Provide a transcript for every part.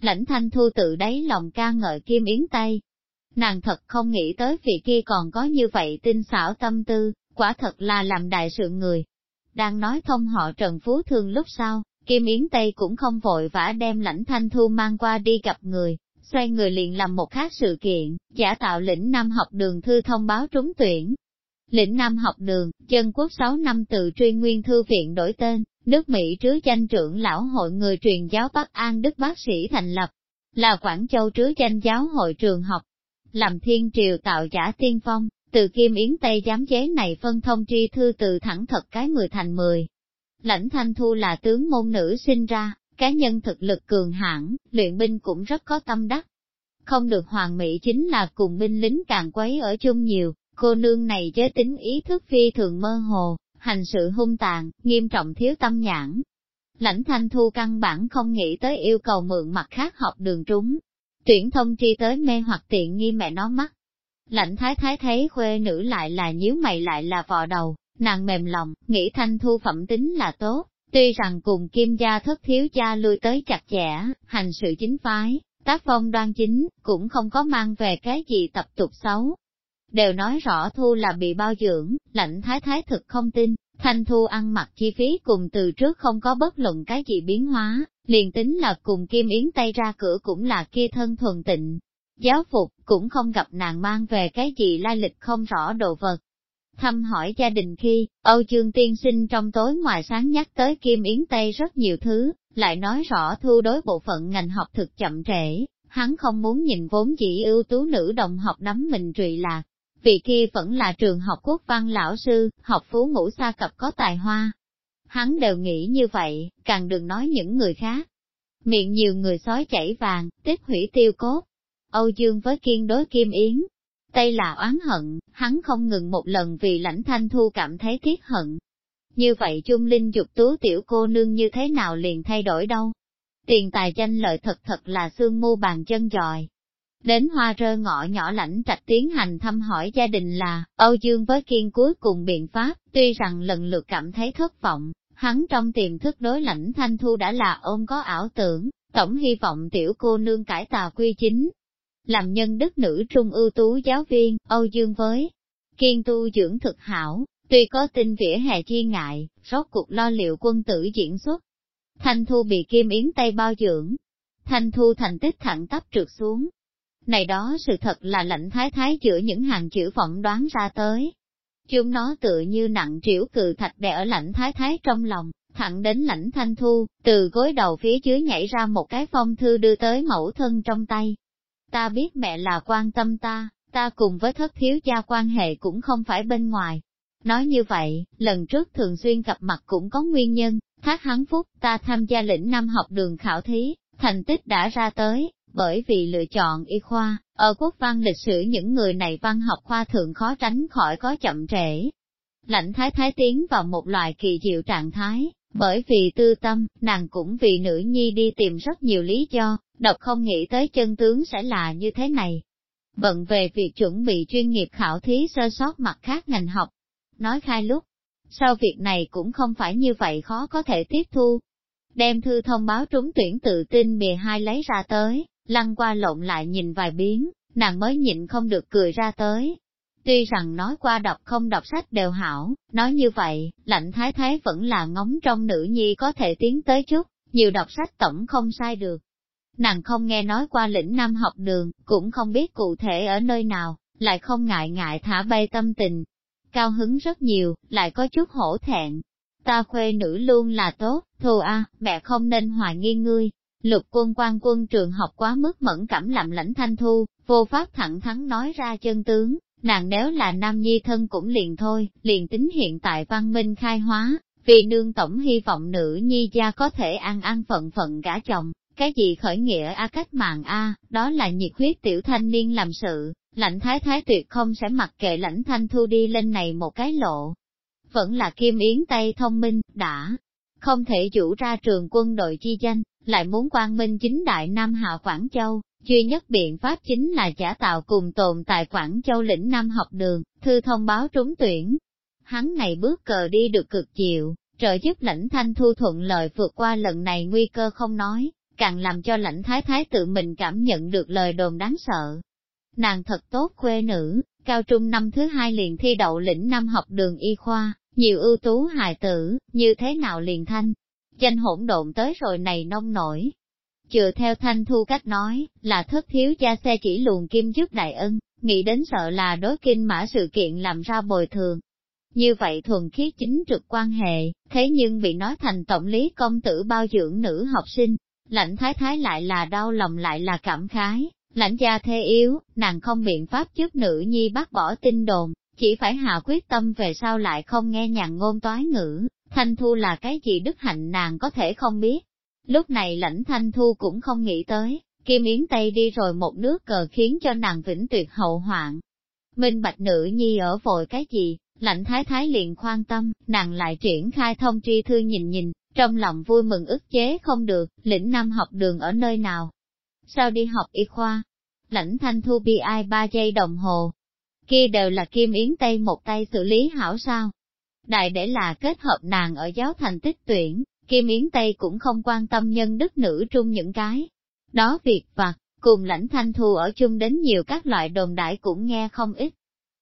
Lãnh thanh thu tự đáy lòng ca ngợi Kim Yến Tây. Nàng thật không nghĩ tới vị kia còn có như vậy tinh xảo tâm tư, quả thật là làm đại sự người. Đang nói thông họ Trần Phú Thương lúc sau, Kim Yến Tây cũng không vội vã đem lãnh thanh thu mang qua đi gặp người, xoay người liền làm một khác sự kiện, giả tạo lĩnh Nam học đường thư thông báo trúng tuyển. Lĩnh Nam học đường, chân quốc 6 năm từ truy nguyên thư viện đổi tên, nước Mỹ trứ danh trưởng lão hội người truyền giáo Bắc An Đức bác sĩ thành lập, là Quảng Châu trứ danh giáo hội trường học, làm thiên triều tạo giả tiên phong, từ Kim Yến Tây giám chế này phân thông tri thư từ thẳng thật cái mười thành mười. Lãnh Thanh Thu là tướng môn nữ sinh ra, cá nhân thực lực cường hãn, luyện binh cũng rất có tâm đắc. Không được hoàng mỹ chính là cùng binh lính càng quấy ở chung nhiều, cô nương này chế tính ý thức phi thường mơ hồ, hành sự hung tàn, nghiêm trọng thiếu tâm nhãn. Lãnh thanh thu căn bản không nghĩ tới yêu cầu mượn mặt khác học đường trúng. Tuyển thông tri tới mê hoặc tiện nghi mẹ nó mắt. Lãnh thái thái thấy khuê nữ lại là nhíu mày lại là vò đầu, nàng mềm lòng, nghĩ thanh thu phẩm tính là tốt, tuy rằng cùng kim gia thất thiếu gia lui tới chặt chẽ, hành sự chính phái, tác phong đoan chính, cũng không có mang về cái gì tập tục xấu, đều nói rõ thu là bị bao dưỡng, lãnh thái thái thực không tin, thanh thu ăn mặc chi phí cùng từ trước không có bất luận cái gì biến hóa, liền tính là cùng Kim Yến Tây ra cửa cũng là kia thân thuần tịnh. Giáo phục cũng không gặp nàng mang về cái gì lai lịch không rõ đồ vật. Thăm hỏi gia đình khi, Âu Dương Tiên Sinh trong tối ngoài sáng nhắc tới Kim Yến Tây rất nhiều thứ, lại nói rõ thu đối bộ phận ngành học thực chậm trễ, hắn không muốn nhìn vốn chỉ ưu tú nữ đồng học đắm mình trụy lạc, vị kia vẫn là trường học quốc văn lão sư, học phú ngũ xa cập có tài hoa. Hắn đều nghĩ như vậy, càng đừng nói những người khác. Miệng nhiều người sói chảy vàng, tích hủy tiêu cốt. Âu Dương với kiên đối Kim Yến. Tây là oán hận, hắn không ngừng một lần vì lãnh thanh thu cảm thấy tiếc hận. Như vậy chung linh dục tú tiểu cô nương như thế nào liền thay đổi đâu. Tiền tài danh lợi thật thật là xương mu bàn chân dòi, Đến hoa rơ ngõ nhỏ lãnh trạch tiến hành thăm hỏi gia đình là, Âu Dương với kiên cuối cùng biện pháp, tuy rằng lần lượt cảm thấy thất vọng, hắn trong tiềm thức đối lãnh thanh thu đã là ôm có ảo tưởng, tổng hy vọng tiểu cô nương cải tà quy chính. Làm nhân đức nữ trung ưu tú giáo viên, Âu Dương với kiên tu dưỡng thực hảo, tuy có tin vỉa hè chi ngại, rốt cuộc lo liệu quân tử diễn xuất. Thanh thu bị kim yến tây bao dưỡng, thanh thu thành tích thẳng tắp trượt xuống, này đó sự thật là lãnh thái thái chữa những hàng chữ phỏng đoán ra tới. Chúng nó tự như nặng triểu cự thạch đè ở lãnh thái thái trong lòng, thẳng đến lãnh thanh thu, từ gối đầu phía dưới nhảy ra một cái phong thư đưa tới mẫu thân trong tay. Ta biết mẹ là quan tâm ta, ta cùng với thất thiếu gia quan hệ cũng không phải bên ngoài. Nói như vậy, lần trước thường xuyên gặp mặt cũng có nguyên nhân, thác hắn phúc ta tham gia lĩnh năm học đường khảo thí, thành tích đã ra tới, bởi vì lựa chọn y khoa, ở quốc văn lịch sử những người này văn học khoa thường khó tránh khỏi có chậm trễ. Lãnh thái thái tiến vào một loại kỳ diệu trạng thái, bởi vì tư tâm, nàng cũng vì nữ nhi đi tìm rất nhiều lý do, độc không nghĩ tới chân tướng sẽ là như thế này. Bận về việc chuẩn bị chuyên nghiệp khảo thí sơ sót mặt khác ngành học. Nói khai lúc, sau việc này cũng không phải như vậy khó có thể tiếp thu. Đem thư thông báo trúng tuyển tự tin bìa hai lấy ra tới, lăn qua lộn lại nhìn vài biến, nàng mới nhịn không được cười ra tới. Tuy rằng nói qua đọc không đọc sách đều hảo, nói như vậy, lạnh thái thái vẫn là ngóng trong nữ nhi có thể tiến tới chút, nhiều đọc sách tổng không sai được. Nàng không nghe nói qua lĩnh nam học đường, cũng không biết cụ thể ở nơi nào, lại không ngại ngại thả bay tâm tình. Cao hứng rất nhiều, lại có chút hổ thẹn. Ta khuê nữ luôn là tốt, thù a, mẹ không nên hoài nghi ngươi, Lục quân quan quân trường học quá mức mẫn cảm làm lãnh thanh thu, vô pháp thẳng thắn nói ra chân tướng, nàng nếu là nam nhi thân cũng liền thôi, liền tính hiện tại văn minh khai hóa, vì nương tổng hy vọng nữ nhi gia có thể ăn ăn phận phận gả chồng, cái gì khởi nghĩa a cách mạng a, đó là nhiệt huyết tiểu thanh niên làm sự, lãnh thái thái tuyệt không sẽ mặc kệ lãnh thanh thu đi lên này một cái lộ. Vẫn là kim yến tây thông minh, đã không thể chủ ra trường quân đội chi danh, lại muốn quang minh chính đại Nam Hạ Quảng Châu, duy nhất biện pháp chính là giả tạo cùng tồn tại Quảng Châu lĩnh Nam học đường, thư thông báo trúng tuyển. Hắn này bước cờ đi được cực chịu, trợ giúp lãnh thanh thu thuận lợi vượt qua lần này nguy cơ không nói, càng làm cho lãnh thái thái tự mình cảm nhận được lời đồn đáng sợ. Nàng thật tốt quê nữ, cao trung năm thứ hai liền thi đậu lĩnh năm học đường y khoa, nhiều ưu tú hài tử, như thế nào liền thanh. Danh hỗn độn tới rồi này nông nổi. Chừa theo thanh thu cách nói, là thất thiếu gia xe chỉ luồn kim giúp đại ân, nghĩ đến sợ là đối kinh mã sự kiện làm ra bồi thường. Như vậy thuần khiết chính trực quan hệ, thế nhưng bị nói thành tổng lý công tử bao dưỡng nữ học sinh, lãnh thái thái lại là đau lòng lại là cảm khái, lãnh gia thê yếu, nàng không biện pháp trước nữ nhi bác bỏ tin đồn, chỉ phải hạ quyết tâm về sau lại không nghe nhàn ngôn toái ngữ, thanh thu là cái gì đức hạnh nàng có thể không biết. Lúc này lãnh thanh thu cũng không nghĩ tới, Kim Yến Tây đi rồi một nước cờ khiến cho nàng vĩnh tuyệt hậu hoạn. Minh bạch nữ nhi ở vội cái gì, lãnh thái thái liền quan tâm, nàng lại triển khai thông tri thư nhìn nhìn, trong lòng vui mừng ức chế không được, lĩnh năm học đường ở nơi nào. Sao đi học y khoa? Lãnh thanh thu bi ai ba giây đồng hồ. Kia đều là Kim Yến Tây một tay xử lý hảo sao. Đại để là kết hợp nàng ở giáo thành tích tuyển, Kim Yến Tây cũng không quan tâm nhân đức nữ trung những cái, đó việc vặt, cùng lãnh thanh thu ở chung đến nhiều các loại đồn đại cũng nghe không ít.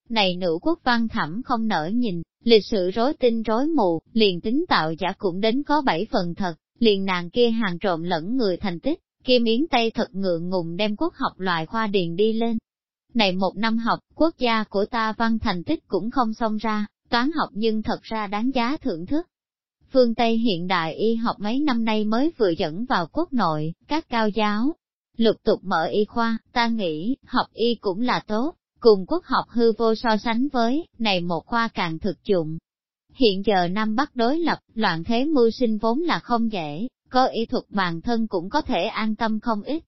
Này nữ quốc văn thẩm không nở nhìn, lịch sự rối tinh rối mù, liền tính tạo giả cũng đến có bảy phần thật, liền nàng kia hàng trộm lẫn người thành tích, Kim Yến Tây thật ngượng ngùng đem quốc học loại khoa điền đi lên. Này một năm học, quốc gia của ta văn thành tích cũng không xong ra, toán học nhưng thật ra đáng giá thưởng thức. Phương Tây hiện đại y học mấy năm nay mới vừa dẫn vào quốc nội, các cao giáo, lục tục mở y khoa, ta nghĩ, học y cũng là tốt, cùng quốc học hư vô so sánh với, này một khoa càng thực dụng. Hiện giờ Nam Bắc đối lập, loạn thế mưu sinh vốn là không dễ, có y thuật bản thân cũng có thể an tâm không ít.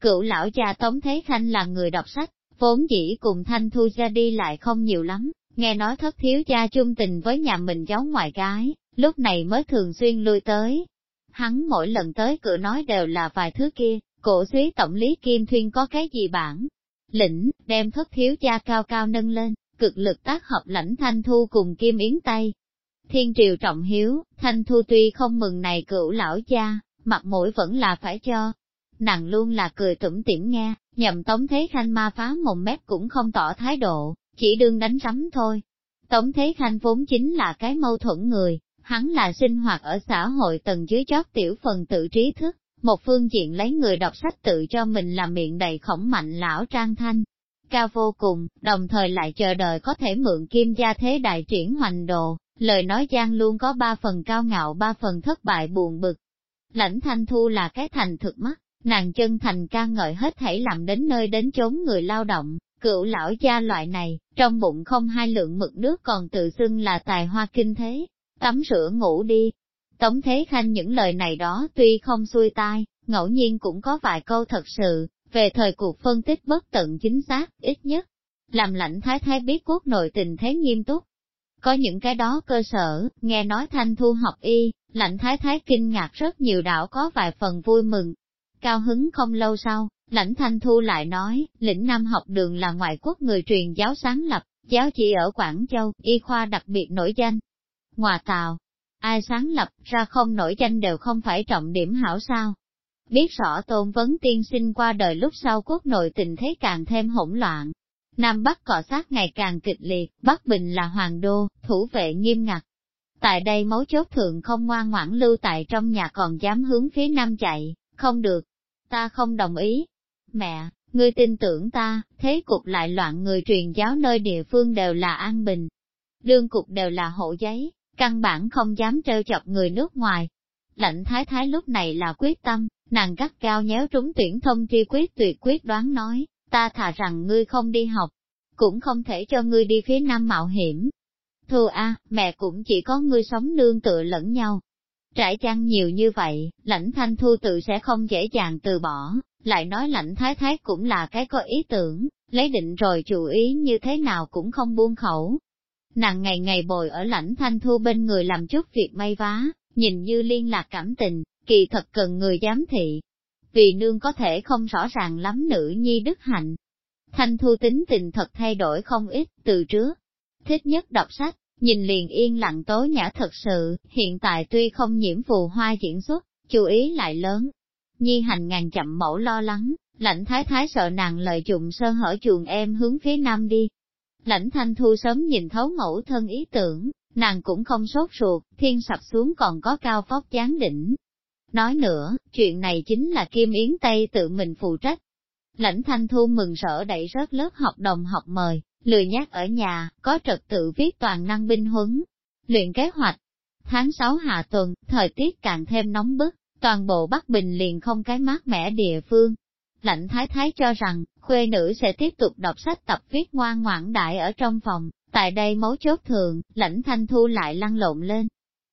Cựu lão già Tống Thế Khanh là người đọc sách, vốn dĩ cùng Thanh Thu ra đi lại không nhiều lắm, nghe nói thất thiếu gia chung tình với nhà mình cháu ngoại gái, lúc này mới thường xuyên lui tới. Hắn mỗi lần tới cửa nói đều là vài thứ kia, cổ suý tổng lý Kim Thuyên có cái gì bản. Lĩnh, đem thất thiếu gia cao cao nâng lên, cực lực tác hợp lãnh Thanh Thu cùng Kim Yến Tây. Thiên triều trọng hiếu, Thanh Thu tuy không mừng này cựu lão cha, mặt mũi vẫn là phải cho. Nàng luôn là cười tủm tỉm nghe, nhậm tống thế khanh ma phá mồm mép cũng không tỏ thái độ, chỉ đương đánh rắm thôi. Tống Thế Khanh vốn chính là cái mâu thuẫn người, hắn là sinh hoạt ở xã hội tầng dưới chót tiểu phần tự trí thức, một phương diện lấy người đọc sách tự cho mình là miệng đầy khổng mạnh lão trang thanh. Cao vô cùng, đồng thời lại chờ đợi có thể mượn kim gia thế đại triển hoành đồ, lời nói gian luôn có ba phần cao ngạo ba phần thất bại buồn bực. Lãnh thanh thu là cái thành thực mắt, nàng chân thành ca ngợi hết thảy làm đến nơi đến chốn người lao động, cựu lão gia loại này, trong bụng không hai lượng mực nước còn tự xưng là tài hoa kinh thế, tắm rửa ngủ đi. Tống Thế Khanh những lời này đó tuy không xuôi tai, ngẫu nhiên cũng có vài câu thật sự, về thời cuộc phân tích bất tận chính xác, ít nhất, làm lãnh thái thái biết quốc nội tình thế nghiêm túc. Có những cái đó cơ sở, nghe nói thanh thu học y, lãnh thái thái kinh ngạc rất nhiều đảo có vài phần vui mừng. Cao hứng không lâu sau, lãnh thanh thu lại nói, lĩnh Nam học đường là ngoại quốc người truyền giáo sáng lập, giáo chỉ ở Quảng Châu, y khoa đặc biệt nổi danh, Ngoà tàu ai sáng lập ra không nổi danh đều không phải trọng điểm hảo sao. Biết rõ tôn vấn tiên sinh qua đời lúc sau quốc nội tình thế càng thêm hỗn loạn. Nam Bắc cọ sát ngày càng kịch liệt, Bắc Bình là hoàng đô, thủ vệ nghiêm ngặt. Tại đây mấu chốt thượng không ngoan ngoãn lưu tại trong nhà còn dám hướng phía Nam chạy, không được. Ta không đồng ý. Mẹ, ngươi tin tưởng ta, thế cục lại loạn người truyền giáo nơi địa phương đều là an bình. Đương cục đều là hộ giấy, căn bản không dám trêu chọc người nước ngoài. Lãnh thái thái lúc này là quyết tâm, nàng gắt cao nhéo trúng tuyển thông tri quyết tuyệt quyết đoán nói, ta thà rằng ngươi không đi học, cũng không thể cho ngươi đi phía nam mạo hiểm. Thưa a, mẹ cũng chỉ có ngươi sống nương tựa lẫn nhau. Trải chăng nhiều như vậy, lãnh thanh thu tự sẽ không dễ dàng từ bỏ, lại nói lãnh thái thái cũng là cái có ý tưởng, lấy định rồi chủ ý như thế nào cũng không buông khẩu, nàng ngày ngày bồi ở lãnh thanh thu bên người làm chút việc may vá, nhìn như liên lạc cảm tình, kỳ thật cần người giám thị. Vì nương có thể không rõ ràng lắm nữ nhi đức hạnh. Thanh thu tính tình thật thay đổi không ít từ trước. Thích nhất đọc sách, nhìn liền yên lặng tối nhã thật sự, hiện tại tuy không nhiễm phù hoa diễn xuất, chú ý lại lớn. Nhi hành ngàn chậm mẫu lo lắng, lãnh thái thái sợ nàng lợi dụng sơ hở chuồng em hướng phía nam đi. Lãnh thanh thu sớm nhìn thấu mẫu thân ý tưởng, nàng cũng không sốt ruột, thiên sập xuống còn có cao phóc chán đỉnh. Nói nữa, chuyện này chính là Kim Yến Tây tự mình phụ trách. Lãnh thanh thu mừng sở đẩy rớt lớp học đồng học mời, lười nhát ở nhà, có trật tự viết toàn năng binh huấn, luyện kế hoạch. Tháng 6 hạ tuần, thời tiết càng thêm nóng bức, toàn bộ Bắc Bình liền không cái mát mẻ địa phương. Lãnh thái thái cho rằng, khuê nữ sẽ tiếp tục đọc sách tập viết ngoan ngoãn đại ở trong phòng, tại đây mấu chốt thường, lãnh thanh thu lại lăn lộn lên.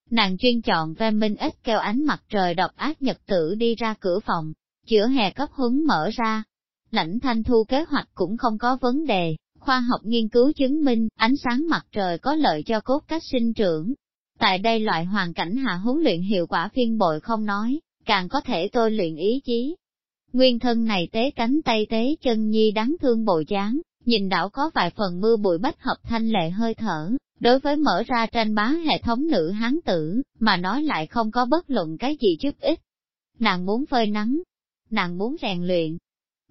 Nàng chuyên chọn ve minh ít kêu ánh mặt trời độc ác nhật tử đi ra cửa phòng, chữa hè cấp hứng mở ra. Lãnh thanh thu kế hoạch cũng không có vấn đề, khoa học nghiên cứu chứng minh ánh sáng mặt trời có lợi cho cốt cách sinh trưởng. Tại đây loại hoàn cảnh hạ huấn luyện hiệu quả phiên bội không nói, càng có thể tôi luyện ý chí. Nguyên thân này tế cánh tay tế chân nhi đáng thương bộ dáng, nhìn đảo có vài phần mưa bụi bách hợp thanh lệ hơi thở, đối với mở ra tranh bá hệ thống nữ hán tử, mà nói lại không có bất luận cái gì giúp ích. Nàng muốn phơi nắng, nàng muốn rèn luyện,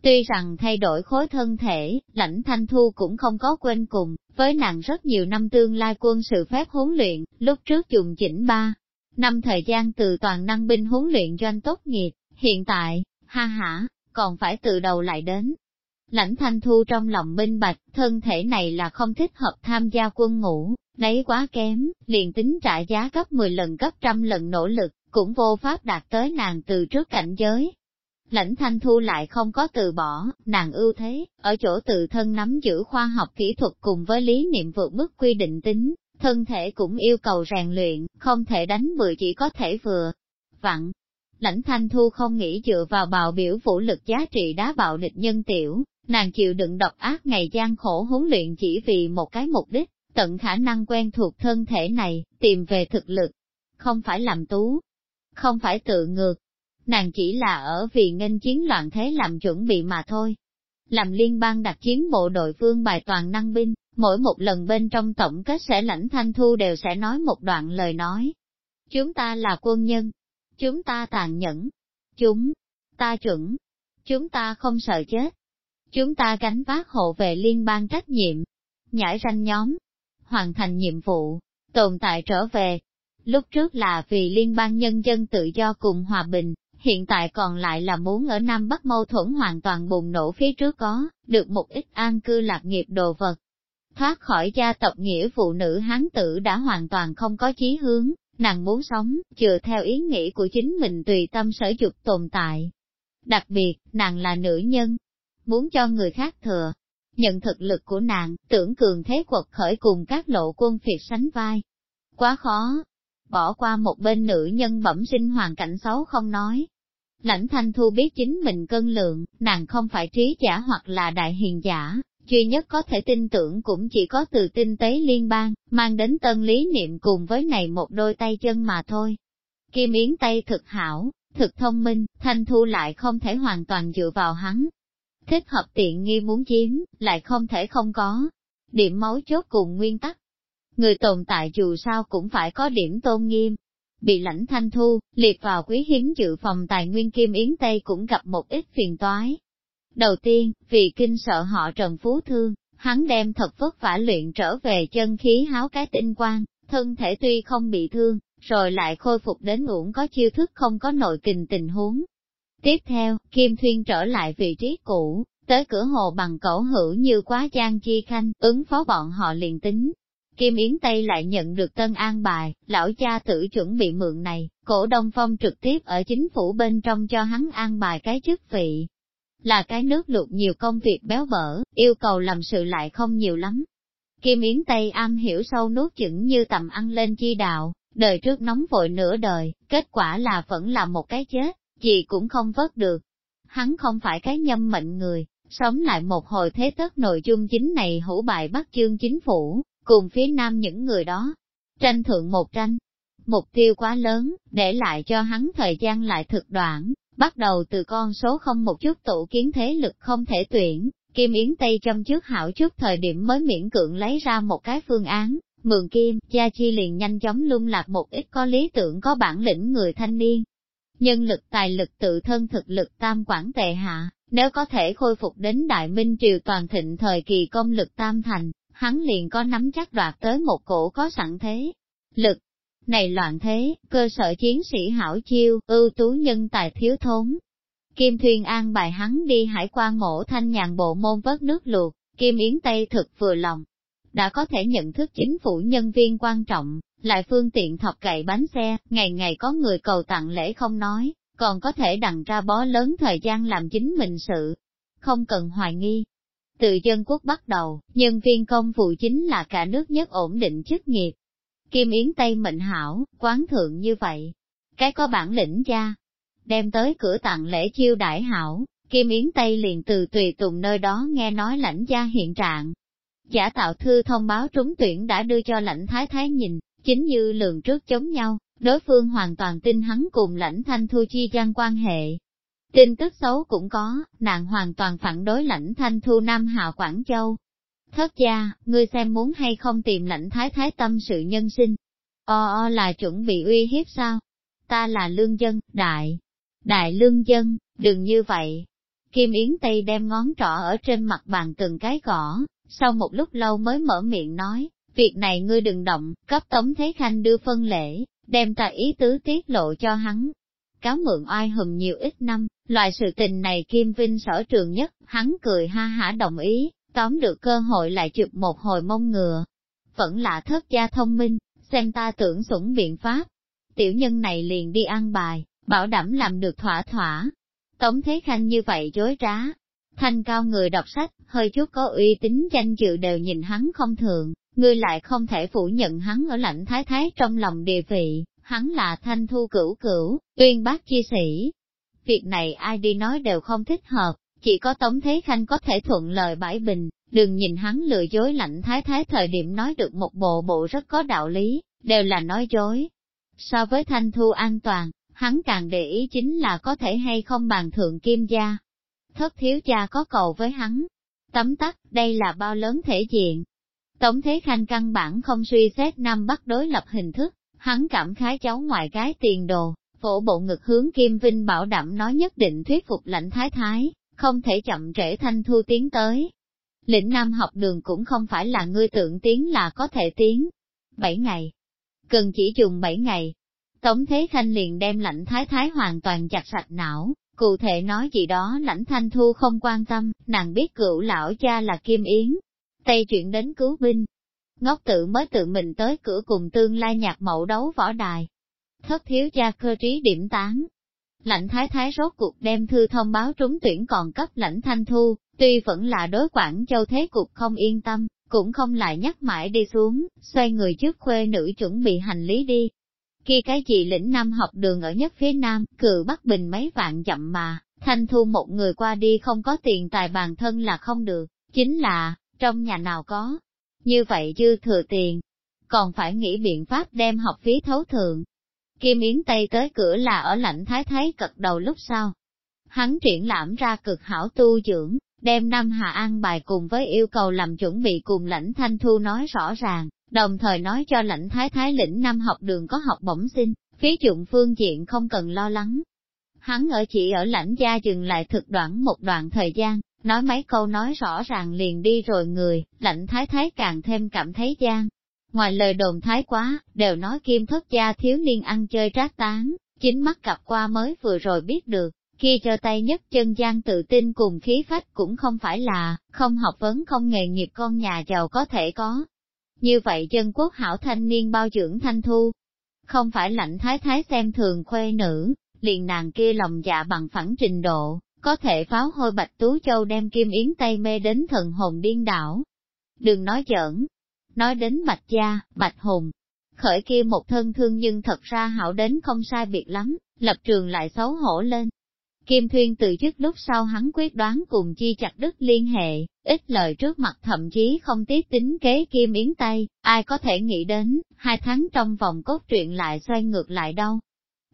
Tuy rằng thay đổi khối thân thể, lãnh thanh thu cũng không có quên cùng, với nàng rất nhiều năm tương lai quân sự phép huấn luyện, lúc trước dùng chỉnh ba. Năm thời gian từ toàn năng binh huấn luyện doanh tốt nghiệp, hiện tại, ha ha, còn phải từ đầu lại đến. Lãnh thanh thu trong lòng minh bạch, thân thể này là không thích hợp tham gia quân ngũ, đấy quá kém, liền tính trả giá gấp 10 lần gấp trăm lần nỗ lực, cũng vô pháp đạt tới nàng từ trước cảnh giới, Lãnh thanh thu lại không có từ bỏ, nàng ưu thế, ở chỗ tự thân nắm giữ khoa học kỹ thuật cùng với lý niệm vượt mức quy định tính, thân thể cũng yêu cầu rèn luyện, không thể đánh bừa chỉ có thể vừa. Vặn, lãnh thanh thu không nghĩ dựa vào bào biểu vũ lực giá trị đá bạo địch nhân tiểu, nàng chịu đựng độc ác ngày gian khổ huấn luyện chỉ vì một cái mục đích, tận khả năng quen thuộc thân thể này, tìm về thực lực, không phải làm tú, không phải tự ngược, nàng chỉ là ở vì nghênh chiến loạn thế làm chuẩn bị mà thôi. Làm liên bang đặc chiến bộ đội vương bài toàn năng binh, mỗi một lần bên trong tổng kết sẽ lãnh thanh thu đều sẽ nói một đoạn lời nói. Chúng ta là quân nhân, chúng ta tàn nhẫn, chúng ta chuẩn, chúng ta không sợ chết, chúng ta gánh vác hộ về liên bang trách nhiệm, nhảy ranh nhóm, hoàn thành nhiệm vụ, tồn tại trở về. Lúc trước là vì liên bang nhân dân tự do cùng hòa bình, hiện tại còn lại là muốn ở Nam Bắc mâu thuẫn hoàn toàn bùng nổ phía trước có, được một ít an cư lạc nghiệp đồ vật. Thoát khỏi gia tộc nghĩa phụ nữ hán tử đã hoàn toàn không có chí hướng, nàng muốn sống, chừa theo ý nghĩ của chính mình tùy tâm sở dục tồn tại. Đặc biệt, nàng là nữ nhân, muốn cho người khác thừa. Nhận thực lực của nàng, tưởng cường thế quật khởi cùng các lộ quân phiệt sánh vai. Quá khó, bỏ qua một bên nữ nhân bẩm sinh hoàn cảnh xấu không nói, Lãnh Thanh Thu biết chính mình cân lượng, nàng không phải trí giả hoặc là đại hiền giả, duy nhất có thể tin tưởng cũng chỉ có từ tinh tế liên bang, mang đến tân lý niệm cùng với này một đôi tay chân mà thôi. Kim Yến Tây thực hảo, thực thông minh, Thanh Thu lại không thể hoàn toàn dựa vào hắn. Thích hợp tiện nghi muốn chiếm, lại không thể không có. Điểm máu chốt cùng nguyên tắc. Người tồn tại dù sao cũng phải có điểm tôn nghiêm, bị lãnh thanh thu, liệt vào quý hiến dự phòng tài nguyên kim yến Tây cũng gặp một ít phiền toái. Đầu tiên, vì kinh sợ họ Trần Phú Thương, hắn đem thật vất vả luyện trở về chân khí háo cái tinh quang, thân thể tuy không bị thương, rồi lại khôi phục đến uổng có chiêu thức không có nội kình tình huống. Tiếp theo, Kim Thuyên trở lại vị trí cũ, tới cửa hồ bằng cẩu hữu như quá gian chi khanh, ứng phó bọn họ liền tính, Kim Yến Tây lại nhận được tân an bài, lão cha tử chuẩn bị mượn này, cổ đông phong trực tiếp ở chính phủ bên trong cho hắn an bài cái chức vị. Là cái nước luộc nhiều công việc béo bở, yêu cầu làm sự lại không nhiều lắm. Kim Yến Tây am hiểu sâu nuốt chửng như tầm ăn lên chi đạo, đời trước nóng vội nửa đời, kết quả là vẫn là một cái chết, gì cũng không vớt được. Hắn không phải cái nhâm mệnh người, sống lại một hồi thế tất nội dung chính này hữu bài bắt chương chính phủ, cùng phía nam những người đó, tranh thượng một tranh. Mục tiêu quá lớn, để lại cho hắn thời gian lại thực đoạn, bắt đầu từ con số không một chút tụ kiến thế lực không thể tuyển, Kim Yến Tây châm trước hảo chút thời điểm mới miễn cưỡng lấy ra một cái phương án, mượn kim, Gia Chi liền nhanh chóng lung lạc một ít có lý tưởng có bản lĩnh người thanh niên. Nhân lực tài lực tự thân thực lực tam quản tệ hạ, nếu có thể khôi phục đến Đại Minh Triều toàn thịnh thời kỳ công lực tam thành, hắn liền có nắm chắc đoạt tới một cổ có sẵn thế. Lực, này loạn thế, cơ sở chiến sĩ hảo chiêu, ưu tú nhân tài thiếu thốn. Kim Thuyền an bài hắn đi hải quan mộ thanh nhàn bộ môn vớt nước luộc, Kim Yến Tây thực vừa lòng. Đã có thể nhận thức chính phủ nhân viên quan trọng, lại phương tiện thọc cậy bánh xe, ngày ngày có người cầu tặng lễ không nói, còn có thể đằng ra bó lớn thời gian làm chính mình sự. Không cần hoài nghi. Từ dân quốc bắt đầu, nhân viên công vụ chính là cả nước nhất ổn định chức nghiệp. Kim Yến Tây mệnh hảo, quán thượng như vậy. Cái có bản lĩnh cha, đem tới cửa tặng lễ chiêu đại hảo, Kim Yến Tây liền từ tùy tùng nơi đó nghe nói lãnh gia hiện trạng. Giả tạo thư thông báo trúng tuyển đã đưa cho lãnh thái thái nhìn, chính như lường trước chống nhau, đối phương hoàn toàn tin hắn cùng lãnh thanh thu chi gian quan hệ. Tin tức xấu cũng có, nàng hoàn toàn phản đối lãnh thanh thu Nam Hào Quảng Châu. Thất gia, ngươi xem muốn hay không tìm lãnh thái thái tâm sự nhân sinh. O o là chuẩn bị uy hiếp sao? Ta là lương dân, đại, đại lương dân, đừng như vậy. Kim Yến Tây đem ngón trỏ ở trên mặt bàn từng cái gõ, sau một lúc lâu mới mở miệng nói, việc này ngươi đừng động, cấp Tống Thế Khanh đưa phân lễ, đem ta ý tứ tiết lộ cho hắn. Cáo mượn oai hùm nhiều ít năm, loại sự tình này Kim Vinh sở trường nhất, hắn cười ha hả đồng ý, tóm được cơ hội lại chụp một hồi mông ngừa. Vẫn là thất gia thông minh, xem ta tưởng sủng biện pháp. Tiểu nhân này liền đi ăn bài, bảo đảm làm được thỏa thỏa. Tống Thế Khanh như vậy dối trá. Thanh cao người đọc sách, hơi chút có uy tín danh dự đều nhìn hắn không thường, ngươi lại không thể phủ nhận hắn ở lãnh thái thái trong lòng địa vị, hắn là thanh thu cửu cửu, uyên bác chi sĩ. Việc này ai đi nói đều không thích hợp, chỉ có Tống Thế Khanh có thể thuận lời bãi bình, đừng nhìn hắn lừa dối lạnh thái thái thời điểm nói được một bộ bộ rất có đạo lý, đều là nói dối. So với thanh thu an toàn, hắn càng để ý chính là có thể hay không bàn thượng kim gia. Thất thiếu cha có cầu với hắn. Tấm tắc, đây là bao lớn thể diện, Tống Thế Khanh căn bản không suy xét năm bắt đối lập hình thức, hắn cảm khái cháu ngoại cái tiền đồ, phổ bộ ngực hướng Kim Vinh bảo đảm nói nhất định thuyết phục lãnh thái thái, không thể chậm trễ thanh thu tiến tới. Lĩnh Nam học đường cũng không phải là ngươi tượng tiến là có thể tiến. Bảy ngày. Cần chỉ dùng bảy ngày. Tống Thế Khanh liền đem lãnh thái thái hoàn toàn chặt sạch não, cụ thể nói gì đó lãnh thanh thu không quan tâm, nàng biết cựu lão cha là Kim Yến, Tây chuyện đến cứu binh. Ngốc tự mới tự mình tới cửa cùng tương lai nhạc mẫu đấu võ đài. Thất thiếu gia cơ trí điểm tán. Lãnh thái thái rốt cuộc đem thư thông báo trúng tuyển còn cấp lãnh thanh thu, tuy vẫn là đối quản châu thế cục không yên tâm, cũng không lại nhắc mãi đi xuống, xoay người trước khuê nữ chuẩn bị hành lý đi. Khi cái gì lĩnh nam học đường ở nhất phía nam, cự Bắc Bình mấy vạn chậm mà, thanh thu một người qua đi không có tiền tài bàn thân là không được, chính là, trong nhà nào có. Như vậy dư thừa tiền, còn phải nghĩ biện pháp đem học phí thấu thượng. Kim Yến Tây tới cửa là ở lãnh thái thái cật đầu lúc sau. Hắn triển lãm ra cực hảo tu dưỡng, đem năm Hà An bài cùng với yêu cầu làm chuẩn bị cùng lãnh thanh thu nói rõ ràng, đồng thời nói cho lãnh thái thái lĩnh năm học đường có học bổng sinh, phí dụng phương diện không cần lo lắng. Hắn ở chỉ ở lãnh gia dừng lại thực đoạn một đoạn thời gian, Nói mấy câu nói rõ ràng liền đi rồi người, lạnh thái thái càng thêm cảm thấy gian. Ngoài lời đồn thái quá, đều nói kim thất gia thiếu niên ăn chơi trác tán, chính mắt gặp qua mới vừa rồi biết được, kia cho tay nhất chân gian tự tin cùng khí phách cũng không phải là, không học vấn không nghề nghiệp con nhà giàu có thể có. Như vậy dân quốc hảo thanh niên bao dưỡng thanh thu, không phải lạnh thái thái xem thường khuê nữ, liền nàng kia lòng dạ bằng phẳng trình độ, có thể pháo hôi Bạch Tú Châu đem Kim Yến Tây mê đến thần hồn điên đảo. Đừng nói giỡn, nói đến Bạch Gia, Bạch Hùng, khởi kia một thân thương nhưng thật ra hảo đến không sai biệt lắm, lập trường lại xấu hổ lên. Kim Thuyên từ trước lúc sau hắn quyết đoán cùng chi chặt đứt liên hệ, ít lời trước mặt thậm chí không tiếc tính kế Kim Yến Tây, ai có thể nghĩ đến, hai tháng trong vòng cốt truyện lại xoay ngược lại đâu.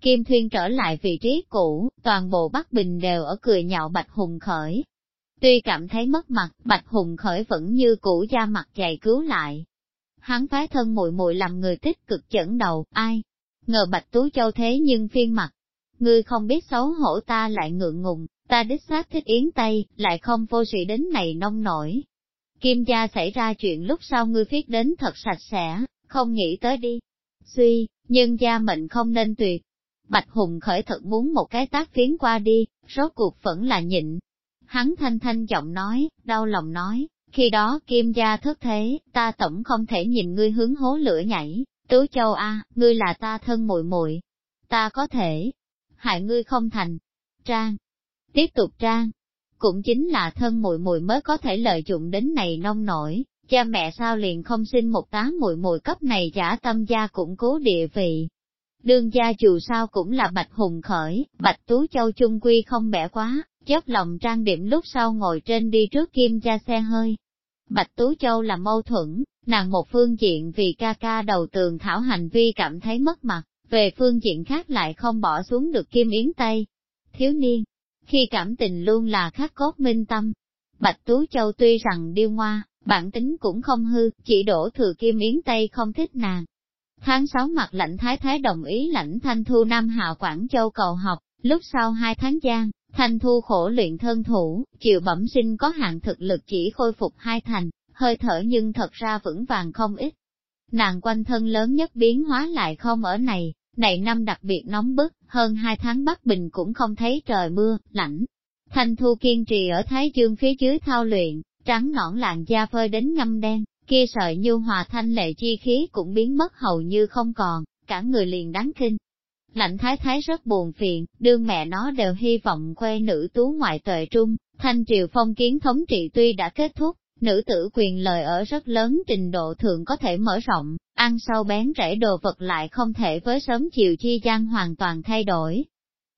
Kim Thuyên trở lại vị trí cũ, toàn bộ Bắc Bình đều ở cười nhạo Bạch Hùng Khởi. Tuy cảm thấy mất mặt, Bạch Hùng Khởi vẫn như cũ da mặt dày cứu lại. Hắn phái thân muội muội làm người tích cực chẩn đầu, ai? Ngờ Bạch Tú Châu thế nhưng phiên mặt. ngươi không biết xấu hổ ta lại ngượng ngùng, ta đích xác thích yến Tây, lại không vô sĩ đến này nông nổi. Kim gia xảy ra chuyện lúc sau ngươi viết đến thật sạch sẽ, không nghĩ tới đi. Suy, nhưng gia mệnh không nên tuyệt. Bạch Hùng khởi thật muốn một cái tác phiến qua đi, rốt cuộc vẫn là nhịn. Hắn thanh thanh giọng nói, đau lòng nói, khi đó kim gia thất thế, ta tổng không thể nhìn ngươi hướng hố lửa nhảy, tứ châu a, ngươi là ta thân muội muội, ta có thể, hại ngươi không thành. Trang, tiếp tục trang, cũng chính là thân muội muội mới có thể lợi dụng đến này nông nổi, cha mẹ sao liền không sinh một tá muội muội cấp này giả tâm gia cũng cố địa vị. Đương gia dù sao cũng là bạch hùng khởi, bạch tú châu chung quy không bẻ quá, chất lòng trang điểm lúc sau ngồi trên đi trước kim gia xe hơi. Bạch Tú Châu là mâu thuẫn, nàng một phương diện vì ca ca đầu tường thảo hành vi cảm thấy mất mặt, về phương diện khác lại không bỏ xuống được kim yến tây. Thiếu niên, khi cảm tình luôn là khắc cốt minh tâm. Bạch Tú Châu tuy rằng điêu ngoa, bản tính cũng không hư, chỉ đổ thừa kim yến tây không thích nàng. Tháng 6 mặt lãnh thái thái đồng ý lãnh thanh thu Nam Hạ Quảng Châu cầu học, lúc sau hai tháng gian, thanh thu khổ luyện thân thủ, chịu bẩm sinh có hạn thực lực chỉ khôi phục hai thành, hơi thở nhưng thật ra vững vàng không ít. Nàng quanh thân lớn nhất biến hóa lại không ở này, này năm đặc biệt nóng bức, hơn hai tháng Bắc Bình cũng không thấy trời mưa, lạnh. Thanh Thu kiên trì ở Thái Dương phía dưới thao luyện, trắng nõn làn da phơi đến ngâm đen, kia sợi nhu hòa thanh lệ chi khí cũng biến mất hầu như không còn, cả người liền đáng kinh. Lạnh thái thái rất buồn phiền, đương mẹ nó đều hy vọng quê nữ tú ngoại tuệ trung, thanh triều phong kiến thống trị tuy đã kết thúc, nữ tử quyền lợi ở rất lớn trình độ thường có thể mở rộng, ăn sâu bén rễ đồ vật lại không thể với sớm chiều chi gian hoàn toàn thay đổi.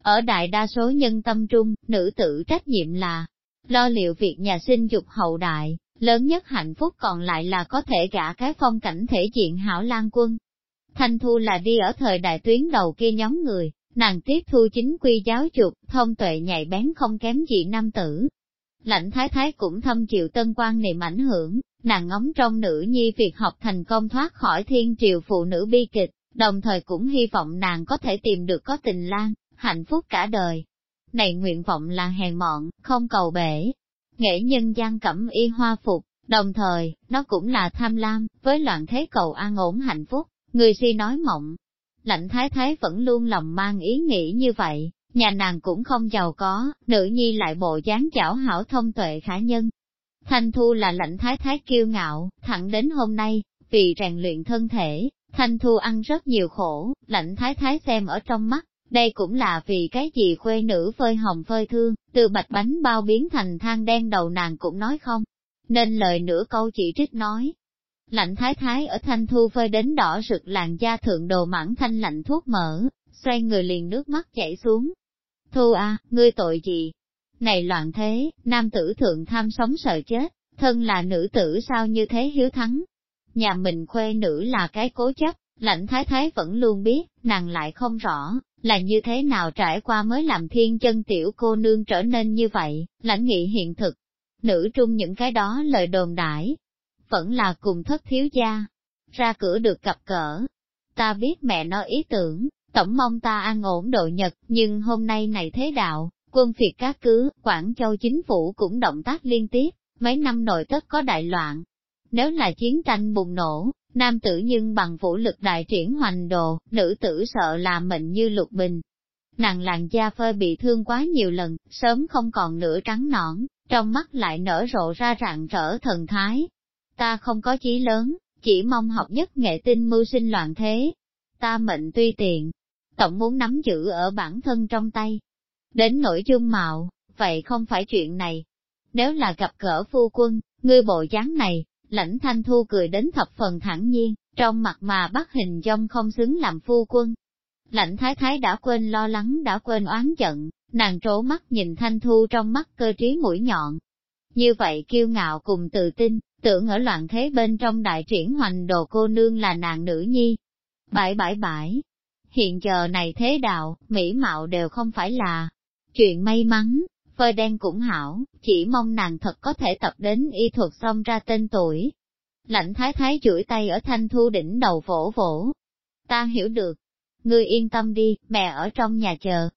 Ở đại đa số nhân tâm trung, nữ tử trách nhiệm là lo liệu việc nhà sinh dục hậu đại, lớn nhất hạnh phúc còn lại là có thể gả cái phong cảnh thể diện hảo lan quân. Thanh Thu là đi ở thời đại tuyến đầu kia nhóm người, nàng tiếp thu chính quy giáo dục, thông tuệ nhạy bén không kém gì nam tử, Lãnh thái thái cũng thâm chịu tân quan niệm ảnh hưởng, nàng ngóng trong nữ nhi việc học thành công thoát khỏi thiên triều phụ nữ bi kịch, đồng thời cũng hy vọng nàng có thể tìm được có tình lang, hạnh phúc cả đời. Này nguyện vọng là hèn mọn, không cầu bể. Nghệ nhân gian cẩm y hoa phục, đồng thời, nó cũng là tham lam, với loạn thế cầu an ổn hạnh phúc, người si nói mộng. Lãnh thái thái vẫn luôn lòng mang ý nghĩ như vậy, Nhà nàng cũng không giàu có, nữ nhi lại bộ dáng chảo hảo thông tuệ khả nhân. Thanh Thu là lãnh thái thái kiêu ngạo, thẳng đến hôm nay, vì rèn luyện thân thể, Thanh Thu ăn rất nhiều khổ, lãnh thái thái xem ở trong mắt, đây cũng là vì cái gì khuê nữ phơi hồng phơi thương, từ bạch bánh bao biến thành than đen đầu nàng cũng nói không. Nên lời nửa câu chỉ trích nói. Lạnh thái thái ở thanh thu phơi đến đỏ rực làn da thượng đồ mãn thanh lạnh thuốc mỡ, xoay người liền nước mắt chảy xuống, Thu a, ngươi tội gì? Này loạn thế, nam tử thượng tham sống sợ chết, thân là nữ tử sao như thế hiếu thắng? Nhà mình khuê nữ là cái cố chấp, lãnh thái thái vẫn luôn biết, nàng lại không rõ, là như thế nào trải qua mới làm thiên chân tiểu cô nương trở nên như vậy, lãnh nghị hiện thực. Nữ trung những cái đó lời đồn đãi, vẫn là cùng thất thiếu gia, ra cửa được cặp cỡ. Ta biết mẹ nó ý tưởng, Tổng mong ta an ổn độ nhật, nhưng hôm nay này thế đạo, quân phiệt các cứ, Quảng Châu chính phủ cũng động tác liên tiếp, mấy năm nội tất có đại loạn. Nếu là chiến tranh bùng nổ, nam tử nhưng bằng vũ lực đại triển hoành đồ, nữ tử sợ là mệnh như lục bình. Nàng làn da phơi bị thương quá nhiều lần, sớm không còn nửa trắng nõn, trong mắt lại nở rộ ra rạng rỡ thần thái. Ta không có chí lớn, chỉ mong học nhất nghệ tinh mưu sinh loạn thế. Ta mệnh tuy tiện, tổng muốn nắm giữ ở bản thân trong tay. Đến nỗi dung mạo, vậy không phải chuyện này. Nếu là gặp gỡ phu quân, ngươi bộ dáng này, lãnh thanh thu cười đến thập phần thẳng nhiên, trong mặt mà bắt hình dông không xứng làm phu quân. Lãnh thái thái đã quên lo lắng đã quên oán giận, nàng trố mắt nhìn thanh thu trong mắt cơ trí mũi nhọn. Như vậy kiêu ngạo cùng tự tin, tưởng ở loạn thế bên trong đại triển hoành đồ cô nương là nàng nữ nhi. Bãi bãi bãi, hiện giờ này thế đạo, mỹ mạo đều không phải là chuyện may mắn, phơi đen cũng hảo, chỉ mong nàng thật có thể tập đến y thuật xong ra tên tuổi. Lạnh thái thái chửi tay ở thanh thu đỉnh đầu vỗ vỗ. Ta hiểu được. Ngươi yên tâm đi, mẹ ở trong nhà chờ.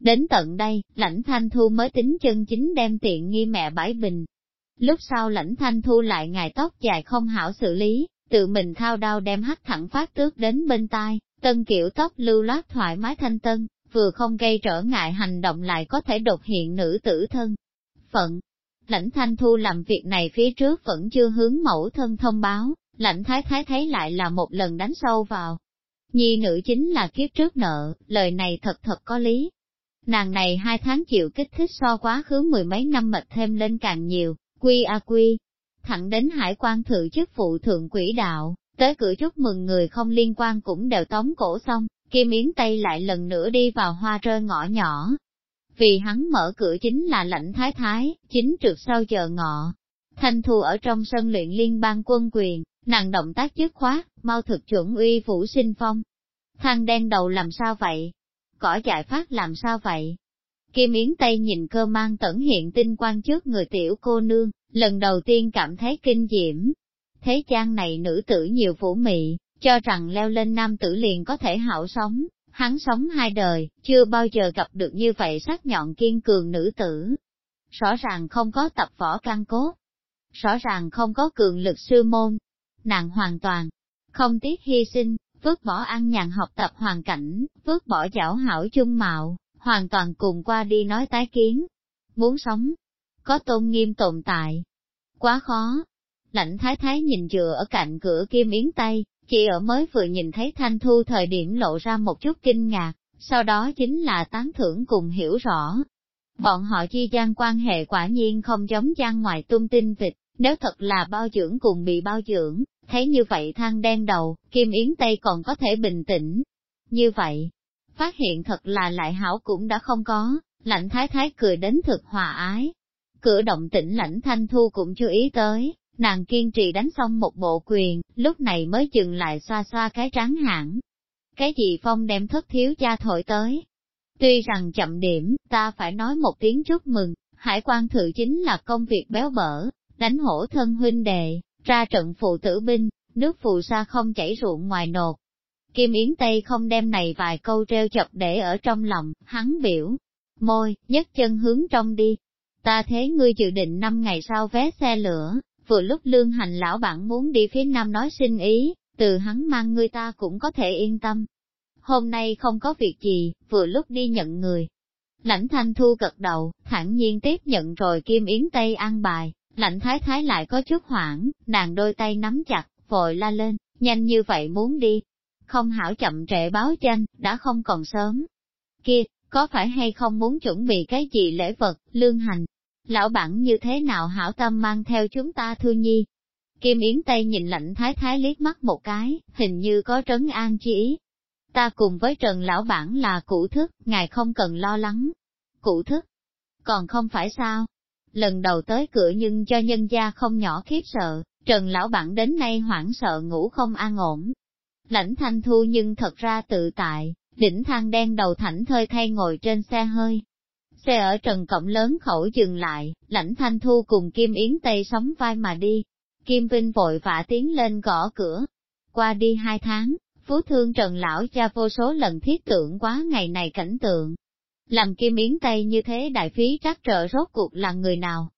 Đến tận đây, lãnh thanh thu mới tính chân chính đem tiện nghi mẹ bãi bình. Lúc sau lãnh thanh thu lại ngài tóc dài không hảo xử lý, tự mình thao đao đem hắt thẳng phát tước đến bên tai, tân kiểu tóc lưu loát thoải mái thanh tân, vừa không gây trở ngại hành động lại có thể đột hiện nữ tử thân. Phận, lãnh thanh thu làm việc này phía trước vẫn chưa hướng mẫu thân thông báo, lãnh thái thái thấy lại là một lần đánh sâu vào. Nhi nữ chính là kiếp trước nợ, lời này thật thật có lý. Nàng này hai tháng chịu kích thích so quá khứ mười mấy năm mệt thêm lên càng nhiều, quy a quy, thẳng đến hải quan thự chức phụ thượng quỹ đạo, tới cửa chúc mừng người không liên quan cũng đều tóm cổ xong, Kim Yến Tây lại lần nữa đi vào hoa rơi ngõ nhỏ. Vì hắn mở cửa chính là lãnh thái thái, chính trượt sau giờ ngọ. Thanh Thu ở trong sân luyện liên bang quân quyền, nàng động tác dứt khoát, mau thực chuẩn uy vũ sinh phong. Thang đen đầu làm sao vậy? Cỏ giải phát làm sao vậy? Kim Yến Tây nhìn cơ mang tẩn hiện tinh quan trước người tiểu cô nương, lần đầu tiên cảm thấy kinh diễm. Thế gian này nữ tử nhiều phủ mị, cho rằng leo lên nam tử liền có thể hảo sống, hắn sống hai đời, chưa bao giờ gặp được như vậy sắc nhọn kiên cường nữ tử. Rõ ràng không có tập võ căn cốt, rõ ràng không có cường lực sư môn, nàng hoàn toàn không tiếc hy sinh, vứt bỏ ăn nhàn học tập hoàn cảnh, vứt bỏ giảo hảo chung mạo, hoàn toàn cùng qua đi nói tái kiến. Muốn sống, có tôn nghiêm tồn tại. Quá khó. Lãnh thái thái nhìn dựa ở cạnh cửa kim yến tay, chỉ ở mới vừa nhìn thấy thanh thu thời điểm lộ ra một chút kinh ngạc, sau đó chính là tán thưởng cùng hiểu rõ. Bọn họ chi gian quan hệ quả nhiên không giống gian ngoài tung tin vịt, nếu thật là bao dưỡng cùng bị bao dưỡng, thấy như vậy thang đen đầu, Kim Yến Tây còn có thể bình tĩnh. Như vậy, phát hiện thật là lại hảo cũng đã không có, lãnh thái thái cười đến thực hòa ái. Cửa động tĩnh lãnh thanh thu cũng chưa ý tới, nàng kiên trì đánh xong một bộ quyền, lúc này mới dừng lại xoa xoa cái trắng hãng. Cái gì phong đem thất thiếu cha thổi tới. Tuy rằng chậm điểm, ta phải nói một tiếng chúc mừng, hải quan thự chính là công việc béo bở, đánh hổ thân huynh đệ, ra trận phụ tử binh, nước phù sa không chảy ruộng ngoài nột. Kim Yến Tây không đem này vài câu treo chọc để ở trong lòng, hắn biểu, môi, nhấc chân hướng trong đi. Ta thế ngươi dự định năm ngày sau vé xe lửa, vừa lúc lương hành lão bản muốn đi phía nam nói xin ý, từ hắn mang người ta cũng có thể yên tâm. Hôm nay không có việc gì, vừa lúc đi nhận người. Lãnh thanh thu gật đầu, thẳng nhiên tiếp nhận rồi Kim Yến Tây ăn bài, Lãnh thái thái lại có chút hoảng, nàng đôi tay nắm chặt, vội la lên, nhanh như vậy muốn đi. Không hảo chậm trễ báo danh, đã không còn sớm. Kia, có phải hay không muốn chuẩn bị cái gì lễ vật, lương hành? Lão bản như thế nào hảo tâm mang theo chúng ta thư nhi? Kim Yến Tây nhìn lạnh thái thái liếc mắt một cái, hình như có trấn an chi ý. Ta cùng với Trần Lão Bản là cụ thức, ngài không cần lo lắng. Cụ thức? Còn không phải sao? lần đầu tới cửa nhưng cho nhân gia không nhỏ khiếp sợ, Trần Lão Bản đến nay hoảng sợ ngủ không an ổn. Lãnh thanh thu nhưng thật ra tự tại, đỉnh thang đen đầu thảnh thơi thay ngồi trên xe hơi. Xe ở trần cổng lớn khẩu dừng lại, lãnh thanh thu cùng Kim Yến Tây sóng vai mà đi. Kim Vinh vội vã tiến lên gõ cửa. Qua đi hai tháng, phú thương trần lão cha vô số lần thiết tưởng quá ngày này cảnh tượng, làm Kim Yến Tây như thế đại phí trắc trợ rốt cuộc là người nào?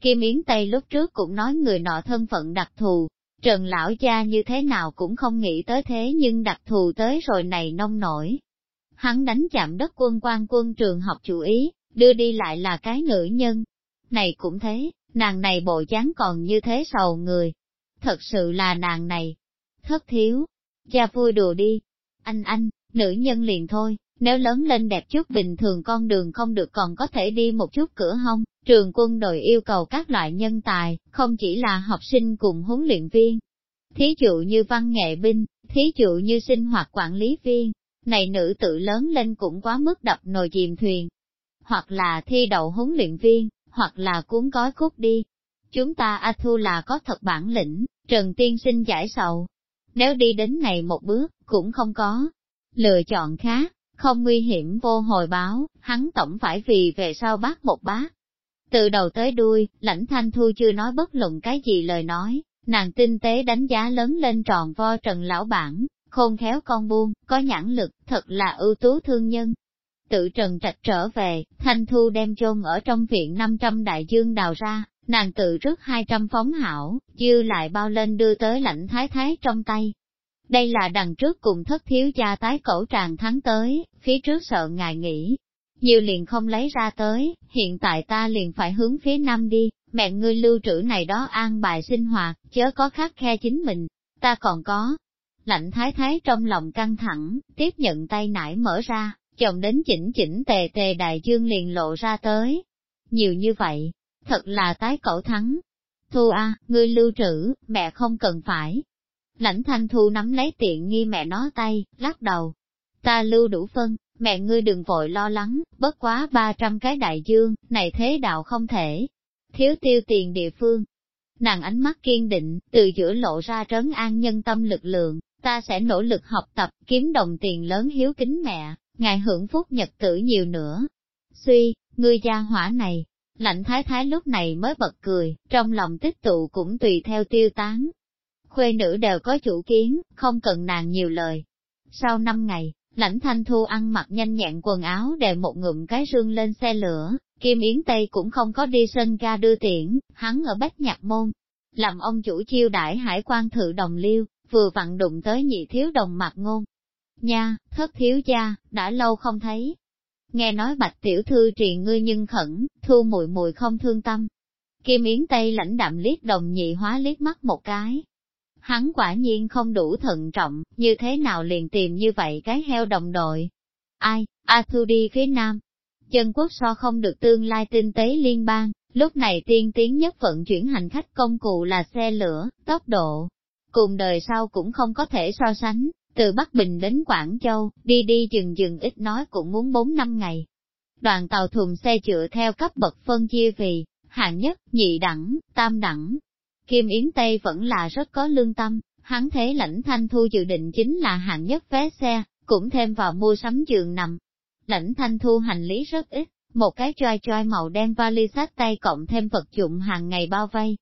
Kim Yến Tây lúc trước cũng nói người nọ thân phận đặc thù, Trần Lão Cha như thế nào cũng không nghĩ tới thế nhưng đặc thù tới rồi này nông nổi. Hắn đánh chạm đất quân quan quân trường học chủ ý, đưa đi lại là cái nữ nhân. Này cũng thế, nàng này bộ dáng còn như thế sầu người. Thật sự là nàng này. Thất thiếu. Cha vui đùa đi. Anh anh, nữ nhân liền thôi, nếu lớn lên đẹp chút bình thường con đường không được còn có thể đi một chút cửa hông, trường quân đội yêu cầu các loại nhân tài, không chỉ là học sinh cùng huấn luyện viên. Thí dụ như văn nghệ binh, thí dụ như sinh hoạt quản lý viên, này nữ tự lớn lên cũng quá mức đập nồi chìm thuyền. Hoặc là thi đậu huấn luyện viên, hoặc là cuốn gói cút đi. Chúng ta A Thu là có thật bản lĩnh, Trần Tiên sinh giải sầu. Nếu đi đến này một bước, cũng không có lựa chọn khác, không nguy hiểm vô hồi báo, hắn tổng phải vì về sau bác một bác. Từ đầu tới đuôi, lãnh thanh thu chưa nói bất luận cái gì lời nói, nàng tinh tế đánh giá lớn lên tròn vo trần lão bản, khôn khéo con buôn, có nhãn lực, thật là ưu tú thương nhân tự trần trạch trở về, thanh thu đem chôn ở trong viện 500 đại dương đào ra, nàng tự rước 200 phóng hảo, dư lại bao lên đưa tới lãnh thái thái trong tay. Đây là đằng trước cùng thất thiếu gia tái cổ tràng thắng tới, phía trước sợ ngài nghĩ. Nhiều liền không lấy ra tới, hiện tại ta liền phải hướng phía nam đi, mẹ ngươi lưu trữ này đó an bài sinh hoạt, chớ có khắc khe chính mình, ta còn có. Lạnh thái thái trong lòng căng thẳng, tiếp nhận tay nải mở ra, chồng đến chỉnh chỉnh tề tề đại dương liền lộ ra tới. Nhiều như vậy, thật là tái cẩu thắng. Thu a, ngươi lưu trữ, mẹ không cần phải. Lãnh thanh thu nắm lấy tiện nghi mẹ nó tay, lắc đầu. Ta lưu đủ phân, mẹ ngươi đừng vội lo lắng, bất quá 300 cái đại dương, này thế đạo không thể. Thiếu tiêu tiền địa phương. Nàng ánh mắt kiên định, từ giữa lộ ra trấn an nhân tâm lực lượng, ta sẽ nỗ lực học tập, kiếm đồng tiền lớn hiếu kính mẹ, ngài hưởng phúc nhật tử nhiều nữa. Suy, ngươi gia hỏa này, lạnh thái thái lúc này mới bật cười, trong lòng tích tụ cũng tùy theo tiêu tán. Khuê nữ đều có chủ kiến, không cần nàng nhiều lời. Sau năm ngày, lãnh thanh thu ăn mặc nhanh nhẹn quần áo đè một ngụm cái rương lên xe lửa, Kim Yến Tây cũng không có đi sân ga đưa tiễn, hắn ở Bách Nhạc Môn. Làm ông chủ chiêu đãi hải quan thự đồng liêu, vừa vặn đụng tới nhị thiếu đồng mặt ngôn. Nha, thất thiếu gia, đã lâu không thấy. Nghe nói bạch tiểu thư trì ngươi nhưng khẩn, thu mùi mùi không thương tâm. Kim Yến Tây lãnh đạm liếc đồng nhị hóa liếc mắt một cái. Hắn quả nhiên không đủ thận trọng, như thế nào liền tìm như vậy cái heo đồng đội. Ai, A Thu đi phía nam. Chân quốc so không được tương lai tinh tế liên bang, lúc này tiên tiến nhất vận chuyển hành khách công cụ là xe lửa, tốc độ, cùng đời sau cũng không có thể so sánh, từ Bắc Bình đến Quảng Châu, đi đi dừng dừng ít nói cũng muốn 4 năm ngày. Đoàn tàu thùng xe chữa theo cấp bậc phân chia vì, hạng nhất, nhị đẳng, tam đẳng. Kim Yến Tây vẫn là rất có lương tâm, hắn thế lãnh thanh thu dự định chính là hạng nhất vé xe, cũng thêm vào mua sắm giường nằm. Lãnh thanh thu hành lý rất ít, một cái choai choai màu đen vali sách tay cộng thêm vật dụng hàng ngày bao vây,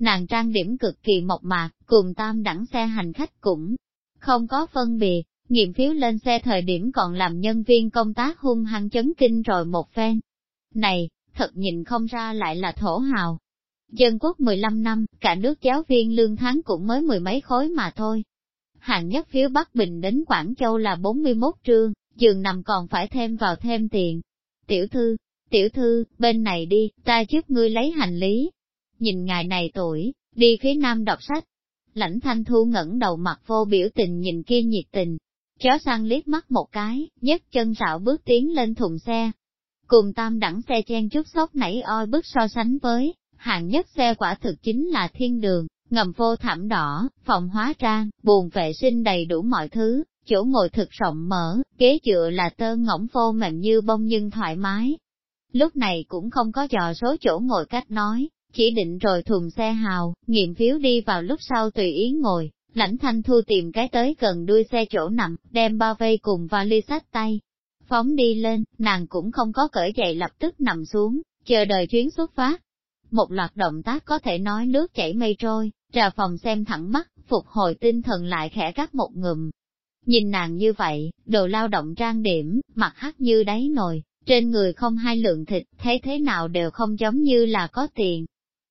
nàng trang điểm cực kỳ mộc mạc, cùng tam đẳng xe hành khách cũng không có phân biệt, nghiệm phiếu lên xe thời điểm còn làm nhân viên công tác hung hăng chấn kinh rồi một phen. Này, thật nhìn không ra lại là thổ hào. Dân quốc 15 năm, cả nước giáo viên lương tháng cũng mới mười mấy khối mà thôi. Hạng nhất phiếu Bắc Bình đến Quảng Châu là 41 trương, giường nằm còn phải thêm vào thêm tiền. Tiểu thư, tiểu thư, bên này đi, ta giúp ngươi lấy hành lý, nhìn ngài này tuổi, đi phía nam đọc sách. Lãnh thanh thu ngẩng đầu mặt vô biểu tình nhìn kia nhiệt tình, chó sang liếc mắt một cái, nhấc chân rạo bước tiến lên thùng xe. Cùng tam đẳng xe chen chút sốc nảy oi bước so sánh với, hạng nhất xe quả thực chính là thiên đường, ngầm vô thảm đỏ, phòng hóa trang, buồn vệ sinh đầy đủ mọi thứ, chỗ ngồi thực rộng mở, ghế dựa là tơ ngỗng vô mềm như bông nhưng thoải mái. Lúc này cũng không có dò số chỗ ngồi cách nói, chỉ định rồi thùng xe hào, nghiệm phiếu đi vào lúc sau tùy ý ngồi, lãnh thanh thu tìm cái tới gần đuôi xe chỗ nằm, đem bao vây cùng vali sách tay. Phóng đi lên, nàng cũng không có cởi dậy lập tức nằm xuống, chờ đợi chuyến xuất phát. Một loạt động tác có thể nói nước chảy mây trôi, trà phòng xem thẳng mắt, phục hồi tinh thần lại khẽ gắt một ngụm. Nhìn nàng như vậy, đồ lao động trang điểm, mặt hắt như đáy nồi, trên người không hai lượng thịt, thấy thế nào đều không giống như là có tiền,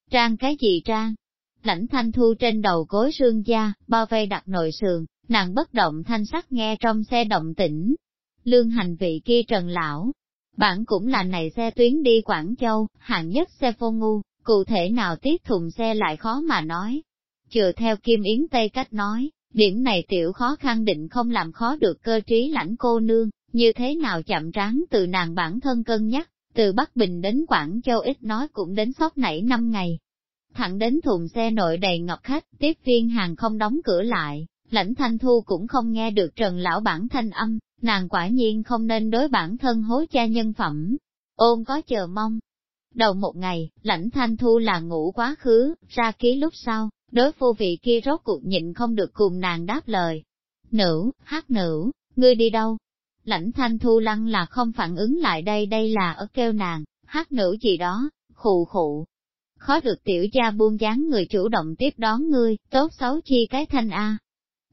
Trang cái gì trang? Lãnh thanh thu trên đầu gối sương da, bao vây đặt nội sườn, nàng bất động thanh sắc nghe trong xe động tĩnh. Lương hành vị kia trần lão, bản cũng là này xe tuyến đi Quảng Châu, hạng nhất xe phô ngu, cụ thể nào tiết thùng xe lại khó mà nói. Chừa theo Kim Yến Tây cách nói, điểm này tiểu khó khăn định không làm khó được cơ trí lãnh cô nương, như thế nào chậm tráng từ nàng bản thân cân nhắc, từ Bắc Bình đến Quảng Châu ít nói cũng đến sót nảy năm ngày. Thẳng đến thùng xe nội đầy ngập khách, tiếp viên hàng không đóng cửa lại, lãnh thanh thu cũng không nghe được trần lão bản thanh âm, nàng quả nhiên không nên đối bản thân hối cha nhân phẩm. Ôn có chờ mong. Đầu một ngày, lãnh thanh thu là ngủ quá khứ, ra ký lúc sau, đối phu vị kia rốt cuộc nhịn không được cùng nàng đáp lời. Nữ, hát nữ, ngươi đi đâu? Lãnh thanh thu lăng là không phản ứng lại đây đây là ở kêu nàng, hát nữ gì đó, khụ khụ. Khó được tiểu gia buông dáng người chủ động tiếp đón ngươi, tốt xấu chi cái thanh A.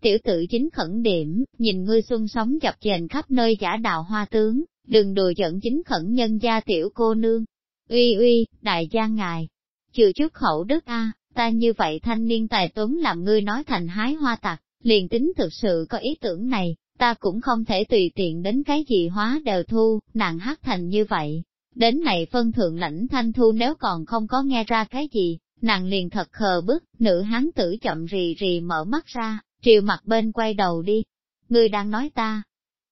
Tiểu tự chính khẩn điểm, nhìn ngươi xuân sống chập dềnh khắp nơi giả đào hoa tướng, đừng đùa giận chính khẩn nhân gia tiểu cô nương. Uy uy, đại gia ngài, chịu chút khẩu đức a, ta như vậy thanh niên tài tuấn làm ngươi nói thành hái hoa tặc, liền tính thực sự có ý tưởng này, ta cũng không thể tùy tiện đến cái gì hóa đều thu, nàng hát thành như vậy. Đến này phân thượng lãnh thanh thu nếu còn không có nghe ra cái gì, nàng liền thật khờ bức, nữ hán tử chậm rì rì mở mắt ra, triều mặt bên quay đầu đi. Ngươi đang nói ta.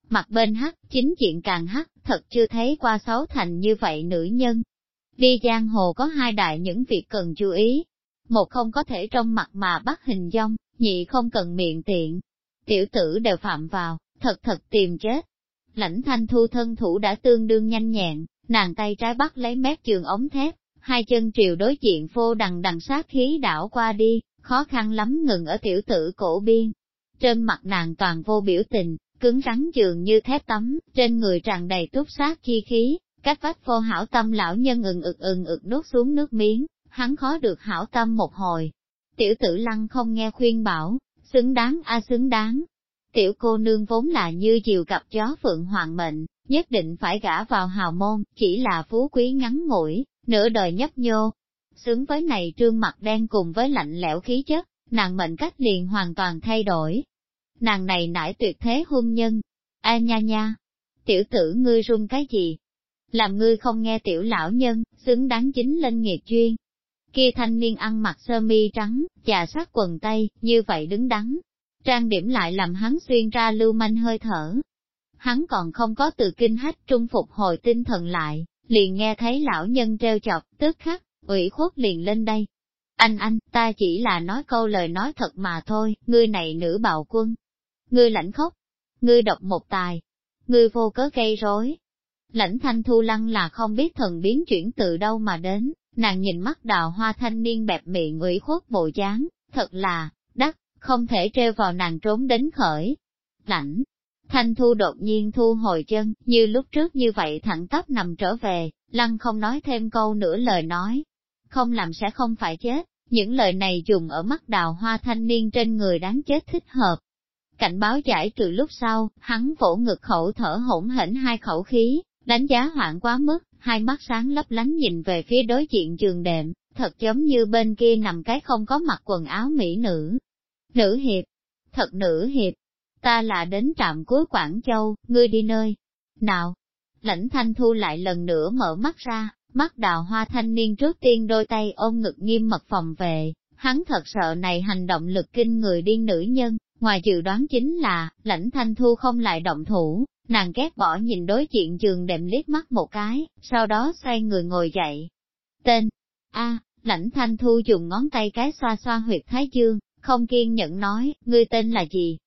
Mặt bên hắc, chính chuyện càng hắc, thật chưa thấy qua xấu thành như vậy nữ nhân. Đi giang hồ có hai đại những việc cần chú ý. Một không có thể trong mặt mà bắt hình dong, nhị không cần miệng tiện. Tiểu tử đều phạm vào, thật thật tìm chết. Lãnh thanh thu thân thủ đã tương đương nhanh nhẹn, nàng tay trái bắt lấy mép trường ống thép, hai chân triều đối diện phô đằng đằng sát khí đảo qua đi, khó khăn lắm ngừng ở tiểu tử cổ biên. Trên mặt nàng toàn vô biểu tình, cứng rắn dường như thép tấm, trên người tràn đầy túc sát chi khí, cách vách vô hảo tâm lão nhân ừng ực ừng ực đốt xuống nước miếng, hắn khó được hảo tâm một hồi. Tiểu tử lăng không nghe khuyên bảo, xứng đáng a xứng đáng. Tiểu cô nương vốn là như chiều cặp chó phượng hoàng mệnh, nhất định phải gả vào hào môn, chỉ là phú quý ngắn ngủi, nửa đời nhấp nhô. Xứng với này trương mặt đen cùng với lạnh lẽo khí chất, nàng mệnh cách liền hoàn toàn thay đổi. Nàng này nải tuyệt thế hôn nhân. A nha nha, tiểu tử ngươi run cái gì? Làm ngươi không nghe tiểu lão nhân, xứng đáng chính lên nghiệt chuyên. Kia thanh niên ăn mặc sơ mi trắng, chà sát quần tây, như vậy đứng đắn. Trang điểm lại làm hắn xuyên ra lưu manh hơi thở. Hắn còn không có từ kinh hách trung phục hồi tinh thần lại, liền nghe thấy lão nhân treo chọc, tức khắc, ủy khuất liền lên đây. Anh anh, ta chỉ là nói câu lời nói thật mà thôi, ngươi này nữ bạo quân. Ngươi lãnh khóc, ngươi độc một tài, ngươi vô cớ gây rối. Lãnh thanh thu lăng là không biết thần biến chuyển từ đâu mà đến, nàng nhìn mắt đào hoa thanh niên bẹp miệng ủy khuất bộ dáng, thật là, đắc, không thể treo vào nàng trốn đến khởi. Lãnh, Thanh Thu đột nhiên thu hồi chân, như lúc trước như vậy thẳng tắp nằm trở về, lăng không nói thêm câu nữa lời nói. Không làm sẽ không phải chết, những lời này dùng ở mắt đào hoa thanh niên trên người đáng chết thích hợp. Cảnh báo giải trừ lúc sau, hắn vỗ ngực khẩu thở hỗn hển hai khẩu khí, đánh giá hoạn quá mức, hai mắt sáng lấp lánh nhìn về phía đối diện giường đệm, thật giống như bên kia nằm cái không có mặc quần áo mỹ nữ. Nữ hiệp, thật nữ hiệp, ta là đến trạm cuối Quảng Châu, ngươi đi nơi. Nào, lãnh thanh thu lại lần nữa mở mắt ra, mắt đào hoa thanh niên trước tiên đôi tay ôm ngực nghiêm mật phòng về, hắn thật sợ này hành động lực kinh người điên nữ nhân, ngoài dự đoán chính là, lãnh thanh thu không lại động thủ, nàng ghét bỏ nhìn đối diện giường đệm liếc mắt một cái, sau đó xoay người ngồi dậy. Tên, a lãnh thanh thu dùng ngón tay cái xoa xoa huyệt thái dương, không kiên nhẫn nói, ngươi tên là gì?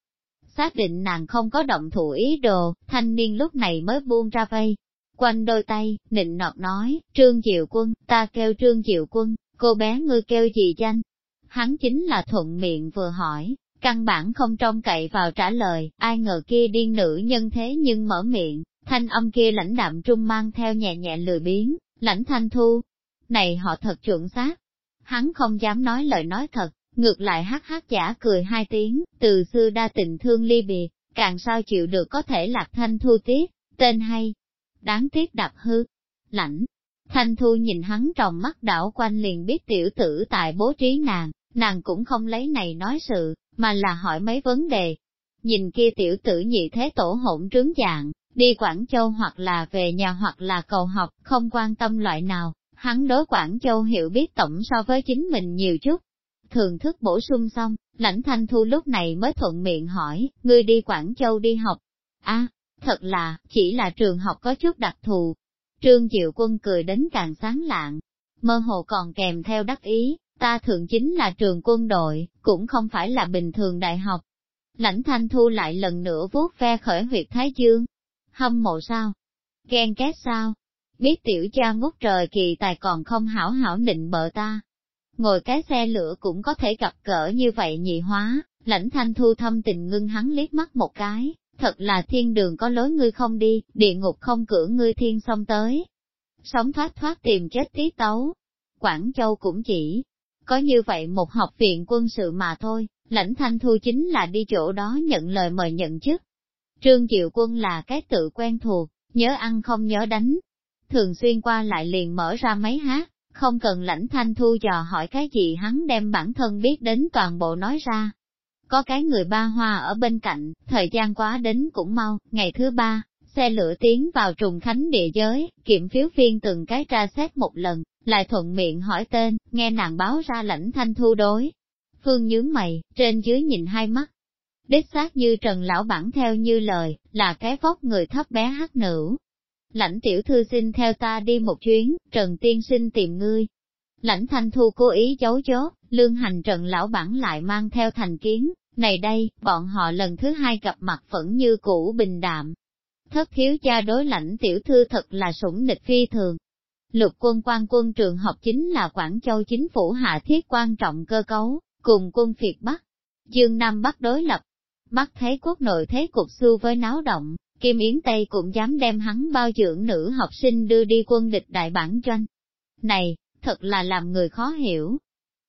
xác định nàng không có động thủ ý đồ, thanh niên lúc này mới buông ra vây. Quanh đôi tay, nịnh nọt nói, Trương Diệu Quân, ta kêu Trương Diệu Quân, cô bé ngươi kêu gì danh? Hắn chính là thuận miệng vừa hỏi, căn bản không trông cậy vào trả lời, ai ngờ kia điên nữ nhân thế nhưng mở miệng, thanh âm kia lãnh đạm trung mang theo nhẹ nhẹ lười biếng, lãnh thanh thu. Này họ thật chuẩn xác. Hắn không dám nói lời nói thật, Ngược lại hát hát giả cười hai tiếng, từ xưa đa tình thương ly biệt, càng sao chịu được có thể lạc thanh thu tiết, tên hay. Đáng tiếc đạp hư, lãnh. Thanh thu nhìn hắn trong mắt đảo quanh liền biết tiểu tử tại bố trí nàng, nàng cũng không lấy này nói sự, mà là hỏi mấy vấn đề. Nhìn kia tiểu tử nhị thế tổ hỗn trướng dạng, đi Quảng Châu hoặc là về nhà hoặc là cầu học, không quan tâm loại nào, hắn đối Quảng Châu hiểu biết tổng so với chính mình nhiều chút, thường thức bổ sung xong, lãnh thanh thu lúc này mới thuận miệng hỏi, ngươi đi Quảng Châu đi học. a thật là, chỉ là trường học có chút đặc thù. Trương Diệu Quân cười đến càng sáng lạng, mơ hồ còn kèm theo đắc ý, ta thường chính là trường quân đội, cũng không phải là bình thường đại học. Lãnh thanh thu lại lần nữa vuốt ve khởi huyệt Thái Dương. Hâm mộ sao? Ghen két sao? Biết tiểu cha ngút trời kỳ tài còn không hảo hảo định bợ ta, ngồi cái xe lửa cũng có thể gặp cỡ như vậy nhị hóa, lãnh thanh thu thâm tình ngưng hắn liếc mắt một cái, thật là thiên đường có lối ngươi không đi, địa ngục không cửa ngươi thiên xong tới. Sống thoát thoát tìm chết tí tấu. Quảng Châu cũng chỉ có như vậy một học viện quân sự mà thôi, lãnh thanh thu chính là đi chỗ đó nhận lời mời nhận chức. Trương Diệu Quân là cái tự quen thuộc, nhớ ăn không nhớ đánh. Thường xuyên qua lại liền mở ra mấy hát, không cần lãnh thanh thu dò hỏi cái gì hắn đem bản thân biết đến toàn bộ nói ra. Có cái người ba hoa ở bên cạnh, thời gian quá đến cũng mau, ngày thứ ba, xe lửa tiến vào trùng khánh địa giới, kiểm phiếu phiên từng cái tra xét một lần, lại thuận miệng hỏi tên, nghe nàng báo ra lãnh thanh thu đối. Phương nhướng mày, trên dưới nhìn hai mắt. Đích xác như Trần Lão Bản theo như lời, là cái vóc người thấp bé hát nữ. Lãnh tiểu thư xin theo ta đi một chuyến, Trần Tiên sinh tìm ngươi. Lãnh thanh thu cố ý giấu chốt, lương hành Trần Lão Bản lại mang theo thành kiến, này đây, bọn họ lần thứ hai gặp mặt vẫn như cũ bình đạm. Thất thiếu cha đối lãnh tiểu thư thật là sủng nịch phi thường, Lục quân quan quân trường học chính là Quảng Châu chính phủ hạ thiết quan trọng cơ cấu, cùng quân phiệt Bắc. Dương Nam Bắc đối lập. Mắt thấy quốc nội thế cục xu với náo động, Kim Yến Tây cũng dám đem hắn bao dưỡng nữ học sinh đưa đi quân địch đại bản doanh. Này, thật là làm người khó hiểu.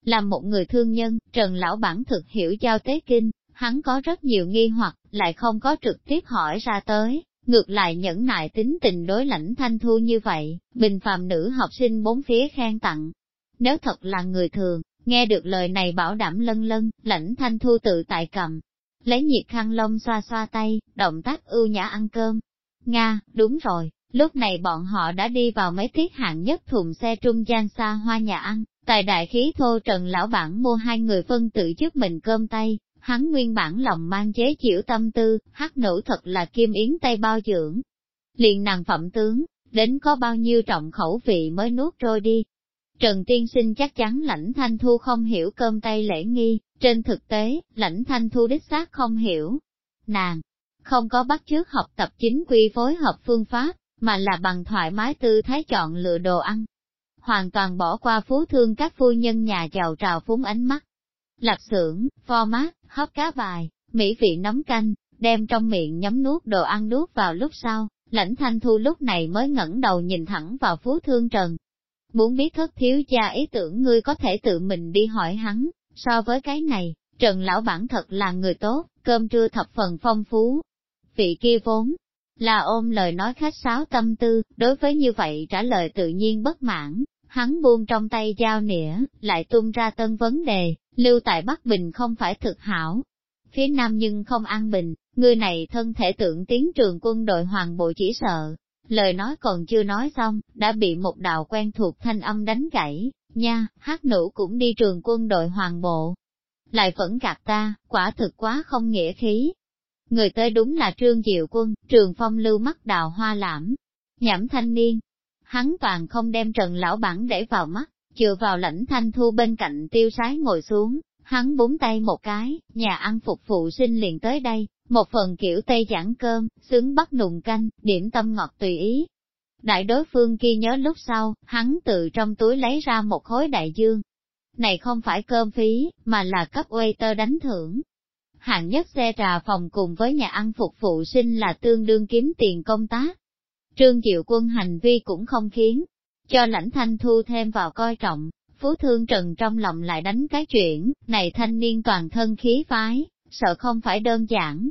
Làm một người thương nhân, Trần Lão Bản thực hiểu giao tế kinh, hắn có rất nhiều nghi hoặc, lại không có trực tiếp hỏi ra tới. Ngược lại nhẫn nại tính tình đối lãnh thanh thu như vậy, bình phàm nữ học sinh bốn phía khen tặng. Nếu thật là người thường, nghe được lời này bảo đảm lân lân, lãnh thanh thu tự tại cầm. Lấy nhiệt khăn lông xoa xoa tay, động tác ưu nhã ăn cơm. Nga, đúng rồi, lúc này bọn họ đã đi vào mấy tiết hạng nhất thùng xe trung gian xa hoa nhà ăn, tài đại khí thô trần lão bản mua hai người phân tự giúp mình cơm tay, Hắn nguyên bản lòng mang chế chịu tâm tư, hắc nữ thật là kim yến tay bao dưỡng. Liền nàng phẩm tướng, đến có bao nhiêu trọng khẩu vị mới nuốt trôi đi. Trần Tiên Sinh chắc chắn lãnh thanh thu không hiểu cơm tay lễ nghi, trên thực tế, lãnh thanh thu đích xác không hiểu. Nàng, không có bắt chước học tập chính quy phối hợp phương pháp, mà là bằng thoải mái tư thái chọn lựa đồ ăn. Hoàn toàn bỏ qua phú thương các phu nhân nhà giàu trào phúng ánh mắt. Lạp xưởng, format, hấp cá bài, mỹ vị nóng canh, đem trong miệng nhấm nuốt đồ ăn nuốt vào lúc sau, lãnh thanh thu lúc này mới ngẩng đầu nhìn thẳng vào phú thương trần. Muốn biết thất thiếu gia ý tưởng ngươi có thể tự mình đi hỏi hắn, so với cái này, trần lão bản thật là người tốt, cơm trưa thập phần phong phú. Vị kia vốn là ôm lời nói khách sáo tâm tư, đối với như vậy trả lời tự nhiên bất mãn, hắn buông trong tay dao nĩa, lại tung ra tân vấn đề, lưu tại Bắc Bình không phải thực hảo. Phía Nam nhưng không an bình, người này thân thể tượng tiến trường quân đội hoàng bộ chỉ sợ. Lời nói còn chưa nói xong, đã bị một đạo quen thuộc thanh âm đánh gãy, nha, hát nữ cũng đi trường quân đội hoàng bộ. Lại vẫn gạt ta, quả thực quá không nghĩa khí. Người tới đúng là Trương Diệu Quân, trường phong lưu mắt đào hoa lãm, nhảm thanh niên, hắn toàn không đem trần lão bản để vào mắt, chừa vào lãnh thanh thu bên cạnh tiêu sái ngồi xuống, hắn búng tay một cái, nhà ăn phục vụ sinh liền tới đây, một phần kiểu tây giảng cơm, xứng bắt nùng canh, điểm tâm ngọt tùy ý. Đại đối phương kia nhớ lúc sau, hắn từ trong túi lấy ra một khối đại dương. Này không phải cơm phí, mà là cấp waiter đánh thưởng. Hạng nhất xe trà phòng cùng với nhà ăn phục vụ sinh là tương đương kiếm tiền công tác, Trương Diệu Quân hành vi cũng không khiến cho lãnh thanh thu thêm vào coi trọng, phú thương trần trong lòng lại đánh cái chuyện, này thanh niên toàn thân khí phái, sợ không phải đơn giản.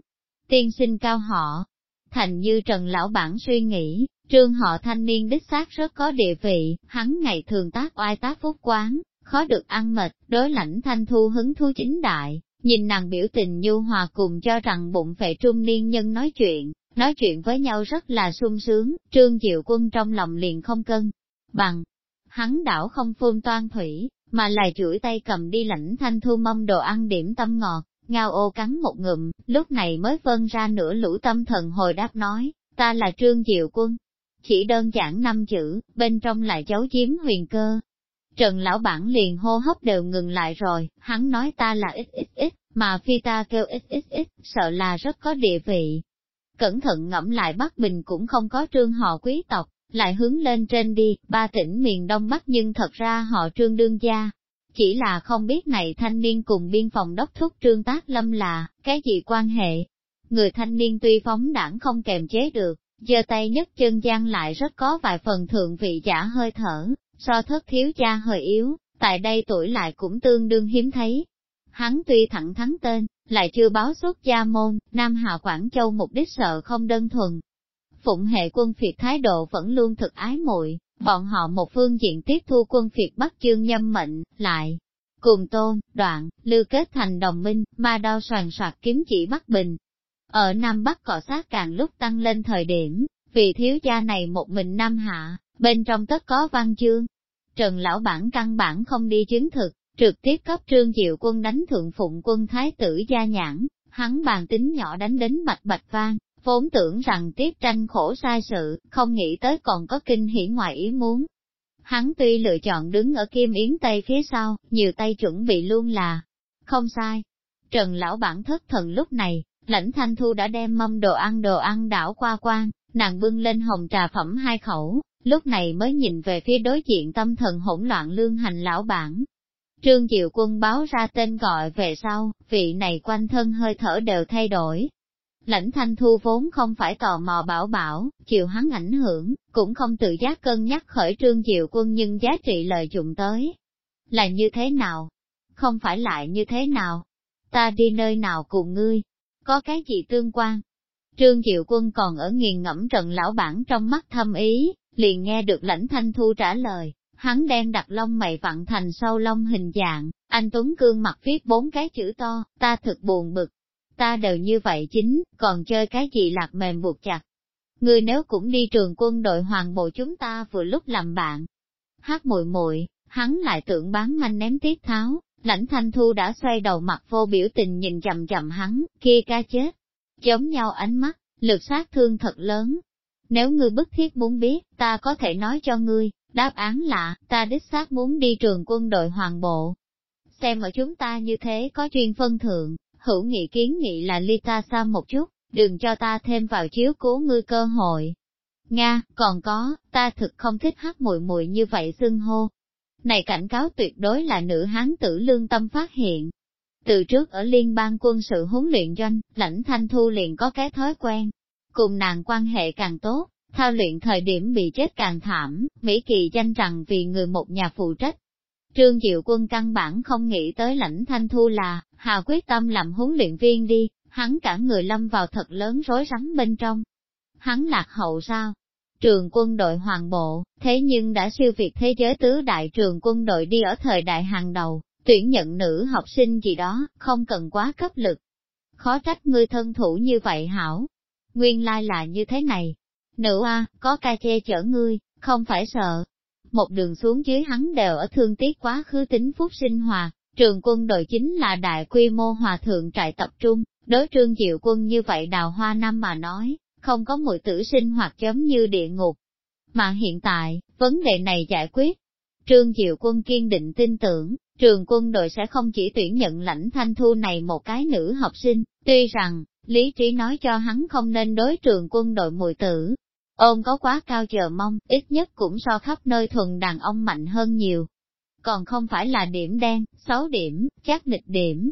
Tiên sinh cao họ, thành như trần lão bản suy nghĩ, trương họ thanh niên đích xác rất có địa vị, hắn ngày thường tác oai tác phúc quán, khó được ăn mệt, đối lãnh thanh thu hứng thú chính đại, nhìn nàng biểu tình nhu hòa cùng cho rằng bụng vệ trung niên nhân nói chuyện, nói chuyện với nhau rất là sung sướng, trương diệu quân trong lòng liền không cân, bằng, hắn đảo không phun toan thủy, mà lại chuỗi tay cầm đi lãnh thanh thu mâm đồ ăn điểm tâm ngọt, ngao ô cắn một ngụm, lúc này mới vân ra nửa lũ tâm thần hồi đáp nói, ta là trương diệu quân. Chỉ đơn giản năm chữ, bên trong lại giấu chiếm huyền cơ. Trần lão bản liền hô hấp đều ngừng lại rồi, hắn nói ta là ít ít ít, mà phi ta kêu ít ít ít, sợ là rất có địa vị, Cẩn thận ngẫm lại Bắc Bình cũng không có trương họ quý tộc, lại hướng lên trên đi, ba tỉnh miền Đông Bắc nhưng thật ra họ trương đương gia. Chỉ là không biết này thanh niên cùng biên phòng đốc thúc trương tác lâm là, cái gì quan hệ. Người thanh niên tuy phóng đảng không kềm chế được, giơ tay nhất chân gian lại rất có vài phần thượng vị giả hơi thở, so thất thiếu cha hơi yếu, tại đây tuổi lại cũng tương đương hiếm thấy. Hắn tuy thẳng thắn tên, lại chưa báo xuất gia môn, Nam Hà Quảng Châu mục đích sợ không đơn thuần. phụng hệ quân phiệt thái độ vẫn luôn thực ái muội bọn họ một phương diện tiếp thu quân phiệt bắt chương nhâm mệnh, lại cùng tôn, đoạn, lưu kết thành đồng minh, ma đao soàn soạt kiếm chỉ Bắc Bình. Ở Nam Bắc cọ sát càng lúc tăng lên thời điểm, vì thiếu gia này một mình Nam Hạ, bên trong tất có văn chương. Trần Lão Bản căn bản không đi chứng thực, trực tiếp cấp trương diệu quân đánh thượng phụng quân thái tử gia nhãn, hắn bàn tính nhỏ đánh đến bạch bạch vang, vốn tưởng rằng tiếp tranh khổ sai sự, không nghĩ tới còn có kinh hỉ ngoài ý muốn. Hắn tuy lựa chọn đứng ở Kim Yến Tây phía sau, nhiều tay chuẩn bị luôn là không sai. Trần lão bản thất thần lúc này, lãnh thanh thu đã đem mâm đồ ăn đồ ăn đảo qua quan, nàng bưng lên hồng trà phẩm hai khẩu, lúc này mới nhìn về phía đối diện tâm thần hỗn loạn lương hành lão bản. Trương Diệu Quân báo ra tên gọi về sau, vị này quanh thân hơi thở đều thay đổi, Lãnh thanh thu vốn không phải tò mò bảo bảo, chịu hắn ảnh hưởng, cũng không tự giác cân nhắc khởi trương diệu quân nhưng giá trị lợi dụng tới. Là như thế nào? Không phải lại như thế nào? Ta đi nơi nào cùng ngươi? Có cái gì tương quan? Trương Diệu Quân còn ở nghiền ngẫm trần lão bản trong mắt thâm ý, liền nghe được lãnh thanh thu trả lời, hắn đen đặt lông mày vặn thành sâu lông hình dạng, anh Tuấn Cương mặt viết bốn cái chữ to, ta thực buồn bực, ta đều như vậy chính, còn chơi cái gì lạc mềm buộc chặt. Ngươi nếu cũng đi trường quân đội hoàng bộ chúng ta vừa lúc làm bạn. Hát muội muội, hắn lại tưởng bán manh ném tiết tháo, lãnh thanh thu đã xoay đầu mặt vô biểu tình nhìn chậm chậm hắn, kia ca chết. Giống nhau ánh mắt, lực sát thương thật lớn. Nếu ngươi bức thiết muốn biết, ta có thể nói cho ngươi, đáp án là, ta đích xác muốn đi trường quân đội hoàng bộ. Xem ở chúng ta như thế có chuyên phân thượng, hữu nghị kiến nghị là ly ta xa một chút, đừng cho ta thêm vào chiếu cố ngươi cơ hội. Nga, còn có, ta thực không thích hát muội muội như vậy xưng hô. Này cảnh cáo tuyệt đối là nữ hán tử lương tâm phát hiện. Từ trước ở liên bang quân sự huấn luyện doanh, lãnh thanh thu liền có cái thói quen. Cùng nàng quan hệ càng tốt, thao luyện thời điểm bị chết càng thảm, Mỹ Kỳ danh rằng vì người một nhà phụ trách, Trương Diệu Quân căn bản không nghĩ tới lãnh thanh thu là, hà quyết tâm làm huấn luyện viên đi, hắn cả người lâm vào thật lớn rối rắm bên trong. Hắn lạc hậu sao? Trường quân đội hoàng bộ, thế nhưng đã siêu việt thế giới tứ đại trường quân đội đi ở thời đại hàng đầu, tuyển nhận nữ học sinh gì đó, không cần quá cấp lực. Khó trách ngươi thân thủ như vậy hảo. Nguyên lai là như thế này. Nữ a, có ca che chở ngươi, không phải sợ, một đường xuống dưới hắn đều ở thương tiếc quá khứ tính phúc sinh hoạt, trường quân đội chính là đại quy mô hòa thượng trại tập trung, đối trương diệu quân như vậy đào hoa năm mà nói, không có mùi tử sinh hoạt giống như địa ngục. Mà hiện tại, vấn đề này giải quyết. Trương Diệu Quân kiên định tin tưởng, trường quân đội sẽ không chỉ tuyển nhận lãnh thanh thu này một cái nữ học sinh, tuy rằng, lý trí nói cho hắn không nên đối trường quân đội mùi tử, Ôm có quá cao chờ mong, ít nhất cũng so khắp nơi thuần đàn ông mạnh hơn nhiều. Còn không phải là điểm đen, xấu điểm, chắc địch điểm.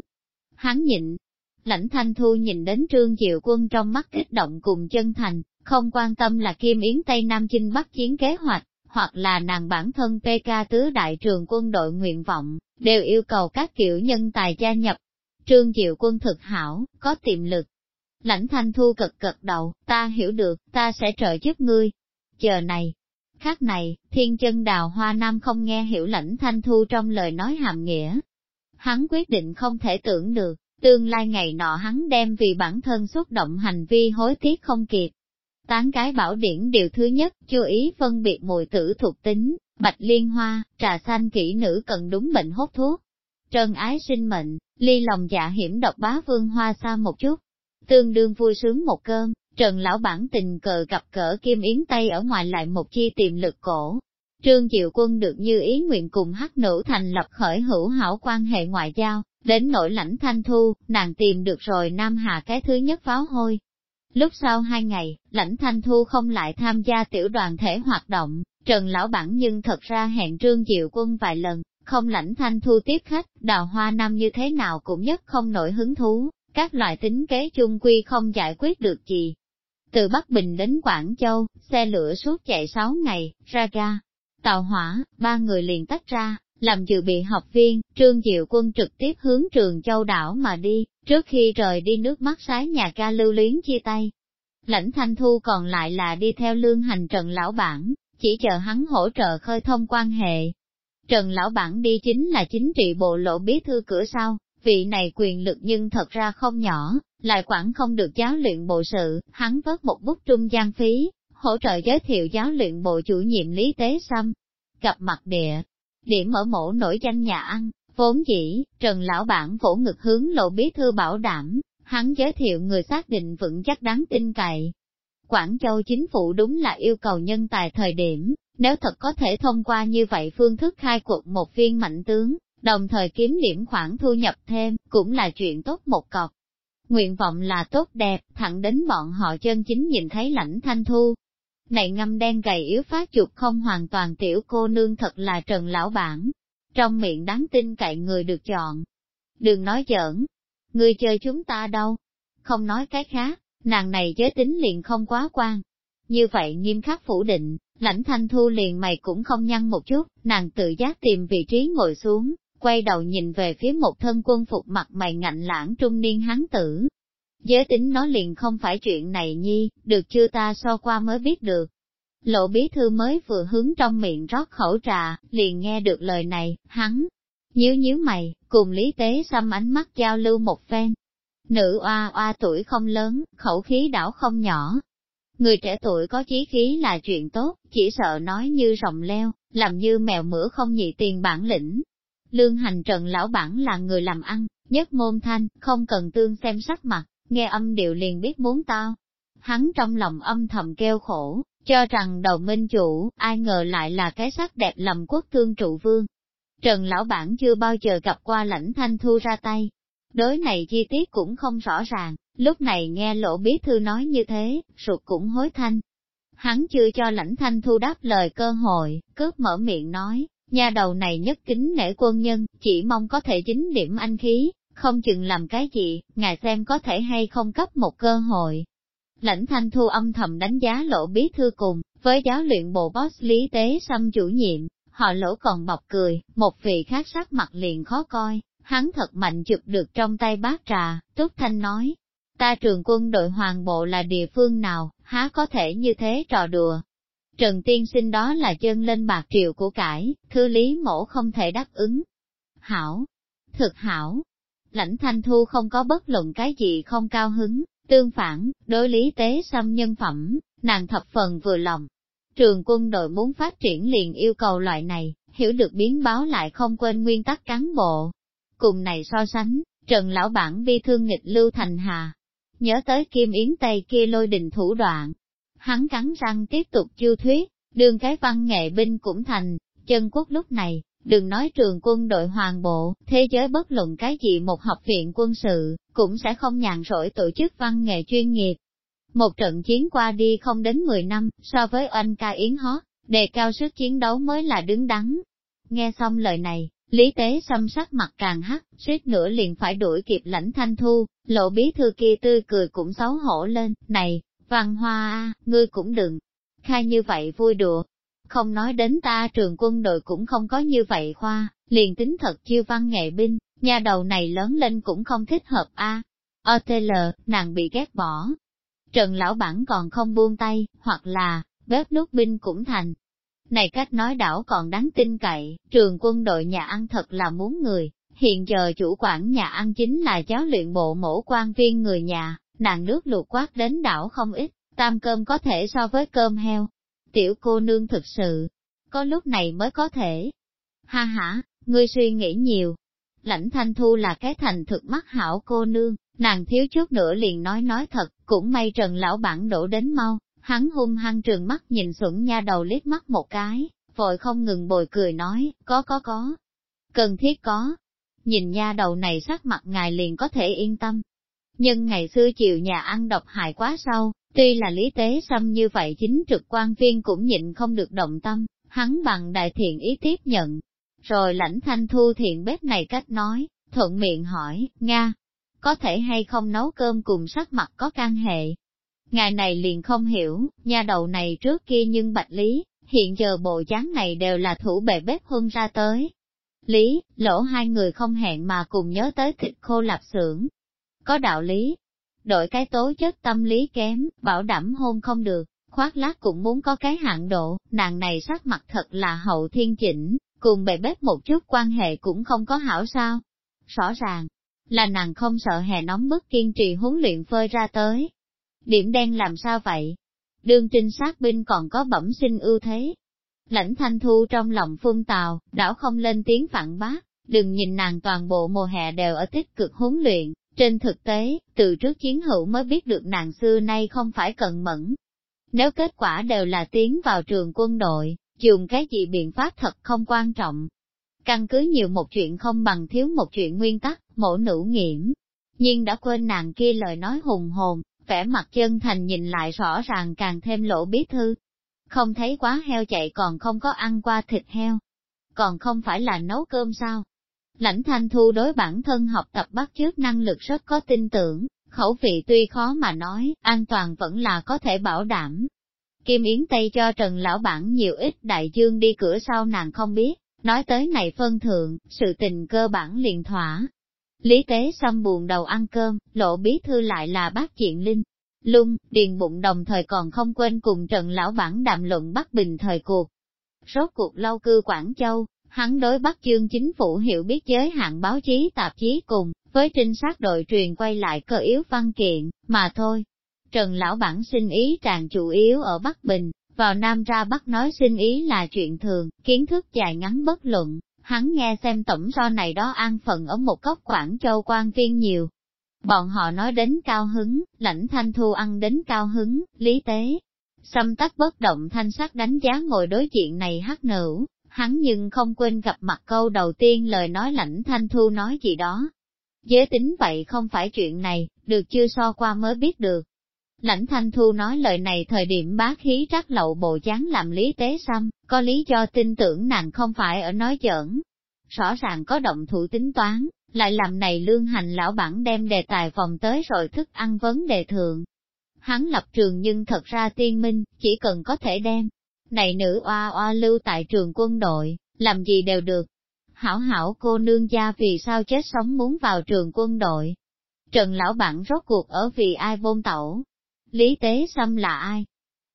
Hắn nhịn. Lãnh thanh thu nhìn đến trương diệu quân trong mắt kích động cùng chân thành, không quan tâm là Kim Yến Tây Nam Chinh Bắc chiến kế hoạch, hoặc là nàng bản thân PK tứ đại trường quân đội nguyện vọng, đều yêu cầu các kiểu nhân tài gia nhập. Trương Diệu quân thực hảo, có tiềm lực, Lãnh thanh thu cực cực đầu, ta hiểu được, ta sẽ trợ giúp ngươi. Chờ này, khác này, thiên chân đào hoa nam không nghe hiểu lãnh thanh thu trong lời nói hàm nghĩa. Hắn quyết định không thể tưởng được, tương lai ngày nọ hắn đem vì bản thân xúc động hành vi hối tiếc không kịp. Tán cái bảo điển điều thứ nhất, chú ý phân biệt mùi tử thuộc tính, bạch liên hoa, trà xanh kỹ nữ cần đúng bệnh hốt thuốc. Trần ái sinh mệnh, ly lòng dạ hiểm độc bá vương hoa xa một chút, tương đương vui sướng một cơm, Trần Lão Bản tình cờ gặp cỡ Kim Yến Tây ở ngoài lại một chi tiềm lực cổ. Trương Diệu Quân được như ý nguyện cùng hắc nữ thành lập khởi hữu hảo quan hệ ngoại giao, đến nỗi lãnh thanh thu, nàng tìm được rồi Nam Hà cái thứ nhất pháo hôi. Lúc sau hai ngày, lãnh thanh thu không lại tham gia tiểu đoàn thể hoạt động, Trần Lão Bản nhưng thật ra hẹn Trương Diệu Quân vài lần, không lãnh thanh thu tiếp khách, đào hoa năm như thế nào cũng nhất không nổi hứng thú, các loại tính kế chung quy không giải quyết được gì. Từ Bắc Bình đến Quảng Châu, xe lửa suốt chạy 6 ngày, ra ga, tàu hỏa, ba người liền tách ra, làm dự bị học viên, Trương Diệu Quân trực tiếp hướng trường Châu đảo mà đi, trước khi rời đi nước mắt sái nhà ca lưu luyến chia tay. Lãnh Thanh Thu còn lại là đi theo lương hành Trần Lão Bản, chỉ chờ hắn hỗ trợ khơi thông quan hệ. Trần Lão Bản đi chính là chính trị bộ lộ bí thư cửa sau, vị này quyền lực nhưng thật ra không nhỏ, lại quản không được giáo luyện bộ sự, hắn vớt một bút trung gian phí, hỗ trợ giới thiệu giáo luyện bộ chủ nhiệm Lý Tế Sâm. Gặp mặt địa, điểm ở mổ nổi danh nhà ăn, vốn dĩ, Trần Lão Bản vỗ ngực hướng lộ bí thư bảo đảm, hắn giới thiệu người xác định vững chắc đáng tin cậy. Quảng Châu chính phủ đúng là yêu cầu nhân tài thời điểm, nếu thật có thể thông qua như vậy phương thức khai cuộc một viên mạnh tướng, đồng thời kiếm điểm khoản thu nhập thêm, cũng là chuyện tốt một cọc. Nguyện vọng là tốt đẹp, thẳng đến bọn họ chân chính nhìn thấy lãnh thanh thu. Này ngâm đen gầy yếu phát chụp không hoàn toàn tiểu cô nương thật là trần lão bản. Trong miệng đáng tin cậy người được chọn. Đừng nói giỡn. Người chơi chúng ta đâu? Không nói cái khác, nàng này giới tính liền không quá quan. Như vậy nghiêm khắc phủ định, lãnh thanh thu liền mày cũng không nhăn một chút, nàng tự giác tìm vị trí ngồi xuống, quay đầu nhìn về phía một thân quân phục mặt mày ngạnh lãng trung niên hán tử. Giới tính nó liền không phải chuyện này nhi, được chưa ta so qua mới biết được. Lộ bí thư mới vừa hướng trong miệng rót khẩu trà, liền nghe được lời này, hắn, nhíu nhíu mày, cùng lý tế xăm ánh mắt giao lưu một phen. Nữ oa oa tuổi không lớn, khẩu khí đảo không nhỏ. Người trẻ tuổi có chí khí là chuyện tốt, chỉ sợ nói như rồng leo, làm như mèo mửa không nhị tiền bản lĩnh, Lương hành trần lão bản là người làm ăn, nhất môn thanh, không cần tương xem sắc mặt, nghe âm điệu liền biết muốn tao. Hắn trong lòng âm thầm kêu khổ, cho rằng đầu minh chủ, ai ngờ lại là cái sắc đẹp lầm quốc thương trụ vương. Trần lão bản chưa bao giờ gặp qua lãnh thanh thu ra tay. Đối này chi tiết cũng không rõ ràng, lúc này nghe lỗ bí thư nói như thế, ruột cũng hối thanh. Hắn chưa cho lãnh thanh thu đáp lời cơ hội, cướp mở miệng nói, Nhà đầu này nhất kính nể quân nhân, chỉ mong có thể chính điểm anh khí, không chừng làm cái gì, ngài xem có thể hay không cấp một cơ hội. Lãnh thanh thu âm thầm đánh giá lỗ bí thư cùng, với giáo luyện bộ boss lý tế xâm chủ nhiệm, họ lỗ còn bọc cười, một vị khác sắc mặt liền khó coi, hắn thật mạnh chụp được trong tay bát trà, Túc Thanh nói, ta trường quân đội hoàng bộ là địa phương nào, há có thể như thế trò đùa, Trần Tiên sinh đó là chân lên bạc triệu của cải, thư lý mổ không thể đáp ứng. Hảo, thực hảo, lãnh thanh thu không có bất luận cái gì không cao hứng, tương phản, đối lý tế xâm nhân phẩm, nàng thập phần vừa lòng. Trường quân đội muốn phát triển liền yêu cầu loại này, hiểu được biến báo lại không quên nguyên tắc cán bộ. Cùng này so sánh, Trần Lão Bản bi thương nghịch Lưu Thành Hà. Nhớ tới Kim Yến Tây kia lôi đình thủ đoạn, Hắn cắn răng tiếp tục chiêu thuyết, đường cái văn nghệ binh cũng thành, chân quốc lúc này, đừng nói trường quân đội hoàng bộ, thế giới bất luận cái gì một học viện quân sự, cũng sẽ không nhàn rỗi tổ chức văn nghệ chuyên nghiệp. Một trận chiến qua đi không đến 10 năm, so với oanh ca yến hót, đề cao sức chiến đấu mới là đứng đắn. Nghe xong lời này, Lý tế xâm sắc mặt càng hắt suýt nữa liền phải đuổi kịp lãnh thanh thu, lộ bí thư kia tươi cười cũng xấu hổ lên, này, Văn Hoa à, ngươi cũng đừng, khai như vậy vui đùa. Không nói đến ta trường quân đội cũng không có như vậy khoa, liền tính thật chiêu văn nghệ binh, nhà đầu này lớn lên cũng không thích hợp a. OTL, nàng bị ghét bỏ. Trần lão bản còn không buông tay, hoặc là, bếp nút binh cũng thành. Này cách nói đảo còn đáng tin cậy, trường quân đội nhà ăn thật là muốn người, hiện giờ chủ quản nhà ăn chính là giáo luyện bộ mổ quan viên người nhà, nàng nước lụt quát đến đảo không ít, tam cơm có thể so với cơm heo. Tiểu cô nương thực sự, có lúc này mới có thể. Ha ha, ngươi suy nghĩ nhiều. Lãnh thanh thu là cái thành thực mắt hảo cô nương, nàng thiếu chút nữa liền nói nói thật, cũng may trần lão bản đổ đến mau, hắn hung hăng trường mắt nhìn xuẩn nha đầu liếc mắt một cái, vội không ngừng bồi cười nói, có có có, cần thiết có. Nhìn nha đầu này sắc mặt ngài liền có thể yên tâm, nhưng ngày xưa chiều nhà ăn độc hại quá sâu, tuy là lý tế xâm như vậy chính trực quan viên cũng nhịn không được động tâm, hắn bằng đại thiện ý tiếp nhận. Rồi lãnh thanh thu thiện bếp này cách nói, thuận miệng hỏi, Nga, có thể hay không nấu cơm cùng sắc mặt có can hệ? Ngài này liền không hiểu, nhà đầu này trước kia nhưng bạch lý, hiện giờ bộ dáng này đều là thủ bề bếp huân ra tới. Lý, lỗ hai người không hẹn mà cùng nhớ tới thịt khô lạp xưởng, có đạo lý. đội cái tố chất tâm lý kém, bảo đảm hôn không được, khoác lác cũng muốn có cái hạn độ, nàng này sắc mặt thật là hậu thiên chỉnh, cùng bề bếp một chút quan hệ cũng không có hảo sao. Rõ ràng, là nàng không sợ hè nóng bức kiên trì huấn luyện phơi ra tới. Điểm đen làm sao vậy? Đương trinh sát binh còn có bẩm sinh ưu thế. Lãnh thanh thu trong lòng phun tào, đảo không lên tiếng phản bác, đừng nhìn nàng toàn bộ mùa hè đều ở tích cực huấn luyện, trên thực tế, từ trước chiến hữu mới biết được nàng xưa nay không phải cần mẫn. Nếu kết quả đều là tiến vào trường quân đội, dùng cái gì biện pháp thật không quan trọng. Căn cứ nhiều một chuyện không bằng thiếu một chuyện nguyên tắc, mổ nữ nghiệm. Nhưng đã quên nàng kia lời nói hùng hồn, vẻ mặt chân thành nhìn lại rõ ràng càng thêm lỗ bí thư. Không thấy quá heo chạy còn không có ăn qua thịt heo. Còn không phải là nấu cơm sao? Lãnh thanh thu đối bản thân học tập bắt chước năng lực rất có tin tưởng, khẩu vị tuy khó mà nói, an toàn vẫn là có thể bảo đảm. Kim Yến Tây cho Trần Lão Bản nhiều ít đại dương đi cửa sau nàng không biết, nói tới này phân thượng, sự tình cơ bản liền thỏa. Lý tế xăm buồn đầu ăn cơm, lộ bí thư lại là bác chuyện linh. Lung, điền bụng đồng thời còn không quên cùng Trần Lão Bản đàm luận bắt bình thời cuộc. Rốt cuộc lâu cư Quảng Châu, Hắn đối Bắc Dương chính phủ hiểu biết giới hạn báo chí tạp chí cùng, với trinh sát đội truyền quay lại cơ yếu văn kiện, mà thôi. Trần Lão Bản sinh ý tràn chủ yếu ở Bắc Bình, vào Nam ra Bắc nói sinh ý là chuyện thường, kiến thức dài ngắn bất luận, hắn nghe xem tổng so này đó an phận ở một góc Quảng Châu quan viên nhiều. Bọn họ nói đến cao hứng, lãnh thanh thu ăn đến cao hứng, lý tế. Xâm tắc bất động thanh sắc đánh giá ngồi đối diện này hát nữ, hắn nhưng không quên gặp mặt câu đầu tiên lời nói lãnh thanh thu nói gì đó. Giới tính vậy không phải chuyện này, được chưa so qua mới biết được. Lãnh thanh thu nói lời này thời điểm bá khí trắc lậu bộ dáng làm lý tế xăm, có lý do tin tưởng nàng không phải ở nói giỡn. Rõ ràng có động thủ tính toán, lại làm này lương hành lão bản đem đề tài vòng tới rồi thức ăn vấn đề thường. Hắn lập trường nhưng thật ra tiên minh, chỉ cần có thể đem này nữ oa oa lưu tại trường quân đội, làm gì đều được. Hảo hảo cô nương gia vì sao chết sống muốn vào trường quân đội. Trần lão bản rốt cuộc ở vì ai vôn tẩu. Lý tế xâm là ai?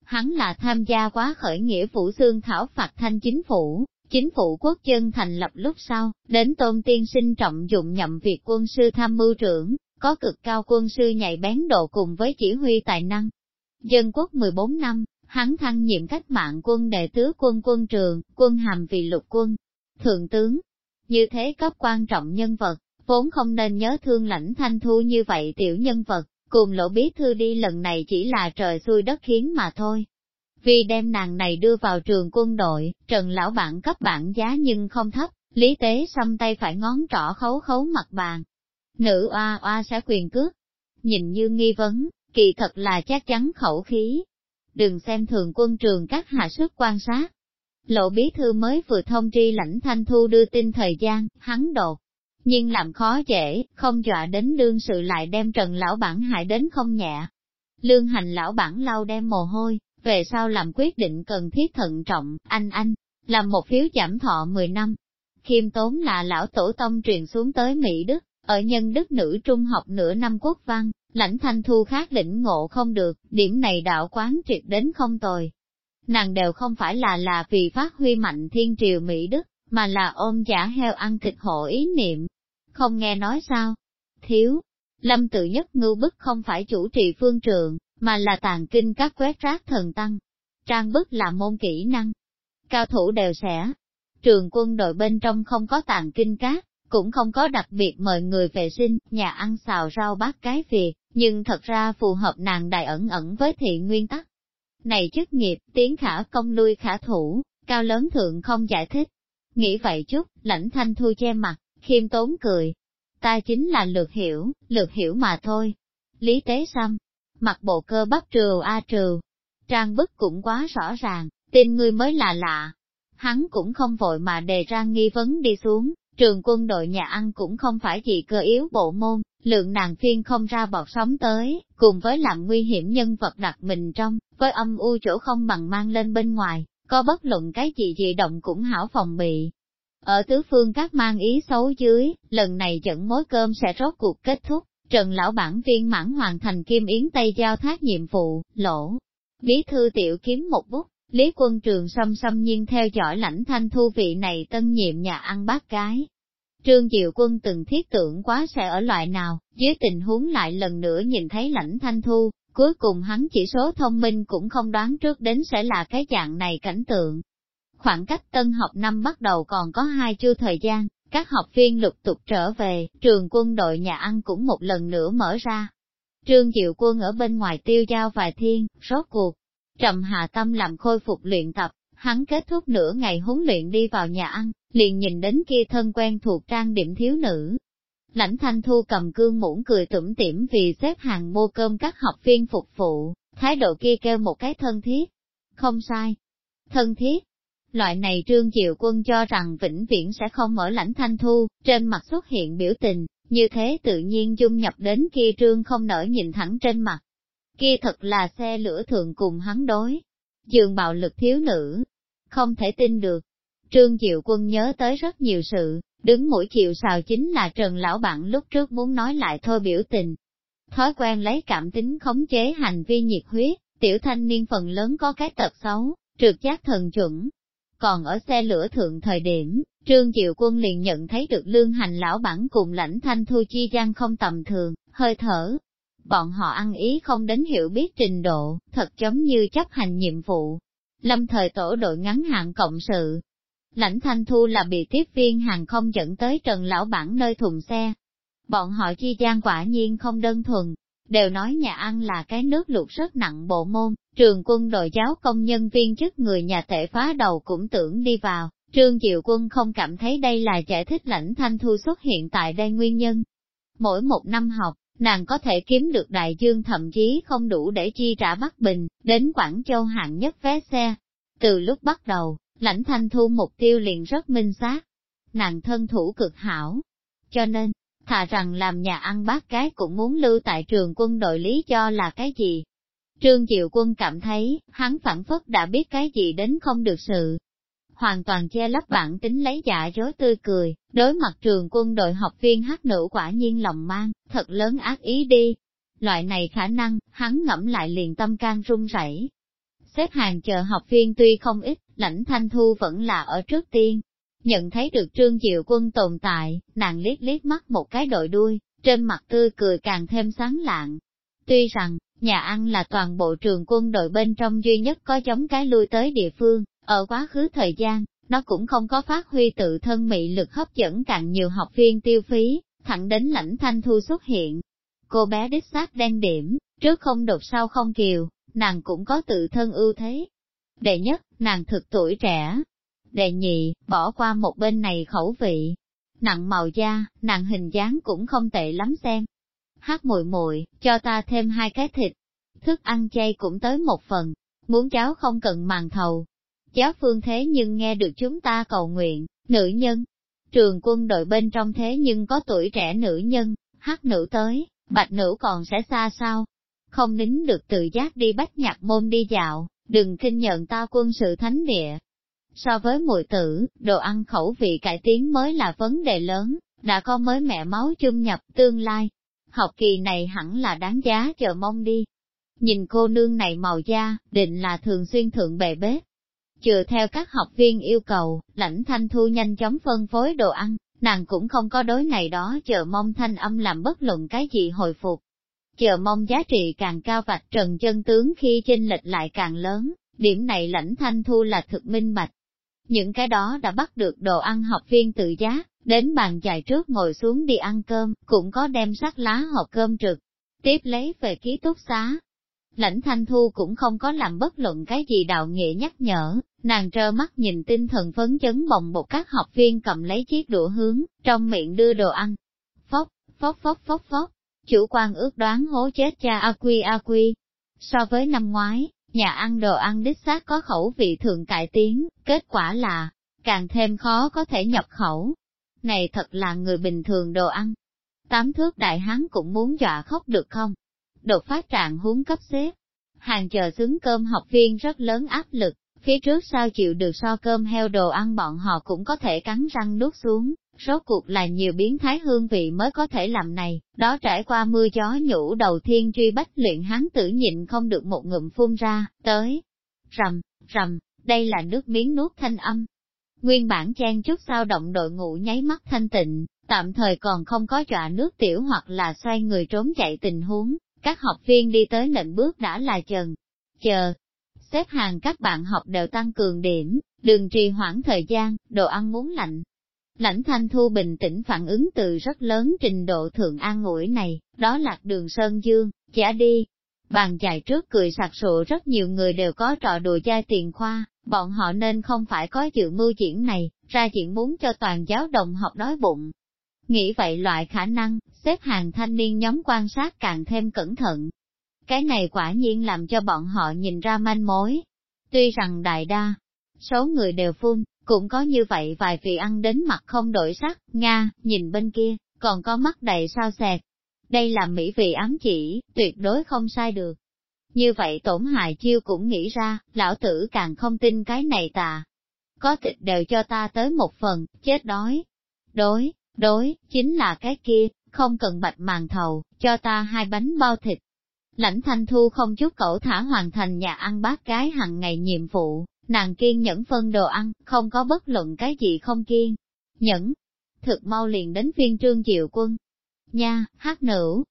Hắn là tham gia quá khởi nghĩa phủ xương thảo phạt thanh chính phủ, chính phủ quốc dân thành lập lúc sau, đến tôn tiên sinh trọng dụng nhậm việc quân sư tham mưu trưởng, có cực cao quân sư nhạy bén độ cùng với chỉ huy tài năng. Dân quốc 14 năm, hắn thăng nhiệm cách mạng quân đệ tứ quân quân trường, quân hàm vì lục quân, thượng tướng. Như thế cấp quan trọng nhân vật, vốn không nên nhớ thương lãnh thanh thu như vậy tiểu nhân vật, cùng lỗ bí thư đi lần này chỉ là trời xui đất khiến mà thôi. Vì đem nàng này đưa vào trường quân đội, trần lão bản cấp bản giá nhưng không thấp, lý tế xăm tay phải ngón trỏ khấu khấu mặt bàn. Nữ oa oa sẽ quyền cước. Nhìn như nghi vấn, kỳ thật là chắc chắn khẩu khí, đừng xem thường quân trường các hạ sức quan sát. Lộ bí thư mới vừa thông tri lãnh thanh thu đưa tin thời gian, hắn đột. Nhưng làm khó dễ, không dọa đến đương sự lại đem trần lão bản hại đến không nhẹ. Lương hành lão bản lau đem mồ hôi, về sau làm quyết định cần thiết thận trọng, anh anh, làm một phiếu giảm thọ 10 năm. Khiêm tốn là lão tổ tông truyền xuống tới Mỹ Đức, ở nhân đức nữ trung học nửa năm quốc văn, lãnh thanh thu khác đỉnh ngộ không được, điểm này đạo quán triệt đến không tồi. Nàng đều không phải là là vì phát huy mạnh thiên triều Mỹ Đức, mà là ôm giả heo ăn thịt hộ ý niệm. Không nghe nói sao? Thiếu. Lâm tự nhất ngưu bức không phải chủ trì phương trường, mà là tàn kinh các quét rác thần tăng. Trang bức là môn kỹ năng. Cao thủ đều sẽ. Trường quân đội bên trong không có tàn kinh các, cũng không có đặc biệt mời người vệ sinh, nhà ăn xào rau bát cái việc, nhưng thật ra phù hợp nàng đại ẩn ẩn với thị nguyên tắc. Này chức nghiệp, tiến khả công lui khả thủ, cao lớn thượng không giải thích. Nghĩ vậy chút, lãnh thanh thu che mặt, khiêm tốn cười. Ta chính là lược hiểu, lược hiểu mà thôi. Lý tế xăm, mặt bộ cơ bắp trừ a trừ. Trang bức cũng quá rõ ràng, tin ngươi mới là lạ. Hắn cũng không vội mà đề ra nghi vấn đi xuống, Trường quân đội nhà ăn cũng không phải chỉ cơ yếu bộ môn, lượng nàng phiên không ra bọt sóng tới, cùng với làm nguy hiểm nhân vật đặt mình trong, với âm u chỗ không bằng mang lên bên ngoài, có bất luận cái gì dị động cũng hảo phòng bị. Ở tứ phương các mang ý xấu dưới, lần này dẫn mối cơm sẽ rốt cuộc kết thúc, Trần Lão Bản viên mãn hoàn thành Kim Yến Tây giao thác nhiệm vụ, lỗ. Bí thư tiểu kiếm một bút, Lý quân trường xâm xâm nhiên theo dõi lãnh thanh thu vị này tân nhiệm nhà ăn bác gái. Trương Diệu Quân từng thiết tưởng quá sẽ ở loại nào, dưới tình huống lại lần nữa nhìn thấy lãnh thanh thu, cuối cùng hắn chỉ số thông minh cũng không đoán trước đến sẽ là cái dạng này cảnh tượng. Khoảng cách tân học năm bắt đầu còn có hai chu thời gian, các học viên lục tục trở về, trường quân đội nhà ăn cũng một lần nữa mở ra. Trương Diệu Quân ở bên ngoài tiêu giao vài thiên, rốt cuộc, trầm hạ tâm làm khôi phục luyện tập, hắn kết thúc nửa ngày huấn luyện đi vào nhà ăn, liền nhìn đến kia thân quen thuộc trang điểm thiếu nữ. Lãnh thanh thu cầm cương muỗng cười tủm tỉm vì xếp hàng mua cơm các học viên phục vụ, thái độ kia kêu một cái thân thiết. Không sai. Thân thiết, Loại này trương diệu quân cho rằng vĩnh viễn sẽ không mở lãnh thanh thu, trên mặt xuất hiện biểu tình, như thế tự nhiên dung nhập đến kia trương không nở nhìn thẳng trên mặt. Kia thật là xe lửa thường cùng hắn đối. Dường bạo lực thiếu nữ. Không thể tin được. Trương Diệu Quân nhớ tới rất nhiều sự, đứng mũi chịu sào chính là Trần Lão Bạn lúc trước muốn nói lại thôi biểu tình. Thói quen lấy cảm tính khống chế hành vi nhiệt huyết, tiểu thanh niên phần lớn có cái tật xấu, trượt giác thần chuẩn, còn ở xe lửa thượng thời điểm, Trương Diệu Quân liền nhận thấy được lương hành lão bản cùng lãnh thanh thu chi gian không tầm thường, hơi thở. Bọn họ ăn ý không đến hiểu biết trình độ, thật giống như chấp hành nhiệm vụ. Lâm thời tổ đội ngắn hạn cộng sự. Lãnh thanh thu là bị tiếp viên hàng không dẫn tới trần lão bản nơi thùng xe. Bọn họ chi gian quả nhiên không đơn thuần, đều nói nhà ăn là cái nước luộc rất nặng bộ môn, trường quân đội giáo công nhân viên chức người nhà tệ phá đầu cũng tưởng đi vào, trương diệu quân không cảm thấy đây là giải thích lãnh thanh thu xuất hiện tại đây nguyên nhân. Mỗi một năm học, nàng có thể kiếm được đại dương thậm chí không đủ để chi trả Bắc Bình, đến Quảng Châu hạng nhất vé xe. Từ lúc bắt đầu, lãnh thanh thu mục tiêu liền rất minh xác. Nàng thân thủ cực hảo. Cho nên, thà rằng làm nhà ăn bát cái cũng muốn lưu tại trường quân đội lý do là cái gì. Trương Diệu Quân cảm thấy, hắn phản phất đã biết cái gì đến không được sự. Hoàn toàn che lấp bản tính lấy dạ rối tươi cười, đối mặt trường quân đội học viên hát nữ quả nhiên lòng mang, thật lớn ác ý đi. Loại này khả năng, hắn ngẫm lại liền tâm can run rẩy. Xếp hàng chờ học viên tuy không ít, lãnh thanh thu vẫn là ở trước tiên, Nhận thấy được Trương Diệu Quân tồn tại, nàng liếc liếc mắt một cái đội đuôi, trên mặt tươi cười càng thêm sáng lạng. Tuy rằng, nhà ăn là toàn bộ trường quân đội bên trong duy nhất có giống cái lui tới địa phương, ở quá khứ thời gian, nó cũng không có phát huy tự thân mị lực hấp dẫn càng nhiều học viên tiêu phí, thẳng đến lãnh thanh thu xuất hiện. Cô bé đích xác đen điểm, trước không đột sau không kiều, nàng cũng có tự thân ưu thế. Đệ nhất, nàng thực tuổi trẻ, Đệ nhị, bỏ qua một bên này khẩu vị. Nặng màu da, nặng hình dáng cũng không tệ lắm xem. Hát muội muội cho ta thêm hai cái thịt. Thức ăn chay cũng tới một phần. Muốn cháo không cần màn thầu. Giáo phương thế nhưng nghe được chúng ta cầu nguyện, nữ nhân. Trường quân đội bên trong thế nhưng có tuổi trẻ nữ nhân, hát nữ tới, bạch nữ còn sẽ xa sao? Không nín được tự giác đi bách nhạc môn đi dạo, đừng kinh nhận ta quân sự thánh địa, So với mùi tử, đồ ăn khẩu vị cải tiến mới là vấn đề lớn, đã có mới mẹ máu chung nhập tương lai. Học kỳ này hẳn là đáng giá chờ mong đi. Nhìn cô nương này màu da, định là thường xuyên thượng bề bếp. Chừa theo các học viên yêu cầu, lãnh thanh thu nhanh chóng phân phối đồ ăn, nàng cũng không có đối này đó chờ mong thanh âm làm bất luận cái gì hồi phục. Chờ mong giá trị càng cao vạch trần chân tướng khi chênh lệch lại càng lớn, điểm này lãnh thanh thu là thực minh bạch. Những cái đó đã bắt được đồ ăn học viên tự giá, đến bàn dài trước ngồi xuống đi ăn cơm, cũng có đem sắc lá hộp cơm trực, tiếp lấy về ký túc xá. Lãnh Thanh Thu cũng không có làm bất luận cái gì đạo nghĩa nhắc nhở, nàng trơ mắt nhìn tinh thần phấn chấn bồng một các học viên cầm lấy chiếc đũa hướng, trong miệng đưa đồ ăn. Phốc, phốc phốc phốc phốc, chủ quan ước đoán hố chết cha A Quy A Quy. So với năm ngoái, Nhà ăn đồ ăn đích xác có khẩu vị thượng cải tiến, kết quả là, càng thêm khó có thể nhập khẩu. Này thật là người bình thường đồ ăn. Tám thước đại hán cũng muốn dọa khóc được không? Đột phát trạng huống cấp xếp. Hàng chờ xứng cơm học viên rất lớn áp lực, phía trước sao chịu được so cơm heo đồ ăn bọn họ cũng có thể cắn răng nuốt xuống, Rốt cuộc là nhiều biến thái hương vị mới có thể làm này, đó trải qua mưa gió nhũ đầu tiên truy bách luyện hắn tử nhịn không được một ngụm phun ra, tới. Rầm, rầm, đây là nước miếng nuốt thanh âm. Nguyên bản chen chút sao động đội ngũ nháy mắt thanh tịnh, tạm thời còn không có dọa nước tiểu hoặc là xoay người trốn chạy tình huống, các học viên đi tới lệnh bước đã là chần, chờ. Xếp hàng các bạn học đều tăng cường điểm, đừng trì hoãn thời gian, đồ ăn muốn lạnh. Lãnh thanh thu bình tĩnh phản ứng từ rất lớn trình độ thượng an ngủi này, đó là đường Sơn Dương, chả đi. Bàn chạy trước cười sặc sụa rất nhiều người đều có trò đùa chai tiền khoa, bọn họ nên không phải có dự mưu diễn này, ra chuyện muốn cho toàn giáo đồng học đói bụng. Nghĩ vậy loại khả năng, xếp hàng thanh niên nhóm quan sát càng thêm cẩn thận. Cái này quả nhiên làm cho bọn họ nhìn ra manh mối. Tuy rằng đại đa, số người đều phun, cũng có như vậy vài vị ăn đến mặt không đổi sắc, Nga, nhìn bên kia, còn có mắt đầy sao xẹt. Đây là mỹ vị ám chỉ, tuyệt đối không sai được. Như vậy tổn hại chiêu cũng nghĩ ra, lão tử càng không tin cái này tà. Có thịt đều cho ta tới một phần, chết đói. Đối, đối, chính là cái kia, không cần bạch màn thầu, cho ta hai bánh bao thịt. Lãnh thanh thu không chút cẩu thả hoàn thành nhà ăn bát gái hàng ngày nhiệm vụ, nàng kiên nhẫn phân đồ ăn, không có bất luận cái gì không kiên. Nhẫn, thực mau liền đến phiên trương diệu quân. Nha, hát nữ,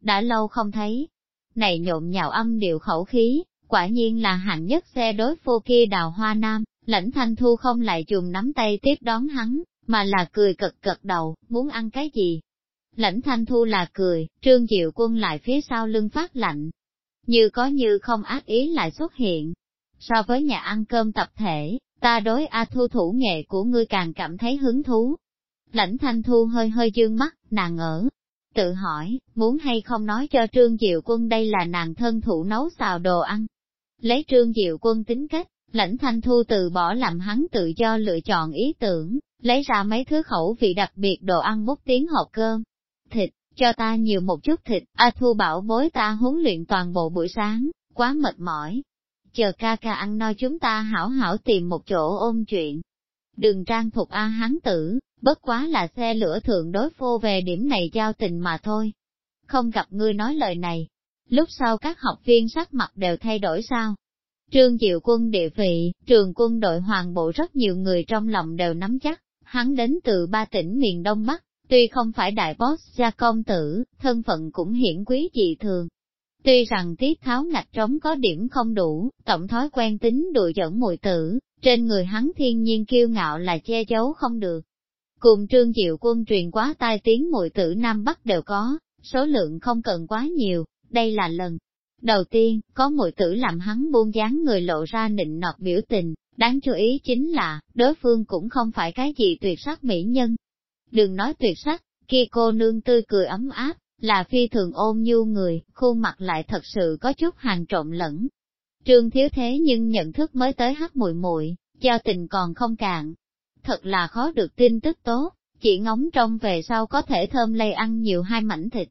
đã lâu không thấy. Này nhộn nhào âm điệu khẩu khí, quả nhiên là hạng nhất xe đối phu kia đào hoa nam, lãnh thanh thu không lại chùm nắm tay tiếp đón hắn, mà là cười cật cật đầu, muốn ăn cái gì. Lãnh thanh thu là cười, trương diệu quân lại phía sau lưng phát lạnh. Như có như không ác ý lại xuất hiện. So với nhà ăn cơm tập thể, ta đối A thu thủ nghệ của ngươi càng cảm thấy hứng thú. Lãnh thanh thu hơi hơi dương mắt, nàng ở. Tự hỏi, muốn hay không nói cho Trương Diệu Quân đây là nàng thân thủ nấu xào đồ ăn. Lấy Trương Diệu Quân tính cách, lãnh thanh thu từ bỏ làm hắn tự do lựa chọn ý tưởng, lấy ra mấy thứ khẩu vị đặc biệt đồ ăn bút tiếng hộp cơm. Thịt, cho ta nhiều một chút thịt, A Thu bảo bối ta huấn luyện toàn bộ buổi sáng, quá mệt mỏi. Chờ ca ca ăn no chúng ta hảo hảo tìm một chỗ ôm chuyện. Đừng trang thuộc A hán tử, bất quá là xe lửa thượng đối phô về điểm này giao tình mà thôi. Không gặp ngươi nói lời này. Lúc sau các học viên sắc mặt đều thay đổi sao? Trương Diệu quân địa vị, trường quân đội hoàng bộ rất nhiều người trong lòng đều nắm chắc, hắn đến từ ba tỉnh miền Đông Bắc, tuy không phải đại boss gia công tử, thân phận cũng hiển quý dị thường. Tuy rằng tiết tháo ngạch trống có điểm không đủ, tổng thói quen tính đùa dẫn mùi tử, trên người hắn thiên nhiên kiêu ngạo là che giấu không được. Cùng trương diệu quân truyền quá tai tiếng mùi tử Nam Bắc đều có, số lượng không cần quá nhiều, đây là lần. Đầu tiên, có mùi tử làm hắn buông dáng người lộ ra nịnh nọt biểu tình, Đáng chú ý chính là, đối phương cũng không phải cái gì tuyệt sắc mỹ nhân. Đừng nói tuyệt sắc, kia cô nương tươi cười ấm áp, là phi thường ôm nhu người, khuôn mặt lại thật sự có chút hàng trộn lẫn. Trương thiếu thế nhưng nhận thức mới tới hát muội muội giao tình còn không cạn. Thật là khó được tin tức tốt, chỉ ngóng trong về sau có thể thơm lây ăn nhiều hai mảnh thịt.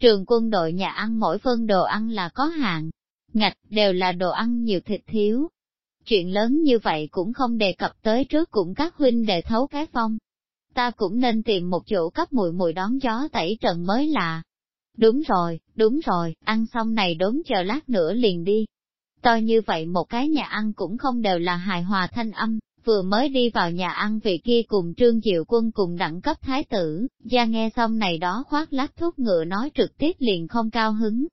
Trường quân đội nhà ăn mỗi phân đồ ăn là có hạn, ngạch đều là đồ ăn nhiều thịt thiếu, Chuyện lớn như vậy cũng không đề cập tới trước cũng các huynh đệ thấu cái phong. Ta cũng nên tìm một chỗ cấp mùi mùi đón gió tẩy trần mới là. Đúng rồi, đúng rồi, ăn xong này đốn chờ lát nữa liền đi. To như vậy một cái nhà ăn cũng không đều là hài hòa thanh âm, vừa mới đi vào nhà ăn vị kia cùng Trương Diệu Quân cùng đẳng cấp thái tử, gia nghe xong này đó khoác lát thuốc ngựa nói trực tiếp liền không cao hứng.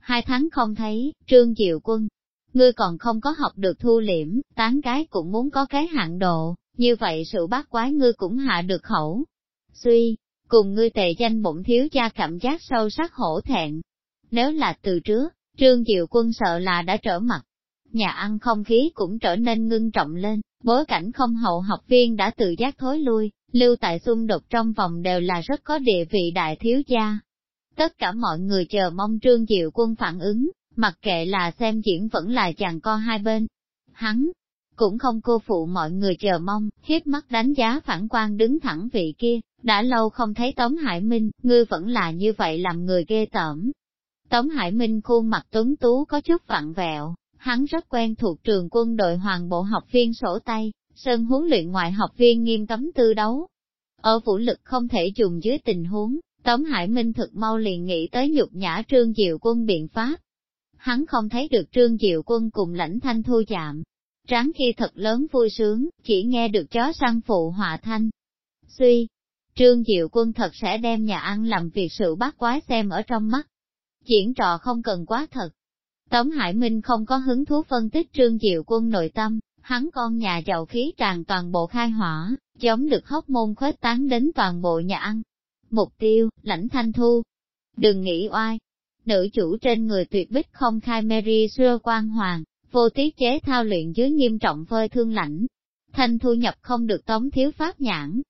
Hai tháng không thấy, Trương Diệu Quân, ngươi còn không có học được thu liễm, tán cái cũng muốn có cái hạn độ, như vậy sự bác quái ngươi cũng hạ được khẩu. Suy, cùng ngươi tề danh bụng thiếu gia cảm giác sâu sắc hổ thẹn. Nếu là từ trước, Trương Diệu Quân sợ là đã trở mặt. Nhà ăn không khí cũng trở nên ngưng trọng lên, bối cảnh không hậu học viên đã tự giác thối lui, lưu tại xung đột trong vòng đều là rất có địa vị đại thiếu gia. Tất cả mọi người chờ mong Trương Diệu Quân phản ứng, mặc kệ là xem diễn vẫn là chàng co hai bên. Hắn, cũng không cô phụ mọi người chờ mong, hiếp mắt đánh giá phản quan đứng thẳng vị kia, đã lâu không thấy Tống Hải Minh, ngươi vẫn là như vậy làm người ghê tởm. Tống Hải Minh khuôn mặt tuấn tú có chút vặn vẹo, hắn rất quen thuộc trường quân đội hoàng bộ học viên sổ tay, sơn huấn luyện ngoại học viên nghiêm cấm tư đấu. Ở vũ lực không thể dùng dưới tình huống, Tống Hải Minh thực mau liền nghĩ tới nhục nhã Trương Diệu Quân biện pháp. Hắn không thấy được Trương Diệu Quân cùng lãnh thanh thu chạm. Tráng khi thật lớn vui sướng, chỉ nghe được chó săn phụ họa thanh. Suy, Trương Diệu Quân thật sẽ đem nhà ăn làm việc sự bát quái xem ở trong mắt. Diễn trò không cần quá thật. Tống Hải Minh không có hứng thú phân tích Trương Diệu Quân nội tâm, hắn con nhà giàu khí tràn toàn bộ khai hỏa, giống được hóc môn khuếch tán đến toàn bộ nhà ăn. Mục tiêu, lãnh thanh thu. Đừng nghĩ oai. Nữ chủ trên người tuyệt bích không khai Mary xưa quan hoàng, vô tiết chế thao luyện dưới nghiêm trọng phơi thương lãnh. Thanh thu nhập không được tống thiếu pháp nhãn.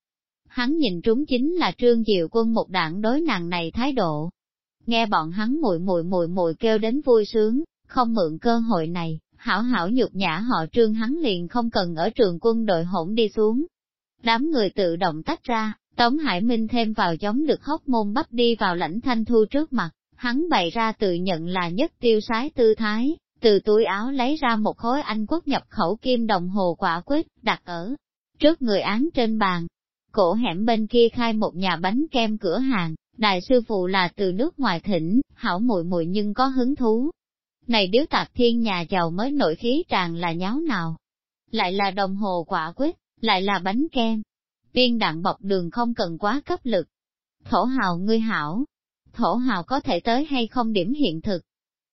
Hắn nhìn trúng chính là trương diệu quân một đảng đối nàng này thái độ. Nghe bọn hắn mùi mùi mùi mùi kêu đến vui sướng, không mượn cơ hội này, hảo hảo nhục nhã họ trương hắn liền không cần ở trường quân đội hỗn đi xuống. Đám người tự động tách ra, Tống Hải Minh thêm vào giống được hóc môn bắp đi vào lãnh thanh thu trước mặt, hắn bày ra tự nhận là nhất tiêu sái tư thái, từ túi áo lấy ra một khối anh quốc nhập khẩu kim đồng hồ quả quyết, đặt ở trước người án trên bàn. Cổ hẻm bên kia khai một nhà bánh kem cửa hàng, đại sư phụ là từ nước ngoài thỉnh, hảo muội muội nhưng có hứng thú. Này điếu tạc thiên nhà giàu mới nổi khí tràn là nháo nào. Lại là đồng hồ quả quyết, lại là bánh kem. Viên đạn bọc đường không cần quá cấp lực. Thổ hào ngươi hảo. Thổ hào có thể tới hay không điểm hiện thực.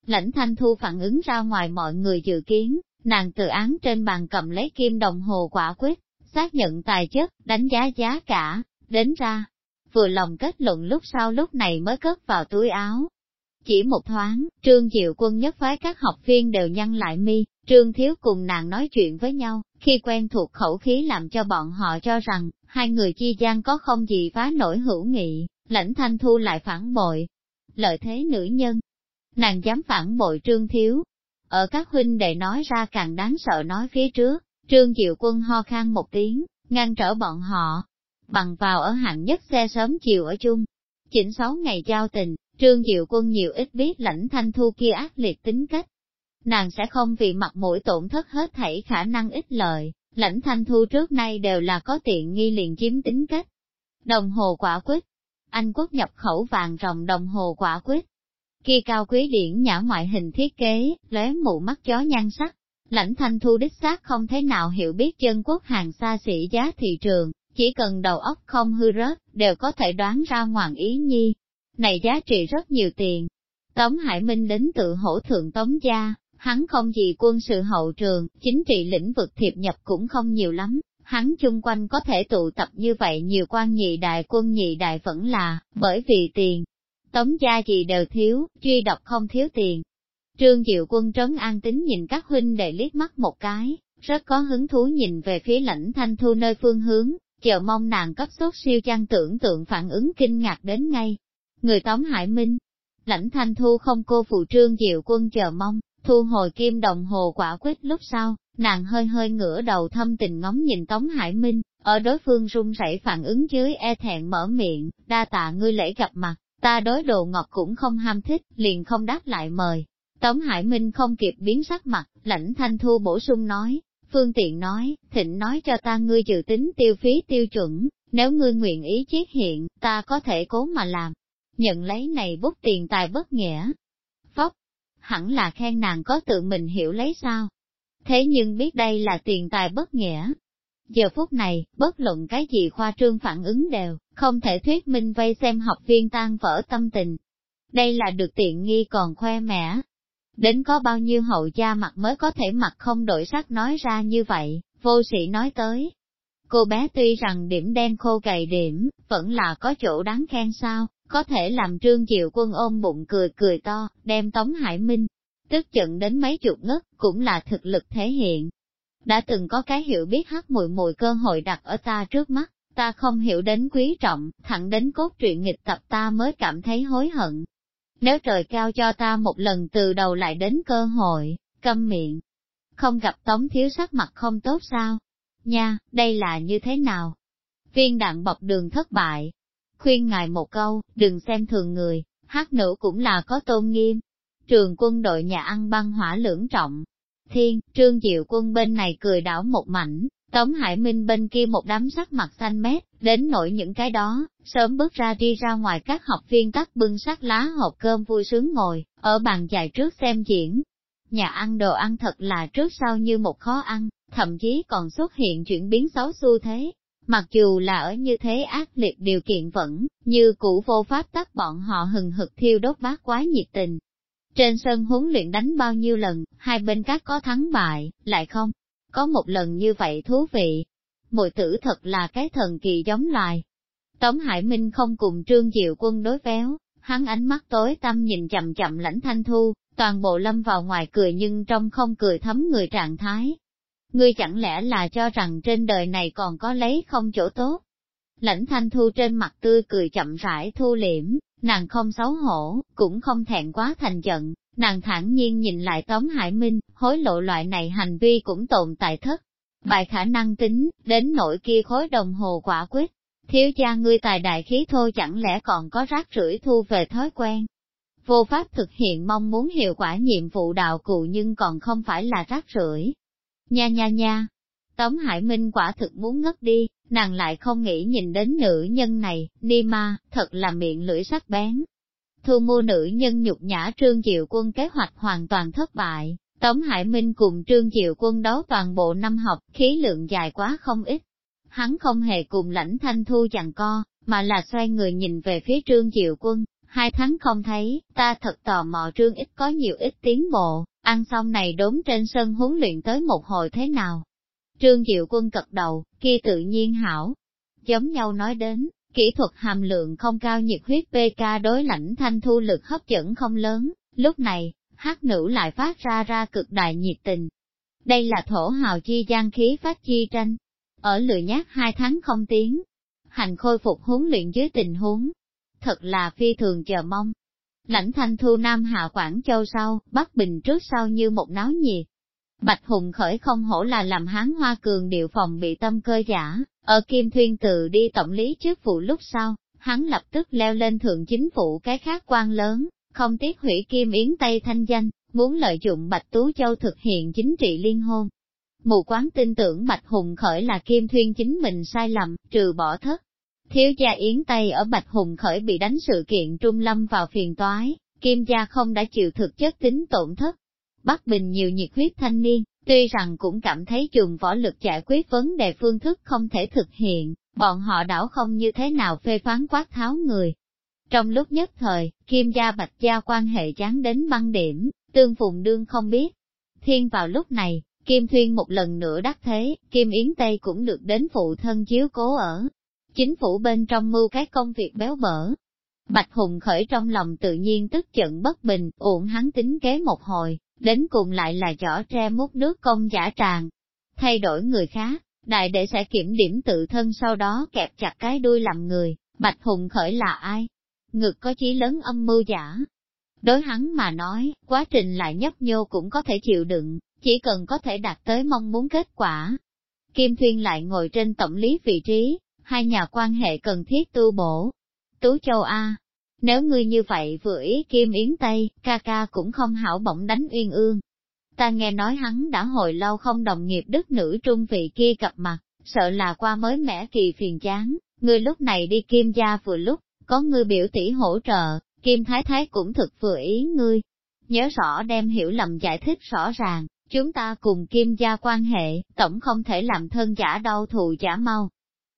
Lãnh thanh thu phản ứng ra ngoài mọi người dự kiến, nàng tự án trên bàn cầm lấy kim đồng hồ quả quyết, xác nhận tài chất, đánh giá giá cả, đến ra. Vừa lòng kết luận lúc sau lúc này mới cất vào túi áo. Chỉ một thoáng, trương diệu quân nhất phái các học viên đều nhăn lại mi, trương thiếu cùng nàng nói chuyện với nhau, khi quen thuộc khẩu khí làm cho bọn họ cho rằng, hai người chi gian có không gì phá nổi hữu nghị, lãnh thanh thu lại phản bội. Lợi thế nữ nhân, nàng dám phản bội trương thiếu. Ở các huynh đệ nói ra càng đáng sợ nói phía trước, trương diệu quân ho khan một tiếng, ngăn trở bọn họ, bằng vào ở hạng nhất xe sớm chiều ở chung. Chỉnh sáu ngày giao tình, trương diệu quân nhiều ít biết lãnh thanh thu kia ác liệt tính cách. Nàng sẽ không vì mặt mũi tổn thất hết thảy khả năng ít lợi, lãnh thanh thu trước nay đều là có tiện nghi liền chiếm tính cách. Đồng hồ quả quyết, anh quốc nhập khẩu vàng rồng đồng hồ quả quyết, kia cao quý điển nhã ngoại hình thiết kế, lóe mụ mắt chó nhan sắc. Lãnh thanh thu đích xác không thế nào hiểu biết chân quốc hàng xa xỉ giá thị trường, chỉ cần đầu óc không hư rớt, đều có thể đoán ra ngoạn ý nhi. Này giá trị rất nhiều tiền. Tống Hải Minh đến tự hổ thượng Tống gia, hắn không gì quân sự hậu trường, chính trị lĩnh vực thiệp nhập cũng không nhiều lắm, hắn chung quanh có thể tụ tập như vậy nhiều quan nhị đại quân nhị đại vẫn là, bởi vì tiền, Tống gia gì đều thiếu, duy độc không thiếu tiền. Trương Diệu Quân trấn an tính nhìn các huynh đệ liếc mắt một cái, rất có hứng thú nhìn về phía lãnh thanh thu nơi phương hướng, chờ mong nàng cấp sốt siêu trang tưởng tượng phản ứng kinh ngạc đến ngay. Người Tống Hải Minh, lãnh thanh thu không cô phụ Trương Diệu Quân chờ mong, thu hồi kim đồng hồ quả quyết lúc sau, nàng hơi hơi ngửa đầu thâm tình ngóng nhìn Tống Hải Minh, ở đối phương run rẩy phản ứng dưới e thẹn mở miệng, đa tạ ngươi lễ gặp mặt. Ta đối đồ ngọt cũng không ham thích, liền không đáp lại mời. Tống Hải Minh không kịp biến sắc mặt, lãnh thanh thu bổ sung nói, phương tiện nói, thịnh nói cho ta ngươi dự tính tiêu phí tiêu chuẩn, nếu ngươi nguyện ý chiết hiện, ta có thể cố mà làm. Nhận lấy này bút tiền tài bất nghĩa. Hẳn là khen nàng có tự mình hiểu lấy sao. Thế nhưng biết đây là tiền tài bất nghĩa, Giờ phút này, bất luận cái gì khoa trương phản ứng đều, không thể thuyết minh vây xem học viên tan vỡ tâm tình. Đây là được tiện nghi còn khoe mẽ. Đến có bao nhiêu hậu gia mặt mới có thể mặt không đổi sắc nói ra như vậy, vô sĩ nói tới. Cô bé tuy rằng điểm đen khô gầy điểm, vẫn là có chỗ đáng khen sao, có thể làm trương diệu quân ôm bụng cười cười to, đem Tống Hải Minh, tức giận đến mấy chục ngất, cũng là thực lực thể hiện, đã từng có cái hiểu biết hát mùi mùi cơ hội đặt ở ta trước mắt, ta không hiểu đến quý trọng, thẳng đến cốt truyện nghịch tập ta mới cảm thấy hối hận. Nếu trời cao cho ta một lần từ đầu lại đến cơ hội, câm miệng, không gặp tống thiếu sắc mặt không tốt sao? Nha, đây là như thế nào? Viên đạn bọc đường thất bại. Khuyên ngài một câu, đừng xem thường người, hát nữ cũng là có tôn nghiêm. Trường quân đội nhà ăn băng hỏa lưỡng trọng, Thiên, Trương Diệu Quân bên này cười đảo một mảnh, Tống Hải Minh bên kia một đám sắc mặt xanh mét, đến nổi những cái đó, sớm bước ra đi ra ngoài các học viên tắt bưng sắc lá hộp cơm vui sướng ngồi, ở bàn dài trước xem diễn. Nhà ăn đồ ăn thật là trước sau như một khó ăn, thậm chí còn xuất hiện chuyển biến xấu xu thế. Mặc dù là ở như thế ác liệt điều kiện vẫn, như cũ vô pháp tắt bọn họ hừng hực thiêu đốt bát quá nhiệt tình. Trên sân huấn luyện đánh bao nhiêu lần, hai bên các có thắng bại, lại không, có một lần như vậy thú vị. Mùi tử thật là cái thần kỳ giống loài. Tống Hải Minh không cùng Trương Diệu Quân đối véo, hắn ánh mắt tối tâm nhìn chậm chậm lãnh thanh thu, toàn bộ lâm vào ngoài cười nhưng trong không cười thấm người trạng thái. Ngươi chẳng lẽ là cho rằng trên đời này còn có lấy không chỗ tốt? Lãnh thanh thu trên mặt tươi cười chậm rãi thu liễm, nàng không xấu hổ, cũng không thẹn quá thành giận, Nàng thản nhiên nhìn lại Tống Hải Minh, hối lộ loại này hành vi cũng tồn tại thất. Bài khả năng tính, đến nỗi kia khối đồng hồ quả quyết. Thiếu gia ngươi tài đại khí thô chẳng lẽ còn có rác rưởi thu về thói quen. Vô pháp thực hiện mong muốn hiệu quả nhiệm vụ đạo cụ nhưng còn không phải là rác rưởi. Nha nha nha, Tống Hải Minh quả thực muốn ngất đi, nàng lại không nghĩ nhìn đến nữ nhân này, ni ma, thật là miệng lưỡi sắc bén, thu mua nữ nhân nhục nhã Trương Diệu Quân kế hoạch hoàn toàn thất bại. Tống Hải Minh cùng Trương Diệu Quân đấu toàn bộ năm học, khí lượng dài quá không ít. Hắn không hề cùng lãnh thanh thu chằng co, mà là xoay người nhìn về phía Trương Diệu Quân, hai tháng không thấy, ta thật tò mò Trương ít có nhiều ít tiến bộ, ăn xong này đốn trên sân huấn luyện tới một hồi thế nào. Trương Diệu Quân cật đầu, kia tự nhiên hảo. Giống nhau nói đến, Kỹ thuật hàm lượng không cao nhiệt huyết PK đối lãnh thanh thu lực hấp dẫn không lớn, lúc này, hát nữ lại phát ra ra cực đại nhiệt tình. Đây là thổ hào chi gian khí phát chi tranh. Ở lười nhát hai tháng không tiếng, hành khôi phục huấn luyện dưới tình huống. Thật là phi thường chờ mong. Lãnh thanh thu Nam Hạ Quảng Châu sau, Bắc Bình trước sau như một náo nhiệt. Bạch Hùng khởi không hổ là làm hán hoa cường điệu phòng bị tâm cơ giả, ở Kim Thuyên tự đi tổng lý trước vụ lúc sau, hắn lập tức leo lên thượng chính phủ cái khác quan lớn, không tiếc hủy Kim Yến Tây thanh danh, muốn lợi dụng Bạch Tú Châu thực hiện chính trị liên hôn. Mù quán tin tưởng Bạch Hùng khởi là Kim Thuyên chính mình sai lầm, trừ bỏ thất. Thiếu gia Yến Tây ở Bạch Hùng khởi bị đánh sự kiện trung lâm vào phiền toái, Kim gia không đã chịu thực chất tính tổn thất, Bắc Bình nhiều nhiệt huyết thanh niên, tuy rằng cũng cảm thấy dùng võ lực giải quyết vấn đề phương thức không thể thực hiện, bọn họ đảo không như thế nào phê phán quát tháo người. Trong lúc nhất thời, Kim gia Bạch gia quan hệ chán đến băng điểm, tương phùng đương không biết. Thiên vào lúc này, Kim Thuyên một lần nữa đắc thế, Kim Yến Tây cũng được đến phụ thân chiếu cố ở. Chính phủ bên trong mưu cái công việc béo bở. Bạch Hùng khởi trong lòng tự nhiên tức giận bất bình, uổng hắn tính kế một hồi, đến cùng lại là giỏ tre mút nước công giả tràn. Thay đổi người khác, đại đệ sẽ kiểm điểm tự thân sau đó kẹp chặt cái đuôi làm người, Bạch Hùng khởi là ai? Ngực có chí lớn âm mưu giả. Đối hắn mà nói, quá trình lại nhấp nhô cũng có thể chịu đựng, chỉ cần có thể đạt tới mong muốn kết quả. Kim Thuyên lại ngồi trên tổng lý vị trí, hai nhà quan hệ cần thiết tu bổ. Tú Châu A, nếu ngươi như vậy vừa ý Kim Yến Tây, ca ca cũng không hảo bỗng đánh uyên ương. Ta nghe nói hắn đã hồi lâu không đồng nghiệp đức nữ trung vị kia gặp mặt, sợ là qua mới mẻ kỳ phiền chán, ngươi lúc này đi Kim gia vừa lúc, có ngươi biểu tỷ hỗ trợ, Kim Thái Thái cũng thực vừa ý ngươi. Nhớ rõ đem hiểu lầm giải thích rõ ràng, chúng ta cùng Kim gia quan hệ, tổng không thể làm thân giả đau thù giả mau.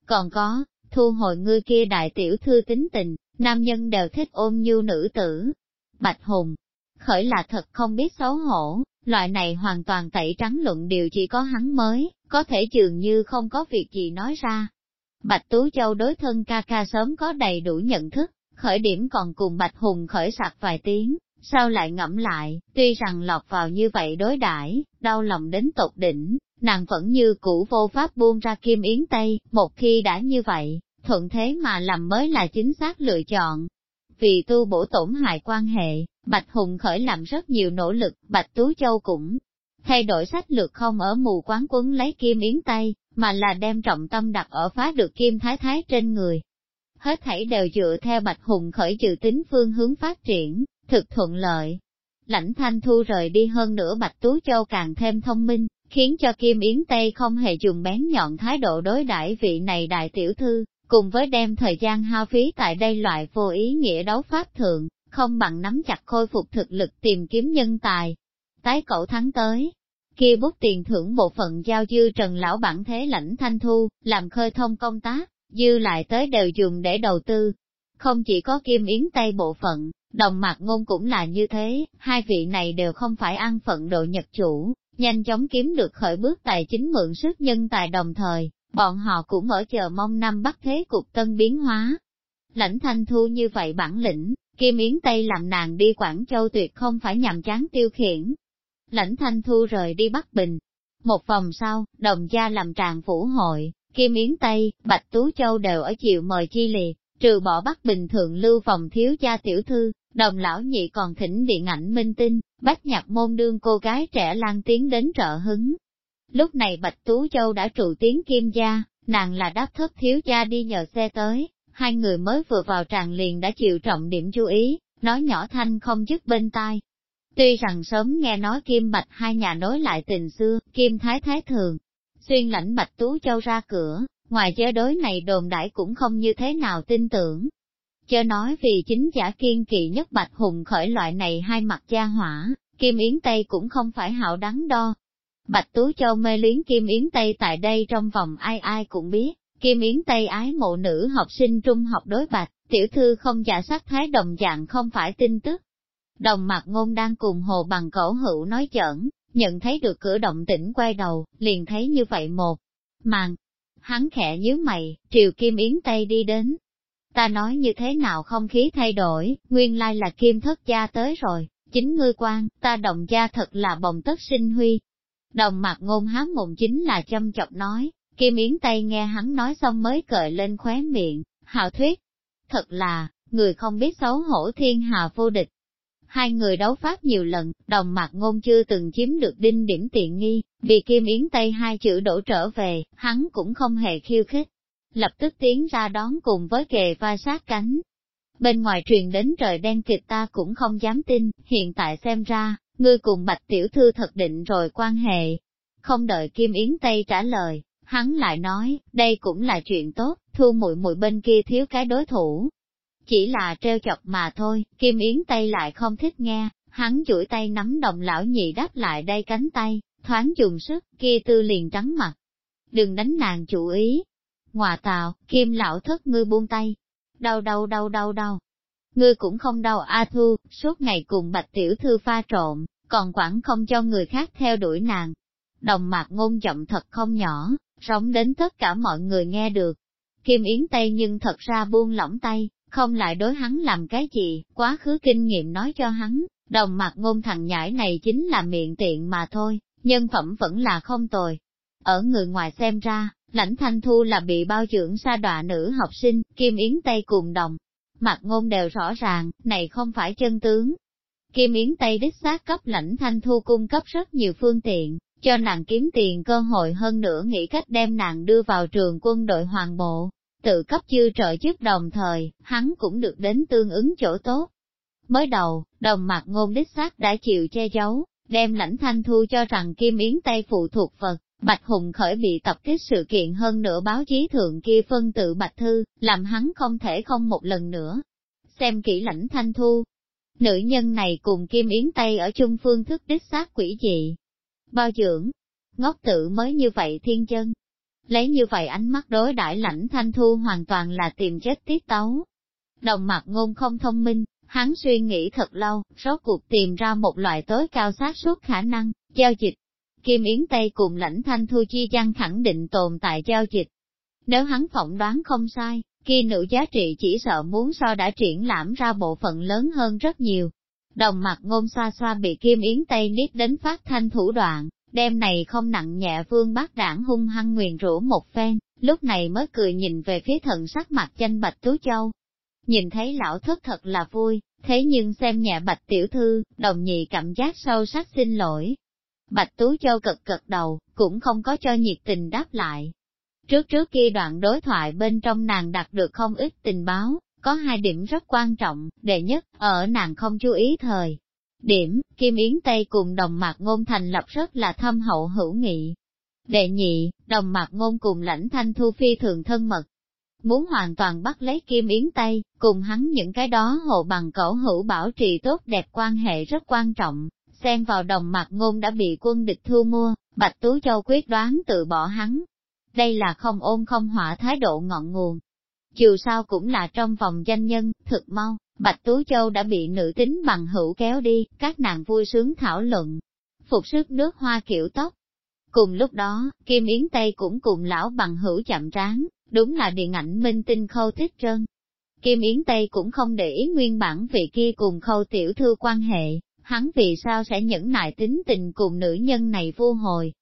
Còn có, thu hồi ngươi kia đại tiểu thư tính tình, nam nhân đều thích ôm như nữ tử. Bạch Hùng, khởi là thật không biết xấu hổ, loại này hoàn toàn tẩy trắng luận điều chỉ có hắn mới, có thể dường như không có việc gì nói ra. Bạch Tú Châu đối thân ca ca sớm có đầy đủ nhận thức, khởi điểm còn cùng Bạch Hùng khởi sạc vài tiếng, sau lại ngẫm lại, tuy rằng lọt vào như vậy đối đãi đau lòng đến tột đỉnh, nàng vẫn như cũ vô pháp buông ra kim yến tây, một khi đã như vậy, thuận thế mà làm mới là chính xác lựa chọn. Vì tu bổ tổn hại quan hệ, Bạch Hùng khởi làm rất nhiều nỗ lực, Bạch Tú Châu cũng thay đổi sách lược không ở mù quán quấn lấy kim yến tây mà là đem trọng tâm đặt ở phá được kim thái thái trên người. Hết thảy đều dựa theo Bạch Hùng khởi dự tính phương hướng phát triển, thực thuận lợi. Lãnh thanh thu rời đi hơn nữa Bạch Tú Châu càng thêm thông minh, khiến cho Kim Yến Tây không hề dùng bén nhọn thái độ đối đãi vị này đại tiểu thư, cùng với đem thời gian hao phí tại đây loại vô ý nghĩa đấu pháp thượng, không bằng nắm chặt khôi phục thực lực tìm kiếm nhân tài. Tái cậu thắng tới, kia bút tiền thưởng bộ phận giao dư trần lão bản thế lãnh thanh thu, làm khơi thông công tác, dư lại tới đều dùng để đầu tư. Không chỉ có kim yến tây bộ phận, đồng mặt ngôn cũng là như thế, hai vị này đều không phải ăn phận độ nhật chủ, nhanh chóng kiếm được khởi bước tài chính mượn sức nhân tài đồng thời, bọn họ cũng ở chờ mong năm bắt thế cục tân biến hóa. Lãnh thanh thu như vậy bản lĩnh, Kim Yến Tây làm nàng đi Quảng Châu tuyệt không phải nhằm chán tiêu khiển. Lãnh thanh thu rời đi Bắc Bình. Một vòng sau, đồng gia làm tràng phủ hội, Kim Yến Tây, Bạch Tú Châu đều ở chịu mời chi liệt, trừ bỏ Bắc Bình thượng lưu phòng thiếu gia tiểu thư, đồng lão nhị còn thỉnh điện ảnh minh tinh, bách nhạc môn đương cô gái trẻ lan tiến đến trợ hứng. Lúc này Bạch Tú Châu đã trụ tiếng kim gia, nàng là đáp thất thiếu gia đi nhờ xe tới, hai người mới vừa vào tràng liền đã chịu trọng điểm chú ý, nói nhỏ thanh không dứt bên tai. Tuy rằng sớm nghe nói Kim Bạch hai nhà nối lại tình xưa, Kim Thái Thái thường, xuyên lãnh Bạch Tú Châu ra cửa, ngoài chế đối này đồn đãi cũng không như thế nào tin tưởng. Chớ nói vì chính giả kiên kỵ nhất Bạch Hùng khởi loại này hai mặt gia hỏa, Kim Yến Tây cũng không phải hảo đắn đo. Bạch Tú Châu mê luyến Kim Yến Tây tại đây trong vòng ai ai cũng biết, Kim Yến Tây ái mộ nữ học sinh trung học đối bạch, tiểu thư không giả sắc thái đồng dạng không phải tin tức. Đồng mặt ngôn đang cùng hồ bằng cổ hữu nói chẩn, nhận thấy được cửa động tĩnh quay đầu, liền thấy như vậy một màn. Hắn khẽ nhíu mày, triều Kim Yến Tây đi đến. Ta nói như thế nào không khí thay đổi, nguyên lai là Kim thất gia tới rồi, chính ngươi quan, ta đồng gia thật là bồng tất sinh huy. Đồng mặt ngôn hám mồm chính là châm chọc nói, Kim Yến Tây nghe hắn nói xong mới cởi lên khóe miệng, hào thuyết. Thật là, người không biết xấu hổ thiên hà vô địch. Hai người đấu pháp nhiều lần, đồng mặt ngôn chưa từng chiếm được đinh điểm tiện nghi, vì Kim Yến Tây hai chữ đổ trở về, hắn cũng không hề khiêu khích. Lập tức tiến ra đón cùng với kề vai sát cánh. Bên ngoài truyền đến trời đen kịch ta cũng không dám tin, hiện tại xem ra, ngươi cùng Bạch Tiểu Thư thật định rồi quan hệ. Không đợi Kim Yến Tây trả lời, Hắn lại nói, đây cũng là chuyện tốt, thu muội muội bên kia thiếu cái đối thủ. Chỉ là treo chọc mà thôi, Kim Yến Tây lại không thích nghe, hắn duỗi tay nắm đồng lão nhị đáp lại đây cánh tay, thoáng dùng sức, kia tư liền trắng mặt. Đừng đánh nàng chủ ý. Ngoà tào, Kim lão thất ngươi buông tay. Đau đau đau đau đau. Ngươi cũng không đau A Thu, suốt ngày cùng bạch tiểu thư pha trộn, còn quản không cho người khác theo đuổi nàng. Đồng mạc ngôn giọng thật không nhỏ, rống đến tất cả mọi người nghe được. Kim Yến Tây nhưng thật ra buông lỏng tay, không lại đối hắn làm cái gì, quá khứ kinh nghiệm nói cho hắn, đồng mặt ngôn thằng nhãi này chính là miệng tiện mà thôi, nhân phẩm vẫn là không tồi. Ở người ngoài xem ra, lãnh thanh thu là bị bao dưỡng sa đọa nữ học sinh, Kim Yến Tây cùng đồng. Mặt ngôn đều rõ ràng, này không phải chân tướng. Kim Yến Tây đích xác cấp lãnh thanh thu cung cấp rất nhiều phương tiện, cho nàng kiếm tiền cơ hội hơn nữa nghĩ cách đem nàng đưa vào trường quân đội hoàng bộ, tự cấp chư trợ chức đồng thời, hắn cũng được đến tương ứng chỗ tốt. Mới đầu, đồng mặt ngôn đích xác đã chịu che giấu, đem lãnh thanh thu cho rằng Kim Yến Tây phụ thuộc vật, Bạch Hùng khởi bị tập kích sự kiện hơn nữa báo chí thượng kia phân tự Bạch Thư, làm hắn không thể không một lần nữa. Xem kỹ lãnh thanh thu. Nữ nhân này cùng Kim Yến Tây ở chung phương thức đích xác quỷ dị, bao dưỡng. Ngốc tử mới như vậy thiên chân. Lấy như vậy ánh mắt đối đãi lãnh thanh thu hoàn toàn là tìm chết tiết tấu. Đồng mặt ngôn không thông minh, hắn suy nghĩ thật lâu, rốt cuộc tìm ra một loại tối cao xác suất khả năng, giao dịch. Kim Yến Tây cùng lãnh thanh thu chi gian khẳng định tồn tại giao dịch. Nếu hắn phỏng đoán không sai, kia nữ giá trị chỉ sợ muốn so đã triển lãm ra bộ phận lớn hơn rất nhiều. Đồng mặt ngôn xoa xoa bị Kim Yến Tây niết đến phát thanh thủ đoạn, đêm này không nặng nhẹ vương bác đảng hung hăng nguyền rủa một phen, lúc này mới cười nhìn về phía thần sắc mặt chanh Bạch Tú Châu. Nhìn thấy lão thất thật là vui, thế nhưng xem nhẹ Bạch Tiểu Thư, đồng nhị cảm giác sâu sắc xin lỗi. Bạch Tú Châu cực cực đầu, cũng không có cho nhiệt tình đáp lại. Trước trước kia đoạn đối thoại bên trong nàng đạt được không ít tình báo, có hai điểm rất quan trọng, đệ nhất, ở nàng không chú ý thời. Điểm, Kim Yến Tây cùng đồng mạc ngôn thành lập rất là thâm hậu hữu nghị. Đệ nhị, đồng mạc ngôn cùng lãnh thanh thu phi thường thân mật. Muốn hoàn toàn bắt lấy Kim Yến Tây, cùng hắn những cái đó hộ bằng cẩu hữu bảo trì tốt đẹp quan hệ rất quan trọng, xen vào đồng mặt ngôn đã bị quân địch thu mua, Bạch Tú Châu quyết đoán tự bỏ hắn. Đây là không ôn không hỏa thái độ ngọn nguồn. Dù sao cũng là trong vòng danh nhân, thực mau, Bạch Tú Châu đã bị nữ tính bằng hữu kéo đi, các nàng vui sướng thảo luận. Phục sức nước hoa kiểu tóc. Cùng lúc đó, Kim Yến Tây cũng cùng lão bằng hữu chậm ráng, đúng là điện ảnh minh tinh khâu thích trơn. Kim Yến Tây cũng không để ý nguyên bản vị kia cùng khâu tiểu thư quan hệ, hắn vì sao sẽ nhẫn nại tính tình cùng nữ nhân này vô hồi.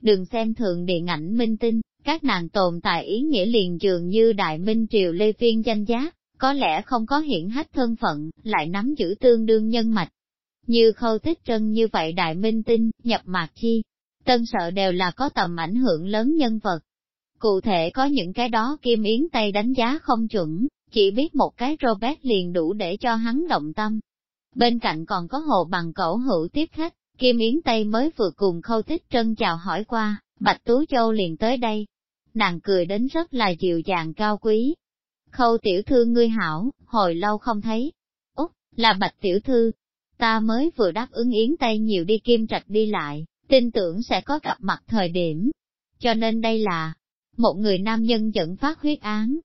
Đừng xem thường điện ảnh minh tinh, các nàng tồn tại ý nghĩa liền trường như đại minh triều lê phiên danh giá, có lẽ không có hiển hách thân phận, lại nắm giữ tương đương nhân mạch. Như khâu tích trân như vậy đại minh tinh, nhập mạc chi, tân sợ đều là có tầm ảnh hưởng lớn nhân vật. Cụ thể có những cái đó Kim Yến Tây đánh giá không chuẩn, chỉ biết một cái Robert liền đủ để cho hắn động tâm. Bên cạnh còn có hồ bằng cẩu hữu tiếp khách, Kim Yến Tây mới vừa cùng khâu thích trân chào hỏi qua, Bạch Tú Châu liền tới đây. Nàng cười đến rất là dịu dàng cao quý. Khâu tiểu thư ngươi hảo, hồi lâu không thấy. Úc, là Bạch tiểu thư. Ta mới vừa đáp ứng Yến Tây nhiều đi kim trạch đi lại, tin tưởng sẽ có gặp mặt thời điểm. Cho nên đây là, một người nam nhân dẫn phát huyết án.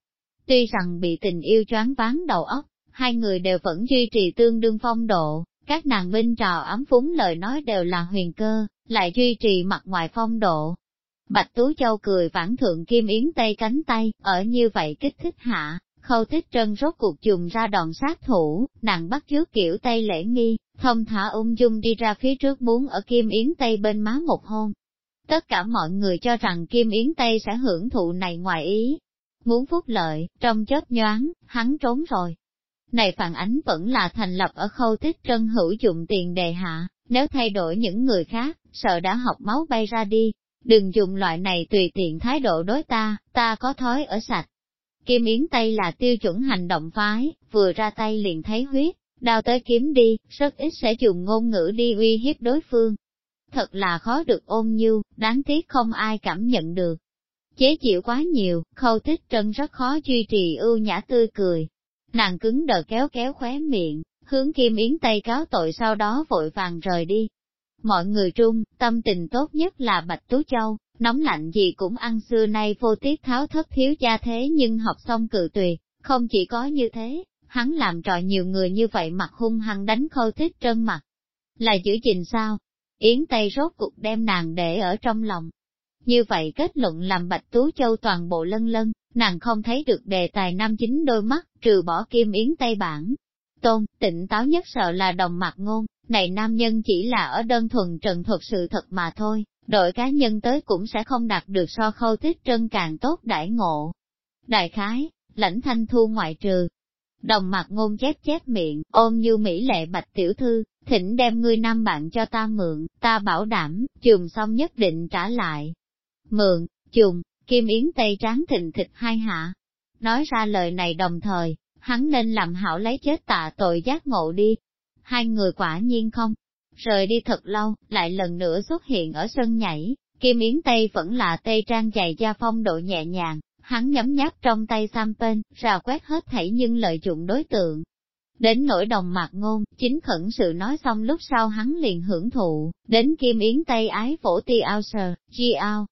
Tuy rằng bị tình yêu choáng váng đầu óc, hai người đều vẫn duy trì tương đương phong độ, các nàng binh trò ấm phúng lời nói đều là huyền cơ, lại duy trì mặt ngoài phong độ. Bạch Tú Châu cười vãn thượng kim yến tây cánh tay, ở như vậy kích thích hạ, khâu thích trân rốt cuộc dùng ra đòn sát thủ, nàng bắt chước kiểu tây lễ nghi, thông thả ung dung đi ra phía trước muốn ở kim yến tây bên má một hôn. Tất cả mọi người cho rằng kim yến tây sẽ hưởng thụ này ngoài ý. Muốn phúc lợi, trong chớp nhoáng, hắn trốn rồi, này phản ánh vẫn là thành lập ở khâu tích trân hữu dụng tiền đề hạ, nếu thay đổi những người khác, sợ đã học máu bay ra đi, đừng dùng loại này tùy tiện thái độ đối ta, ta có thói ở sạch. Kim Yến Tây là tiêu chuẩn hành động phái, vừa ra tay liền thấy huyết, đao tới kiếm đi, rất ít sẽ dùng ngôn ngữ đi uy hiếp đối phương. Thật là khó được ôn nhu, đáng tiếc không ai cảm nhận được. Chế chịu quá nhiều, khâu tích trân rất khó duy trì ưu nhã tươi cười, Nàng cứng đờ kéo kéo khóe miệng, hướng Kim Yến Tây cáo tội sau đó vội vàng rời đi. Mọi người trung, tâm tình tốt nhất là Bạch Tú Châu, nóng lạnh gì cũng ăn xưa nay vô tiết tháo thất thiếu cha thế nhưng học xong cự tuyệt, không chỉ có như thế, hắn làm trò nhiều người như vậy mặt hung hăng đánh khâu thích trân mặt. Là giữ gìn sao? Yến Tây rốt cuộc đem nàng để ở trong lòng. Như vậy kết luận làm Bạch Tú Châu toàn bộ lân lân, nàng không thấy được đề tài nam chính đôi mắt, trừ bỏ kim yến tây bản. Tôn, tỉnh táo nhất sợ là đồng mặt ngôn, này nam nhân chỉ là ở đơn thuần trần thuật sự thật mà thôi, đội cá nhân tới cũng sẽ không đạt được so khâu tích trân càng tốt đại ngộ. Đại khái, lãnh thanh thu ngoại trừ. Đồng mặt ngôn chép chép miệng, ôm như mỹ lệ bạch tiểu thư, thỉnh đem ngươi nam bạn cho ta mượn, ta bảo đảm, trường xong nhất định trả lại. Mượn, chùm, Kim Yến Tây tráng thịnh thịt hai hạ. Nói ra lời này đồng thời, hắn nên làm hảo lấy chết tạ tội giác ngộ đi. Hai người quả nhiên không. Rời đi thật lâu, lại lần nữa xuất hiện ở sân nhảy, Kim Yến Tây vẫn là tây trang dày da phong độ nhẹ nhàng, hắn nhấm nháp trong tay sam bên, rào quét hết thảy nhưng lợi dụng đối tượng. Đến nỗi đồng mạc ngôn, chính khẩn sự nói xong lúc sau hắn liền hưởng thụ, đến Kim Yến Tây ái phổ ti ao sờ, chi ao,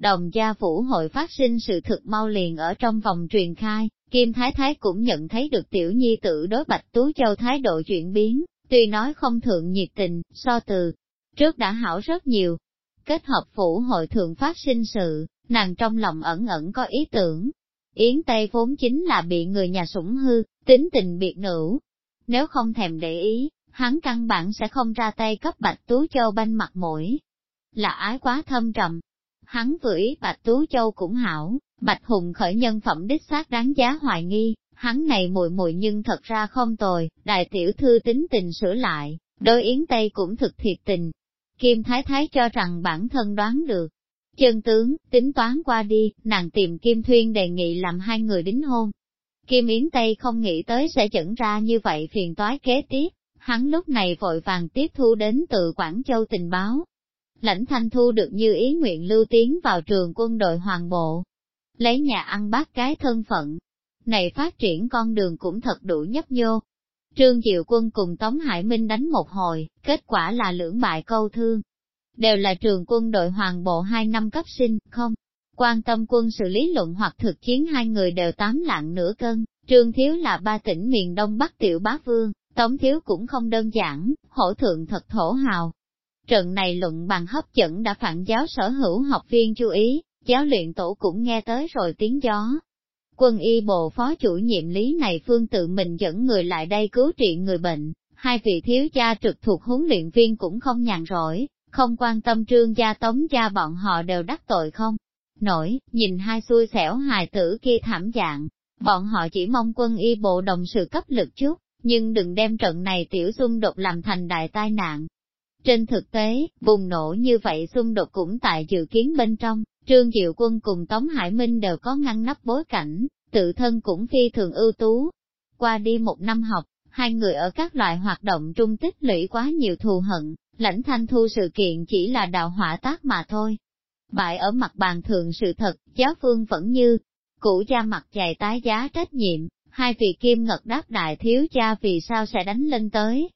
đồng gia phủ hội phát sinh sự thực mau liền ở trong vòng truyền khai, Kim Thái Thái cũng nhận thấy được tiểu nhi tử đối Bạch Tú Châu thái độ chuyển biến, tuy nói không thượng nhiệt tình, so từ trước đã hảo rất nhiều. Kết hợp phủ hội thượng phát sinh sự, nàng trong lòng ẩn ẩn có ý tưởng. Yến Tây vốn chính là bị người nhà sủng hư, tính tình biệt nữ. Nếu không thèm để ý, hắn căn bản sẽ không ra tay cấp Bạch Tú Châu banh mặt mũi. Là ái quá thâm trầm, hắn vừa ý Bạch Tú Châu cũng hảo, Bạch Hùng khởi nhân phẩm đích xác đáng giá hoài nghi, hắn này mùi mùi nhưng thật ra không tồi, đại tiểu thư tính tình sửa lại, đôi yến Tây cũng thực thiệt tình. Kim Thái Thái cho rằng bản thân đoán được. Chân tướng, tính toán qua đi, nàng tìm Kim Thuyên đề nghị làm hai người đính hôn. Kim Yến Tây không nghĩ tới sẽ dẫn ra như vậy phiền toái kế tiếp, hắn lúc này vội vàng tiếp thu đến từ Quảng Châu tình báo. Lãnh thanh thu được như ý nguyện lưu tiến vào trường quân đội hoàng bộ, lấy nhà ăn bát cái thân phận. Này phát triển con đường cũng thật đủ nhấp nhô. Trương Diệu Quân cùng Tống Hải Minh đánh một hồi, kết quả là lưỡng bại câu thương. Đều là trường quân đội hoàng bộ hai năm cấp sinh, không? Quan tâm quân sự lý luận hoặc thực chiến hai người đều tám lạng nửa cân, Trương Thiếu là ba tỉnh miền Đông Bắc tiểu bá vương, Tống Thiếu cũng không đơn giản, hổ thượng thật thổ hào. Trận này luận bằng hấp dẫn đã phản giáo sở hữu học viên chú ý, giáo luyện tổ cũng nghe tới rồi tiếng gió. Quân y bộ phó chủ nhiệm lý này phương tự mình dẫn người lại đây cứu trị người bệnh, hai vị thiếu gia trực thuộc huấn luyện viên cũng không nhàn rỗi, không quan tâm trương gia tống gia bọn họ đều đắc tội không. Nổi, nhìn hai xui xẻo hài tử kia thảm dạng, bọn họ chỉ mong quân y bộ đồng sự cấp lực chút, nhưng đừng đem trận này tiểu xung đột làm thành đại tai nạn. Trên thực tế, bùng nổ như vậy xung đột cũng tại dự kiến bên trong, Trương Diệu Quân cùng Tống Hải Minh đều có ngăn nắp bối cảnh, tự thân cũng phi thường ưu tú. Qua đi một năm học, hai người ở các loại hoạt động trung tích lũy quá nhiều thù hận, lãnh thanh thu sự kiện chỉ là đạo hỏa tác mà thôi. Bại ở mặt bàn thường sự thật, giáo phương vẫn như, cũ cha mặt dày tái giá trách nhiệm, hai vị kim ngật đáp đại thiếu cha vì sao sẽ đánh lên tới.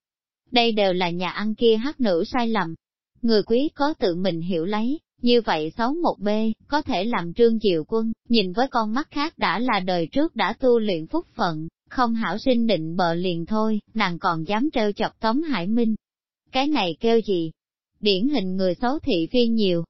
Đây đều là nhà ăn kia hát nữ sai lầm. Người quý có tự mình hiểu lấy, như vậy xấu một b có thể làm trương diệu quân, nhìn với con mắt khác đã là đời trước đã tu luyện phúc phận, không hảo sinh định bợ liền thôi, nàng còn dám trêu chọc Tống Hải Minh. Cái này kêu gì? Điển hình người xấu thị phi nhiều,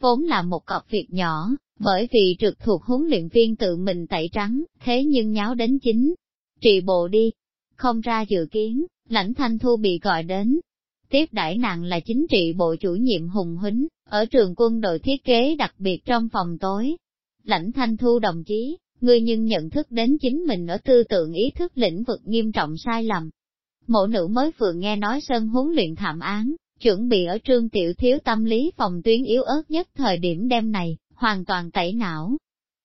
vốn là một cọc việc nhỏ, bởi vì trực thuộc huấn luyện viên tự mình tẩy trắng, thế nhưng nháo đến chính. Trị bộ đi, không ra dự kiến, lãnh thanh thu bị gọi đến. Tiếp đãi nàng là chính trị bộ chủ nhiệm Hùng Huính, ở trường quân đội thiết kế đặc biệt trong phòng tối. Lãnh thanh thu đồng chí, ngươi nhưng nhận thức đến chính mình ở tư tưởng ý thức lĩnh vực nghiêm trọng sai lầm. Mộ nữ mới vừa nghe nói sân huấn luyện thảm án, chuẩn bị ở trương tiểu thiếu tâm lý phòng tuyến yếu ớt nhất thời điểm đêm này, hoàn toàn tẩy não.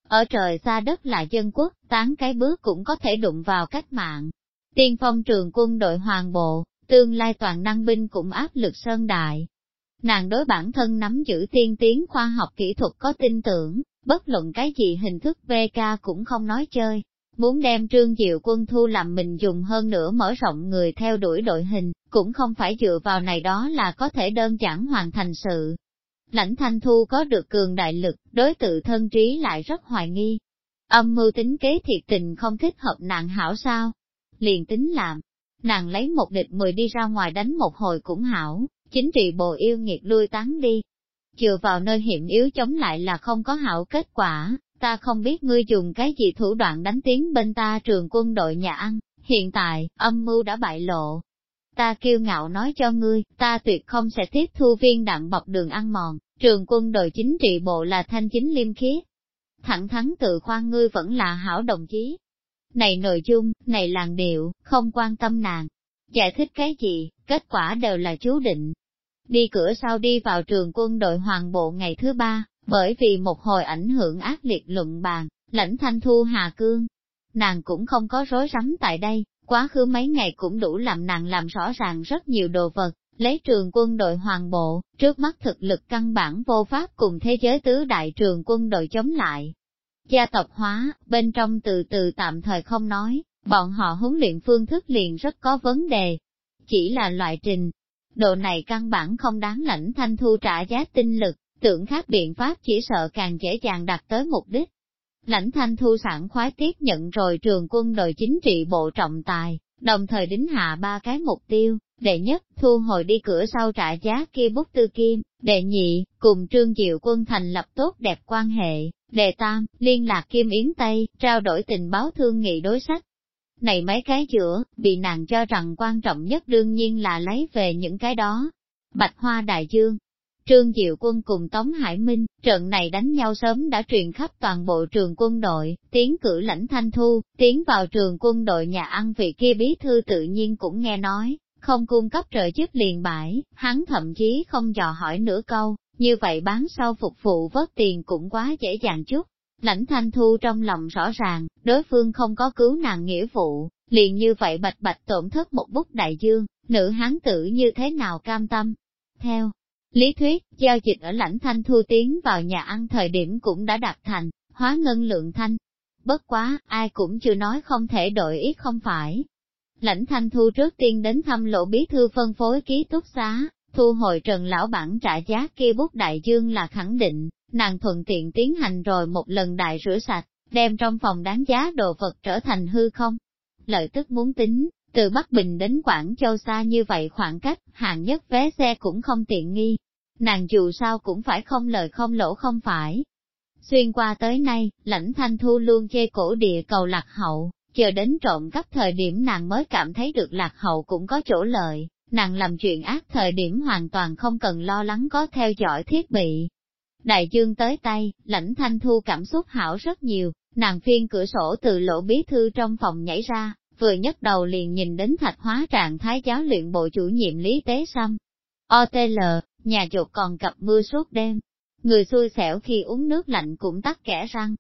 Ở trời xa đất là dân quốc, tán cái bước cũng có thể đụng vào cách mạng. Tiên phong trường quân đội hoàng bộ, tương lai toàn năng binh cũng áp lực sơn đại. Nàng đối bản thân nắm giữ tiên tiến khoa học kỹ thuật có tin tưởng, bất luận cái gì hình thức VK cũng không nói chơi. Muốn đem trương diệu quân thu làm mình dùng hơn nữa mở rộng người theo đuổi đội hình, cũng không phải dựa vào này đó là có thể đơn giản hoàn thành sự. Lãnh thanh thu có được cường đại lực, đối tự thân trí lại rất hoài nghi. Âm mưu tính kế thiệt tình không thích hợp nạn hảo sao? Liền tính làm, nàng lấy một địch mười đi ra ngoài đánh một hồi cũng hảo, chính trị bộ yêu nghiệt lui tán đi. Chừa vào nơi hiểm yếu chống lại là không có hảo kết quả, ta không biết ngươi dùng cái gì thủ đoạn đánh tiếng bên ta trường quân đội nhà ăn, hiện tại, âm mưu đã bại lộ, ta kiêu ngạo nói cho ngươi, ta tuyệt không sẽ tiếp thu viên đạn bọc đường ăn mòn, trường quân đội chính trị bộ là thanh chính liêm khiết. Thẳng thắn tự khoan ngươi vẫn là hảo đồng chí. Này nội dung, này làng điệu, không quan tâm nàng. Giải thích cái gì, kết quả đều là chú định. Đi cửa sau đi vào trường quân đội hoàng bộ ngày thứ ba, bởi vì một hồi ảnh hưởng ác liệt luận bàn, lãnh thanh thu Hà Cương. Nàng cũng không có rối rắm tại đây, Quá khứ mấy ngày cũng đủ làm nàng làm rõ ràng rất nhiều đồ vật, lấy trường quân đội hoàng bộ, trước mắt thực lực căn bản vô pháp cùng thế giới tứ đại trường quân đội chống lại. Gia tộc hóa, bên trong từ từ tạm thời không nói, bọn họ huấn luyện phương thức liền rất có vấn đề. Chỉ là loại trình, độ này căn bản không đáng lãnh thanh thu trả giá tinh lực, tưởng khác biện pháp chỉ sợ càng dễ dàng đạt tới mục đích. Lãnh thanh thu sản khoái tiếp nhận rồi trường quân đội chính trị bộ trọng tài, đồng thời đính hạ ba cái mục tiêu, đệ nhất, thu hồi đi cửa sau trả giá kia bút tư kim, đệ nhị, cùng trương diệu quân thành lập tốt đẹp quan hệ, đệ tam, liên lạc kim yến Tây, trao đổi tình báo thương nghị đối sách. Này mấy cái giữa, bị nàng cho rằng quan trọng nhất đương nhiên là lấy về những cái đó. Bạch Hoa Đại Dương, Trương Diệu Quân cùng Tống Hải Minh, trận này đánh nhau sớm đã truyền khắp toàn bộ trường quân đội, tiến cử lãnh thanh thu, tiến vào trường quân đội nhà ăn vị kia bí thư tự nhiên cũng nghe nói, không cung cấp trợ giúp liền bãi, hắn thậm chí không dò hỏi nửa câu, như vậy bán sau phục vụ vớt tiền cũng quá dễ dàng chút. Lãnh thanh thu trong lòng rõ ràng, đối phương không có cứu nàng nghĩa vụ, liền như vậy bạch bạch tổn thất một bút đại dương, nữ hán tử như thế nào cam tâm. Theo lý thuyết, giao dịch ở lãnh thanh thu tiến vào nhà ăn thời điểm cũng đã đạt thành, hóa ngân lượng thanh. Bất quá, ai cũng chưa nói không thể đổi ý không phải. Lãnh thanh thu trước tiên đến thăm lộ bí thư phân phối ký túc xá, thu hồi trần lão bản trả giá kia bút đại dương là khẳng định, nàng thuận tiện tiến hành rồi một lần đại rửa sạch, đem trong phòng đáng giá đồ vật trở thành hư không. Lợi tức muốn tính, từ Bắc Bình đến Quảng Châu xa như vậy khoảng cách, hạng nhất vé xe cũng không tiện nghi. Nàng dù sao cũng phải không lời không lỗ không phải. Xuyên qua tới nay, lãnh thanh thu luôn chê cổ địa cầu lạc hậu, chờ đến trộm cắp thời điểm nàng mới cảm thấy được lạc hậu cũng có chỗ lợi, nàng làm chuyện ác thời điểm hoàn toàn không cần lo lắng có theo dõi thiết bị. Đại dương tới tay, lãnh thanh thu cảm xúc hảo rất nhiều, nàng phiên cửa sổ từ lỗ bí thư trong phòng nhảy ra, vừa nhấc đầu liền nhìn đến thạch hóa trạng thái giáo luyện bộ chủ nhiệm Lý Tế Sâm. OTL, nhà chuột còn cặp mưa suốt đêm. Người xui xẻo khi uống nước lạnh cũng tắt kẻ răng.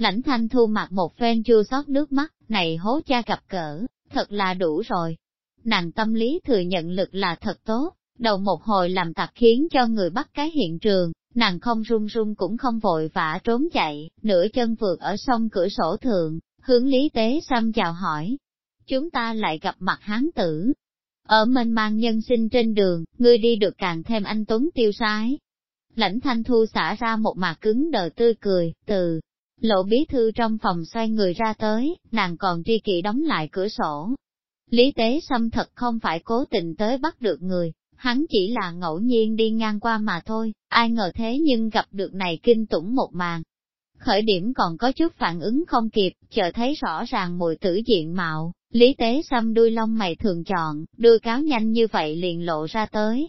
Lãnh thanh thu mặc một phen chua xót nước mắt, này hố cha gặp cỡ, thật là đủ rồi. Nàng tâm lý thừa nhận lực là thật tốt, đầu một hồi làm tặc khiến cho người bắt cái hiện trường, nàng không run run cũng không vội vã trốn chạy, nửa chân vượt ở sông cửa sổ thượng, hướng Lý Tế xăm chào hỏi, chúng ta lại gặp mặt hán tử. Ở mênh mang nhân sinh trên đường, ngươi đi được càng thêm anh Tuấn tiêu sái. Lãnh thanh thu xả ra một mặt cứng đờ tươi cười, từ lộ bí thư trong phòng xoay người ra tới, nàng còn tri kỵ đóng lại cửa sổ. Lý tế xâm thật không phải cố tình tới bắt được người, hắn chỉ là ngẫu nhiên đi ngang qua mà thôi, ai ngờ thế nhưng gặp được này kinh tủng một màn. Khởi điểm còn có chút phản ứng không kịp, chờ thấy rõ ràng mùi tử diện mạo, Lý tế xâm đuôi lông mày thường chọn, đuôi cáo nhanh như vậy liền lộ ra tới.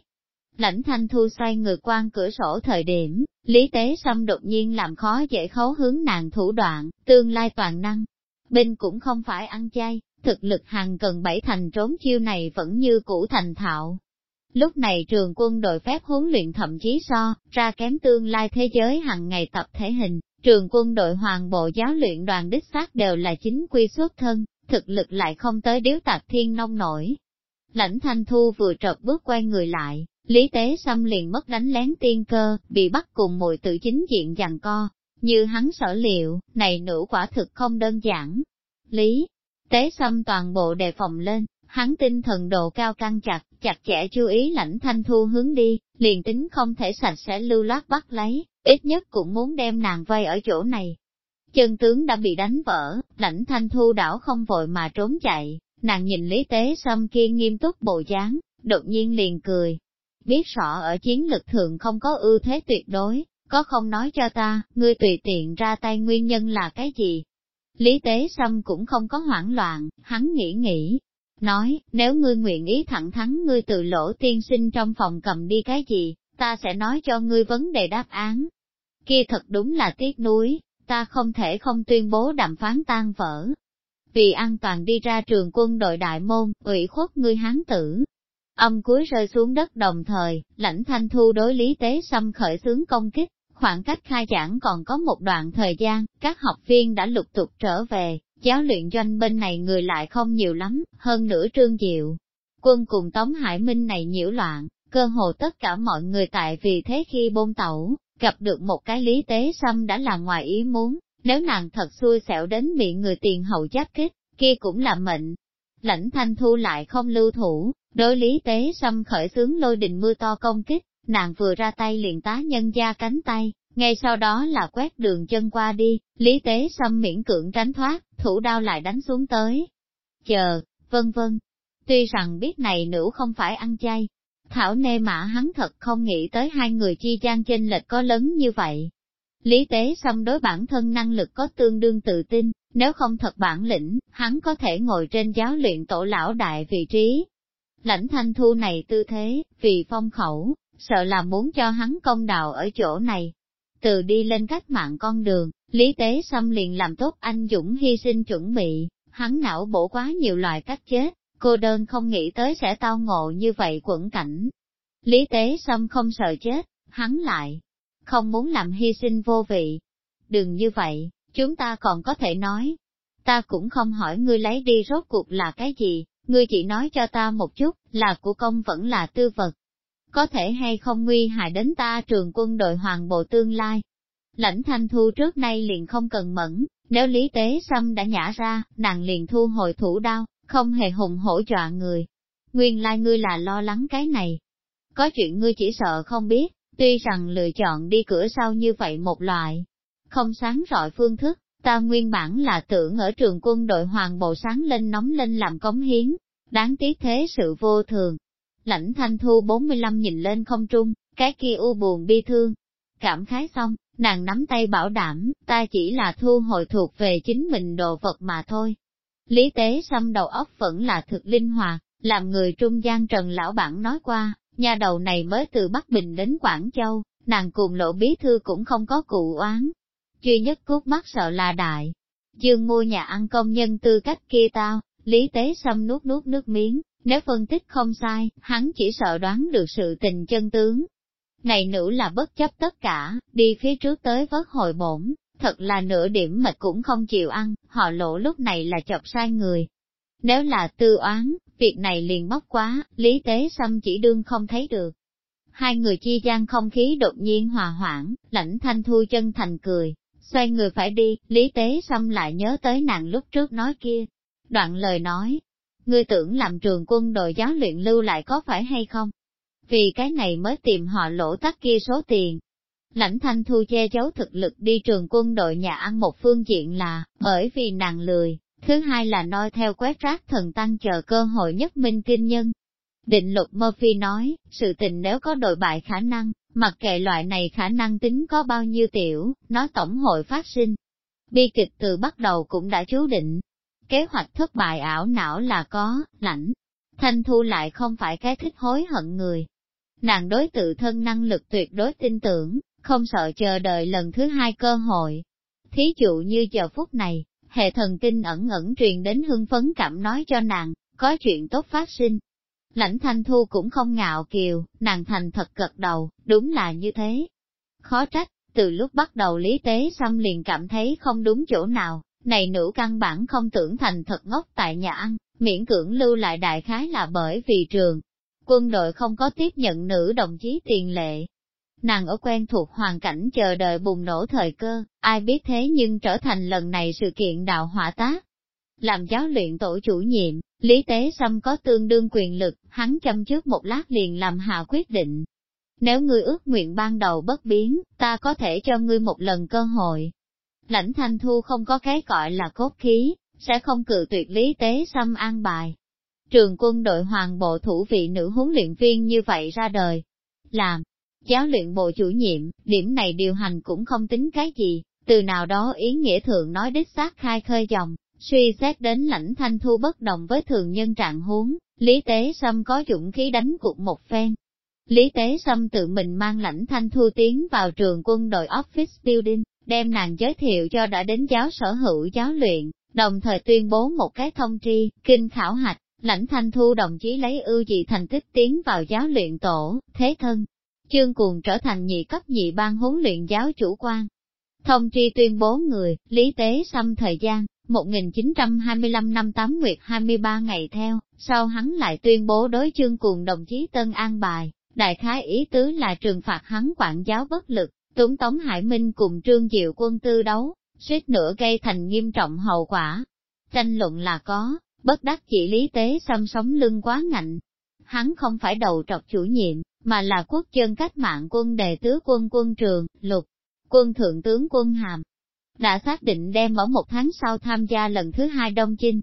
Lãnh thanh thu xoay người quan cửa sổ thời điểm, Lý tế xâm đột nhiên làm khó dễ khấu hướng nàng thủ đoạn, tương lai toàn năng. Bên cũng không phải ăn chay, thực lực hàng cần bảy thành trốn chiêu này vẫn như cũ thành thạo. Lúc này trường quân đội phép huấn luyện thậm chí so, ra kém tương lai thế giới hàng ngày tập thể hình, trường quân đội hoàng bộ giáo luyện đoàn đích xác đều là chính quy xuất thân, thực lực lại không tới điếu tạc thiên nông nổi. Lãnh thanh thu vừa trật bước quay người lại, lý tế xâm liền mất đánh lén tiên cơ, bị bắt cùng mùi tự chính diện giằng co, như hắn sở liệu, này nữ quả thực không đơn giản. Lý, tế xâm toàn bộ đề phòng lên, hắn tinh thần độ cao căng chặt, chặt chẽ chú ý lãnh thanh thu hướng đi, liền tính không thể sạch sẽ lưu loát bắt lấy, ít nhất cũng muốn đem nàng vây ở chỗ này, Chân tướng đã bị đánh vỡ, lãnh thanh thu đảo không vội mà trốn chạy, nàng nhìn lý tế sâm kia nghiêm túc bộ dáng, đột nhiên liền cười. Biết rõ ở chiến lực thường không có ưu thế tuyệt đối, có không nói cho ta, ngươi tùy tiện ra tay nguyên nhân là cái gì? Lý tế sâm cũng không có hoảng loạn, hắn nghĩ nghĩ, nói, nếu ngươi nguyện ý thẳng thắn ngươi từ lỗ tiên sinh trong phòng cầm đi cái gì, ta sẽ nói cho ngươi vấn đề đáp án. Kia thật đúng là tiếc nuối, ta không thể không tuyên bố đàm phán tan vỡ. Vì an toàn đi ra trường quân đội đại môn, ủy khuất ngươi hán tử. Âm cuối rơi xuống đất đồng thời, lãnh thanh thu đối lý tế xâm khởi xướng công kích, khoảng cách khai giảng còn có một đoạn thời gian, các học viên đã lục tục trở về, giáo luyện doanh bên này người lại không nhiều lắm, hơn nửa trương diệu. Quân cùng Tống Hải Minh này nhiễu loạn, cơ hồ tất cả mọi người tại vì thế khi bôn tẩu, gặp được một cái lý tế xâm đã là ngoài ý muốn, nếu nàng thật xui xẻo đến bị người tiền hậu giáp kích, kia cũng là mệnh. Lãnh thanh thu lại không lưu thủ, đối lý tế xâm khởi xướng lôi đình mưa to công kích, nàng vừa ra tay liền tá nhân gia cánh tay, ngay sau đó là quét đường chân qua đi, lý tế xâm miễn cưỡng tránh thoát, thủ đao lại đánh xuống tới. Chờ, vân vân. Tuy rằng biết này nữ không phải ăn chay, Thảo nê mã hắn thật không nghĩ tới hai người chi gian chênh lệch có lớn như vậy. Lý tế xâm đối bản thân năng lực có tương đương tự tin, nếu không thật bản lĩnh, hắn có thể ngồi trên giáo luyện tổ lão đại vị trí. Lãnh thanh thu này tư thế, vì phong khẩu, sợ là muốn cho hắn công đạo ở chỗ này. Từ đi lên cách mạng con đường, Lý Tế Xâm liền làm tốt anh Dũng hy sinh chuẩn bị, hắn não bổ quá nhiều loại cách chết, cô đơn không nghĩ tới sẽ tao ngộ như vậy quẩn cảnh. Lý tế sâm không sợ chết, hắn lại, không muốn làm hy sinh vô vị. Đừng như vậy, chúng ta còn có thể nói. Ta cũng không hỏi ngươi lấy đi rốt cuộc là cái gì, ngươi chỉ nói cho ta một chút, là của công vẫn là tư vật. Có thể hay không nguy hại đến ta trường quân đội hoàng bộ tương lai. Lãnh thanh thu trước nay liền không cần mẫn, nếu lý tế xâm đã nhả ra, nàng liền thu hồi thủ đao, không hề hùng hổ dọa người. Nguyên lai ngươi là lo lắng cái này. Có chuyện ngươi chỉ sợ không biết, tuy rằng lựa chọn đi cửa sau như vậy một loại, không sáng rọi phương thức, ta nguyên bản là tưởng ở trường quân đội hoàng bộ sáng lên nóng lên làm cống hiến, đáng tiếc thế sự vô thường. Lãnh thanh thu 45 nhìn lên không trung, cái kia u buồn bi thương. Cảm khái xong, nàng nắm tay bảo đảm, ta chỉ là thu hồi thuộc về chính mình đồ vật mà thôi. Lý tế xăm đầu óc vẫn là thực linh hoạt, làm người trung gian trần lão bản nói qua, nhà đầu này mới từ Bắc Bình đến Quảng Châu, nàng cùng lộ bí thư cũng không có cụ oán. Duy nhất cút mắt sợ là đại. Dương mua nhà ăn công nhân tư cách kia tao, lý tế xâm nuốt nuốt nước miếng, nếu phân tích không sai, hắn chỉ sợ đoán được sự tình chân tướng. Này nữ là bất chấp tất cả, đi phía trước tới vớt hồi bổn, thật là nửa điểm mệt cũng không chịu ăn, họ lộ lúc này là chọc sai người. Nếu là tư oán, việc này liền móc quá, lý tế xâm chỉ đương không thấy được. Hai người chi gian không khí đột nhiên hòa hoãn, lãnh thanh thu chân thành cười, xoay người phải đi, lý tế xâm lại nhớ tới nàng lúc trước nói kia. Đoạn lời nói, ngươi tưởng làm trường quân đội giáo luyện lưu lại có phải hay không? Vì cái này mới tìm họ lỗ tắc kia số tiền. Lãnh thanh thu che giấu thực lực đi trường quân đội nhà ăn một phương diện là, bởi vì nàng lười, Thứ hai là noi theo quét rác thần tăng chờ cơ hội nhất minh kinh nhân. Định luật Murphy nói, sự tình nếu có đội bại khả năng, mặc kệ loại này khả năng tính có bao nhiêu tiểu, nó tổng hội phát sinh. Bi kịch từ bắt đầu cũng đã chú định. Kế hoạch thất bại ảo não là có, lãnh. Thanh Thu lại không phải cái thích hối hận người. Nàng đối tự thân năng lực tuyệt đối tin tưởng, không sợ chờ đợi lần thứ hai cơ hội. Thí dụ như giờ phút này, hệ thần kinh ẩn ẩn truyền đến hưng phấn cảm nói cho nàng, có chuyện tốt phát sinh. Lãnh thanh thu cũng không ngạo kiều, nàng thành thật gật đầu, đúng là như thế. Khó trách, từ lúc bắt đầu lý tế xăm liền cảm thấy không đúng chỗ nào, này nữ căn bản không tưởng thành thật ngốc tại nhà ăn, miễn cưỡng lưu lại đại khái là bởi vì trường. Quân đội không có tiếp nhận nữ đồng chí tiền lệ, Nàng ở quen thuộc hoàn cảnh chờ đợi bùng nổ thời cơ, ai biết thế nhưng trở thành lần này sự kiện đạo hỏa tác. Làm giáo luyện tổ chủ nhiệm, Lý Tế Sâm có tương đương quyền lực, hắn chăm trước một lát liền làm hạ quyết định. Nếu ngươi ước nguyện ban đầu bất biến, ta có thể cho ngươi một lần cơ hội. Lãnh Thanh Thu không có cái gọi là cốt khí, sẽ không cự tuyệt Lý Tế Sâm an bài. Trường quân đội hoàng bộ thủ vị nữ huấn luyện viên như vậy ra đời. Làm, Giáo luyện bộ chủ nhiệm, điểm này điều hành cũng không tính cái gì, từ nào đó ý nghĩa thượng nói đích xác khai khơi dòng, suy xét đến lãnh thanh thu bất đồng với thường nhân trạng huống, Lý Tế Sâm có dũng khí đánh cuộc một phen. Lý Tế Sâm tự mình mang lãnh thanh thu tiến vào trường quân đội Office Building, đem nàng giới thiệu cho đã đến giáo sở hữu giáo luyện, đồng thời tuyên bố một cái thông tri, kinh khảo hạch, lãnh thanh thu đồng chí lấy ưu dị thành tích tiến vào giáo luyện tổ, thế thân, Chương cuồng trở thành nhị cấp nhị ban huấn luyện giáo chủ quan. Thông tri tuyên bố người, lý tế xâm thời gian, 1925 năm 8 nguyệt 23 ngày theo, sau hắn lại tuyên bố đối chương cuồng đồng chí Tân An Bài, đại khái ý tứ là trừng phạt hắn quản giáo bất lực, túng Tống Hải Minh cùng Trương Diệu quân tư đấu, suýt nữa gây thành nghiêm trọng hậu quả. Tranh luận là có, bất đắc chỉ lý tế xâm sống lưng quá ngạnh. Hắn không phải đầu trọc chủ nhiệm, mà là quốc dân cách mạng quân đề tứ quân quân trường, lục, quân thượng tướng quân hàm. Đã xác định đem ở một tháng sau tham gia lần thứ hai Đông Chinh.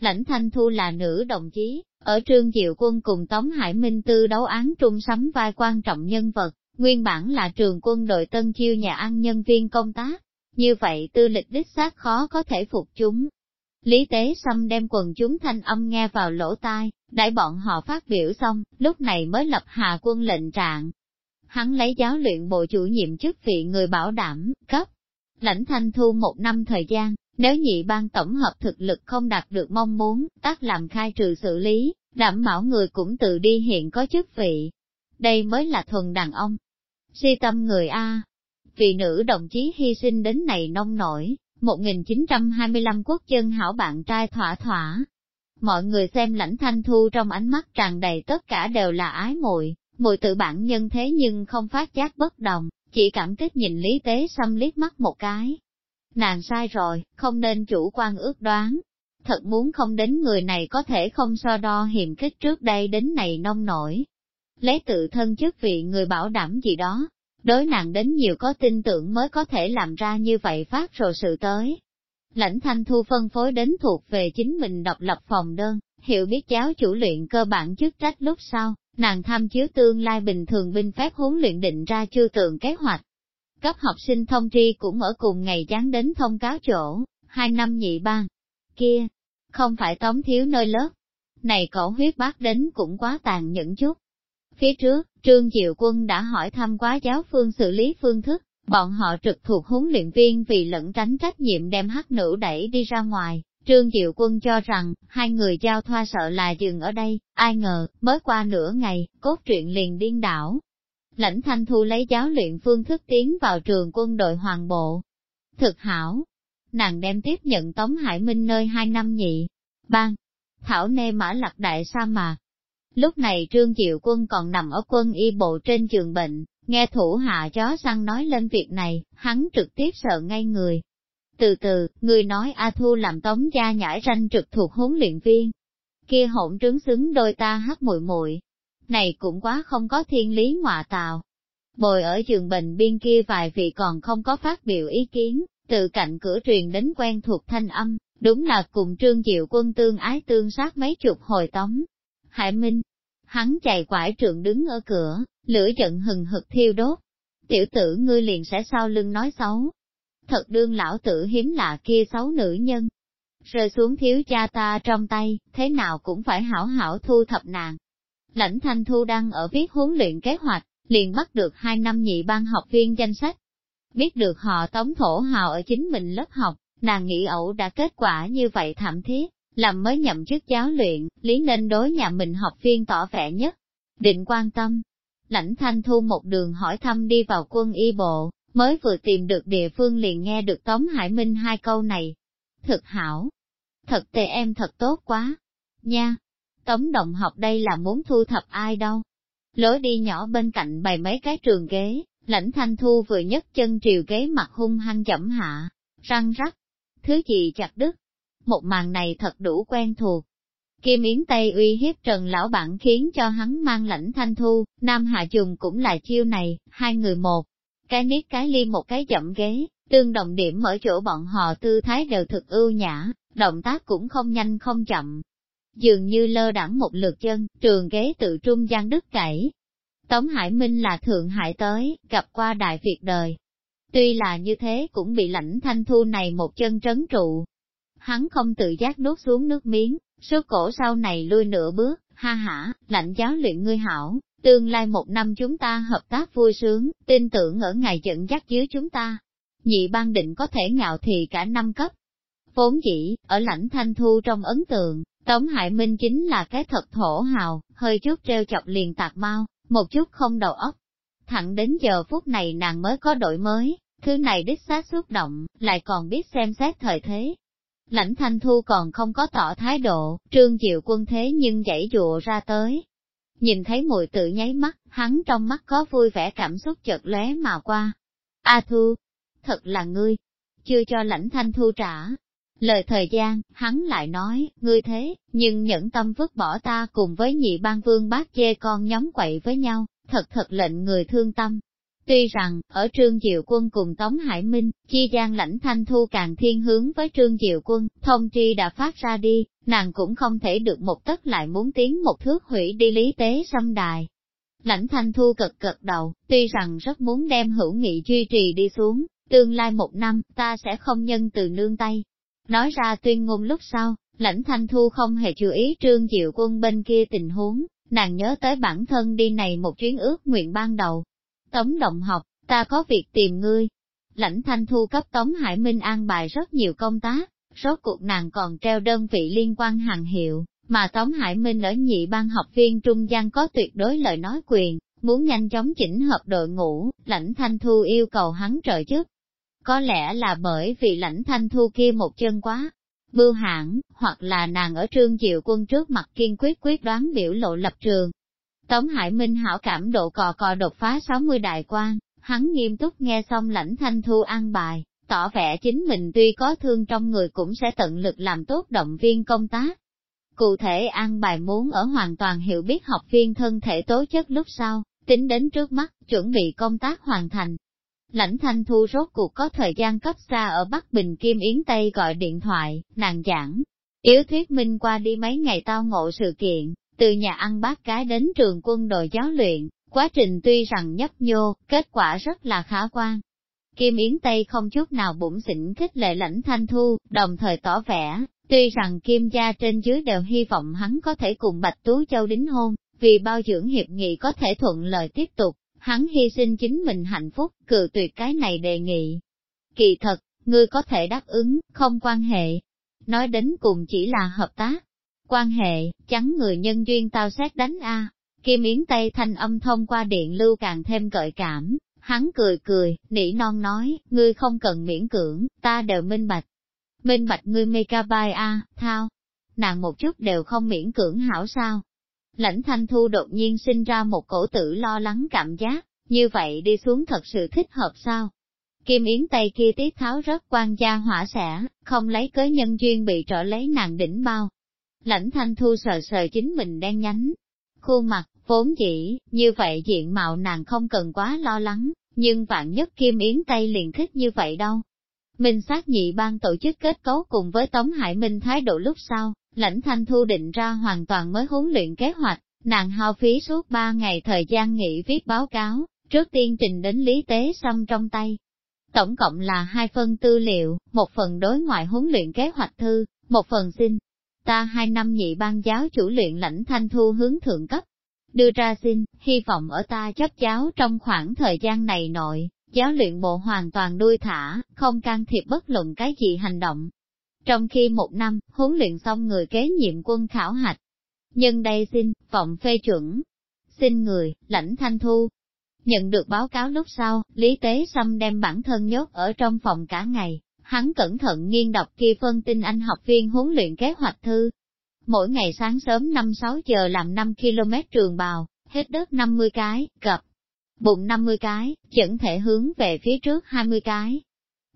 Lãnh Thanh Thu là nữ đồng chí, ở trương diệu quân cùng Tống Hải Minh Tư đấu án trung sắm vai quan trọng nhân vật, nguyên bản là trường quân đội tân chiêu nhà ăn nhân viên công tác. Như vậy tư lịch đích xác khó có thể phục chúng, Lý Tế Sâm đem quần chúng thanh âm nghe vào lỗ tai, đại bọn họ phát biểu xong, lúc này mới lập hạ quân lệnh trạng. Hắn lấy giáo luyện bộ chủ nhiệm chức vị người bảo đảm, cấp. Lãnh thanh thu một năm thời gian, nếu nhị ban tổng hợp thực lực không đạt được mong muốn, tác làm khai trừ xử lý, đảm bảo người cũng tự đi hiện có chức vị. Đây mới là thuần đàn ông. Si tâm người A. Vì nữ đồng chí hy sinh đến này nông nổi, 1925 quốc dân hảo bạn trai thỏa thỏa. Mọi người xem lãnh thanh thu trong ánh mắt tràn đầy tất cả đều là ái muội mùi tự bản nhân thế nhưng không phát giác bất đồng, chỉ cảm kích nhìn lý tế xâm liếc mắt một cái. Nàng sai rồi, không nên chủ quan ước đoán. Thật muốn không đến người này có thể không so đo hiểm kích trước đây đến này nông nổi. Lấy tự thân chức vị người bảo đảm gì đó, đối nàng đến nhiều có tin tưởng mới có thể làm ra như vậy phát rồi sự tới. Lãnh thanh thu phân phối đến thuộc về chính mình độc lập phòng đơn, hiểu biết giáo chủ luyện cơ bản chức trách lúc sau, nàng tham chiếu tương lai bình thường binh phép huấn luyện định ra chưa tượng kế hoạch. Cấp học sinh thông tri cũng ở cùng ngày dán đến thông cáo chỗ, hai năm nhị ban. Kia, không phải tống thiếu nơi lớp. Này cổ huyết bác đến cũng quá tàn nhẫn chút. Phía trước, Trương Diệu Quân đã hỏi thăm quá giáo phương xử lý phương thức, bọn họ trực thuộc huấn luyện viên vì lẫn tránh trách nhiệm đem hắc nữ đẩy đi ra ngoài. Trương Diệu Quân cho rằng, hai người giao thoa sợ là dừng ở đây, ai ngờ, mới qua nửa ngày, cốt truyện liền điên đảo. Lãnh Thanh Thu lấy giáo luyện phương thức tiến vào trường quân đội hoàng bộ. Thực hảo, nàng đem tiếp nhận Tống Hải Minh nơi hai năm nhị, ban, thảo nê mã lạc đại sa mạc, Lúc này Trương Diệu Quân còn nằm ở quân y bộ trên giường bệnh, nghe thủ hạ chó săn nói lên việc này, hắn trực tiếp sợ ngay người. Từ từ, người nói A Thu làm tống gia nhảy ranh trực thuộc huấn luyện viên. Kia hỗn trứng xứng đôi ta hát muội muội Này cũng quá không có thiên lý ngoại tào. Bồi ở giường bệnh biên kia vài vị còn không có phát biểu ý kiến, từ cạnh cửa truyền đến quen thuộc thanh âm, đúng là cùng Trương Diệu Quân tương ái tương sát mấy chục hồi tống. Hải Minh, hắn chạy quải trượng đứng ở cửa, lửa giận hừng hực thiêu đốt. Tiểu tử ngươi liền sẽ sau lưng nói xấu. Thật đương lão tử hiếm lạ kia xấu nữ nhân. Rơi xuống thiếu cha ta trong tay, thế nào cũng phải hảo hảo thu thập nàng. Lãnh Thanh Thu đang ở viết huấn luyện kế hoạch, liền bắt được hai năm nhị ban học viên danh sách. Biết được họ tống thổ hào ở chính mình lớp học, nàng nghĩ ẩu đã kết quả như vậy thảm thiết, làm mới nhậm chức giáo luyện, lý nên đối nhà mình học viên tỏ vẻ nhất, định quan tâm. Lãnh thanh thu một đường hỏi thăm đi vào quân y bộ, mới vừa tìm được địa phương liền nghe được Tống Hải Minh hai câu này. Thực hảo, thật tệ em thật tốt quá, nha. Tống đồng học đây là muốn thu thập ai đâu. Lối đi nhỏ bên cạnh bày mấy cái trường ghế, lãnh thanh thu vừa nhấc chân triều ghế mặt hung hăng chậm hạ, răng rắc. Thứ gì chặt đứt, một màn này thật đủ quen thuộc. Kim Yến Tây uy hiếp Trần Lão Bản khiến cho hắn mang lãnh thanh thu, Nam Hạ Trùng cũng là chiêu này, hai người một. Cái niết cái ly một cái chậm ghế, tương đồng điểm ở chỗ bọn họ tư thái đều thực ưu nhã, động tác cũng không nhanh không chậm. Dường như lơ đẳng một lượt chân, trường ghế tự trung gian đứt cảy. Tống Hải Minh là Thượng Hải tới, gặp qua đại việt đời. Tuy là như thế cũng bị lãnh thanh thu này một chân trấn trụ, hắn không tự giác nuốt xuống nước miếng, số cổ sau này lui nửa bước, ha hả, lạnh giáo luyện ngươi hảo, tương lai một năm chúng ta hợp tác vui sướng, tin tưởng ở ngày dẫn dắt dưới chúng ta. Nhị ban định có thể ngạo thì cả năm cấp. Vốn dĩ, ở lãnh thanh thu trong ấn tượng, Tống Hải Minh chính là cái thật thổ hào, hơi chút treo chọc liền tạc mau, một chút không đầu óc. Thẳng đến giờ phút này nàng mới có đổi mới, thứ này đích xác xúc động, lại còn biết xem xét thời thế, Lãnh thanh thu còn không có tỏ thái độ, trương diệu quân thế nhưng dãy dụa ra tới. Nhìn thấy mùi tự nháy mắt, hắn trong mắt có vui vẻ cảm xúc chợt lóe mà qua. A thu, thật là ngươi, chưa cho lãnh thanh thu trả. Lời thời gian, hắn lại nói, ngươi thế, nhưng nhẫn tâm vứt bỏ ta cùng với nhị ban vương bác chê con nhóm quậy với nhau, thật thật lệnh người thương tâm, Tuy rằng, ở Trương Diệu Quân cùng Tống Hải Minh, chi gian lãnh thanh thu càng thiên hướng với Trương Diệu Quân, thông tri đã phát ra đi, nàng cũng không thể được một tất lại muốn tiến một thước hủy đi lý tế xâm đài. Lãnh thanh thu cực cực đầu, tuy rằng rất muốn đem hữu nghị duy trì đi xuống, tương lai một năm, ta sẽ không nhân từ nương tay. Nói ra tuyên ngôn lúc sau, lãnh thanh thu không hề chú ý Trương Diệu Quân bên kia tình huống, nàng nhớ tới bản thân đi này một chuyến ước nguyện ban đầu, Tống Động học, ta có việc tìm ngươi. Lãnh thanh thu cấp Tống Hải Minh an bài rất nhiều công tác, rốt cuộc nàng còn treo đơn vị liên quan hàng hiệu, mà Tống Hải Minh ở nhị ban học viên trung gian có tuyệt đối lời nói quyền, muốn nhanh chóng chỉnh hợp đội ngũ, lãnh thanh thu yêu cầu hắn trợ chức. Có lẽ là bởi vì lãnh thanh thu kia một chân quá bưu hãn, hoặc là nàng ở trương diệu quân trước mặt kiên quyết quyết đoán biểu lộ lập trường. Tống Hải Minh hảo cảm độ cò cò đột phá 60 đại quan, hắn nghiêm túc nghe xong lãnh thanh thu an bài, tỏ vẻ chính mình tuy có thương trong người cũng sẽ tận lực làm tốt động viên công tác. Cụ thể an bài muốn ở hoàn toàn hiểu biết học viên thân thể tố chất lúc sau, tính đến trước mắt, chuẩn bị công tác hoàn thành. Lãnh thanh thu rốt cuộc có thời gian cấp xa ở Bắc Bình Kim Yến Tây gọi điện thoại, nàng giảng. Yếu thuyết minh qua đi mấy ngày tao ngộ sự kiện, từ nhà ăn bát cái đến trường quân đội giáo luyện, quá trình tuy rằng nhấp nhô, kết quả rất là khả quan. Kim Yến Tây không chút nào bụng xỉn khích lệ lãnh thanh thu, đồng thời tỏ vẻ, tuy rằng Kim gia trên dưới đều hy vọng hắn có thể cùng Bạch Tú Châu đính hôn, vì bao dưỡng hiệp nghị có thể thuận lời tiếp tục, hắn hy sinh chính mình hạnh phúc, cự tuyệt cái này đề nghị. Kỳ thật, ngươi có thể đáp ứng, không quan hệ. Nói đến cùng chỉ là hợp tác. Quan hệ, chắn người nhân duyên tao xét đánh a. Kim Yến Tây thanh âm thông qua điện lưu càng thêm gợi cảm, hắn cười cười, nỉ non nói, ngươi không cần miễn cưỡng, ta đều minh bạch. Minh bạch ngươi megabyte a, thao. Nàng một chút đều không miễn cưỡng hảo sao, Lãnh thanh thu đột nhiên sinh ra một cổ tử lo lắng cảm giác, như vậy đi xuống thật sự thích hợp sao? Kim Yến Tây kia tiết tháo rất quan gia hỏa sẽ, không lấy cớ nhân duyên bị trở lấy nàng đỉnh bao. Lãnh thanh thu sờ sờ chính mình đen nhánh. Khuôn mặt, vốn dĩ, như vậy diện mạo nàng không cần quá lo lắng, nhưng vạn nhất Kim Yến Tây liền thích như vậy đâu. Minh xác nhị ban tổ chức kết cấu cùng với Tống Hải Minh thái độ lúc sau, Lãnh thanh thu định ra hoàn toàn mới huấn luyện kế hoạch, nàng hao phí suốt ba ngày thời gian nghỉ viết báo cáo, trước tiên trình đến lý tế xâm trong tay. Tổng cộng là hai phần tư liệu, một phần đối ngoại huấn luyện kế hoạch thư, một phần xin. Ta hai năm nhị ban giáo chủ luyện lãnh thanh thu hướng thượng cấp. Đưa ra xin, hy vọng ở ta chấp giáo trong khoảng thời gian này nội, giáo luyện bộ hoàn toàn đuôi thả, không can thiệp bất luận cái gì hành động, trong khi một năm, huấn luyện xong người kế nhiệm quân khảo hạch. Nhân đây xin, vọng phê chuẩn. Xin người, lãnh thanh thu. Nhận được báo cáo lúc sau, Lý Tế Sâm đem bản thân nhốt ở trong phòng cả ngày. Hắn cẩn thận nghiên đọc kia phân tin anh học viên huấn luyện kế hoạch thư. Mỗi ngày sáng sớm 5-6 giờ làm 5 km trường bào, hết đất 50 cái, cập. Bụng 50 cái, dẫn thể hướng về phía trước 20 cái,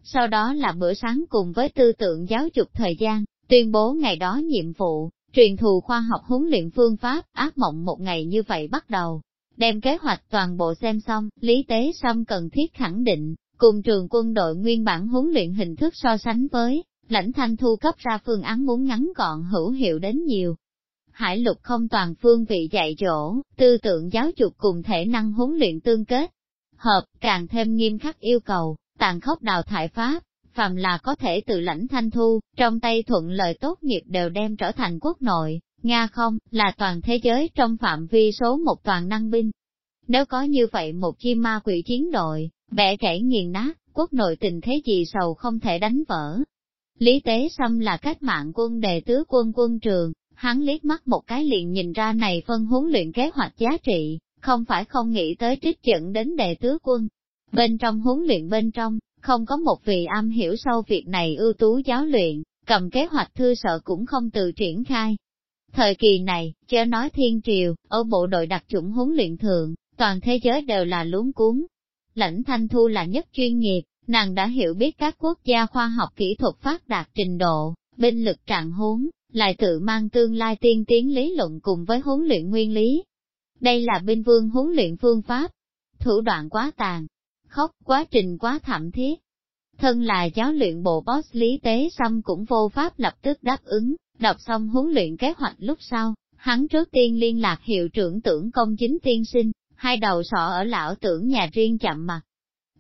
sau đó là bữa sáng cùng với tư tưởng giáo dục thời gian, tuyên bố ngày đó nhiệm vụ, truyền thù khoa học huấn luyện phương pháp, ác mộng một ngày như vậy bắt đầu. Đem kế hoạch toàn bộ xem xong, lý tế xong cần thiết khẳng định, cùng trường quân đội nguyên bản huấn luyện hình thức so sánh với, lãnh thanh thu cấp ra phương án muốn ngắn gọn hữu hiệu đến nhiều. Hải lục không toàn phương vị dạy dỗ, tư tưởng giáo dục cùng thể năng huấn luyện tương kết. Hợp, càng thêm nghiêm khắc yêu cầu, tàn khốc đào thải pháp, phàm là có thể tự lãnh thanh thu, trong tay thuận lợi tốt nghiệp đều đem trở thành quốc nội, Nga không, là toàn thế giới trong phạm vi số một toàn năng binh. Nếu có như vậy một chi ma quỷ chiến đội, bẻ gãy nghiền nát, quốc nội tình thế gì sầu không thể đánh vỡ. Lý Tế Sâm là cách mạng quân đề tứ quân quân trường, hắn liếc mắt một cái liền nhìn ra này phân huấn luyện kế hoạch giá trị, không phải không nghĩ tới trích dẫn đến đề tứ quân, Bên trong huấn luyện bên trong, không có một vị am hiểu sâu việc này ưu tú giáo luyện, cầm kế hoạch thư sợ cũng không tự triển khai. Thời kỳ này, chớ nói thiên triều, ở bộ đội đặc chủng huấn luyện thường, toàn thế giới đều là luống cuốn. Lãnh Thanh Thu là nhất chuyên nghiệp, nàng đã hiểu biết các quốc gia khoa học kỹ thuật phát đạt trình độ, binh lực trạng huống, lại tự mang tương lai tiên tiến lý luận cùng với huấn luyện nguyên lý. Đây là binh vương huấn luyện phương pháp, thủ đoạn quá tàn, khóc, quá trình quá thảm thiết. Thân là giáo luyện bộ boss Lý Tế Sâm cũng vô pháp lập tức đáp ứng, đọc xong huấn luyện kế hoạch lúc sau, hắn trước tiên liên lạc hiệu trưởng tưởng công chính tiên sinh, hai đầu sọ ở lão tưởng nhà riêng chậm mặt.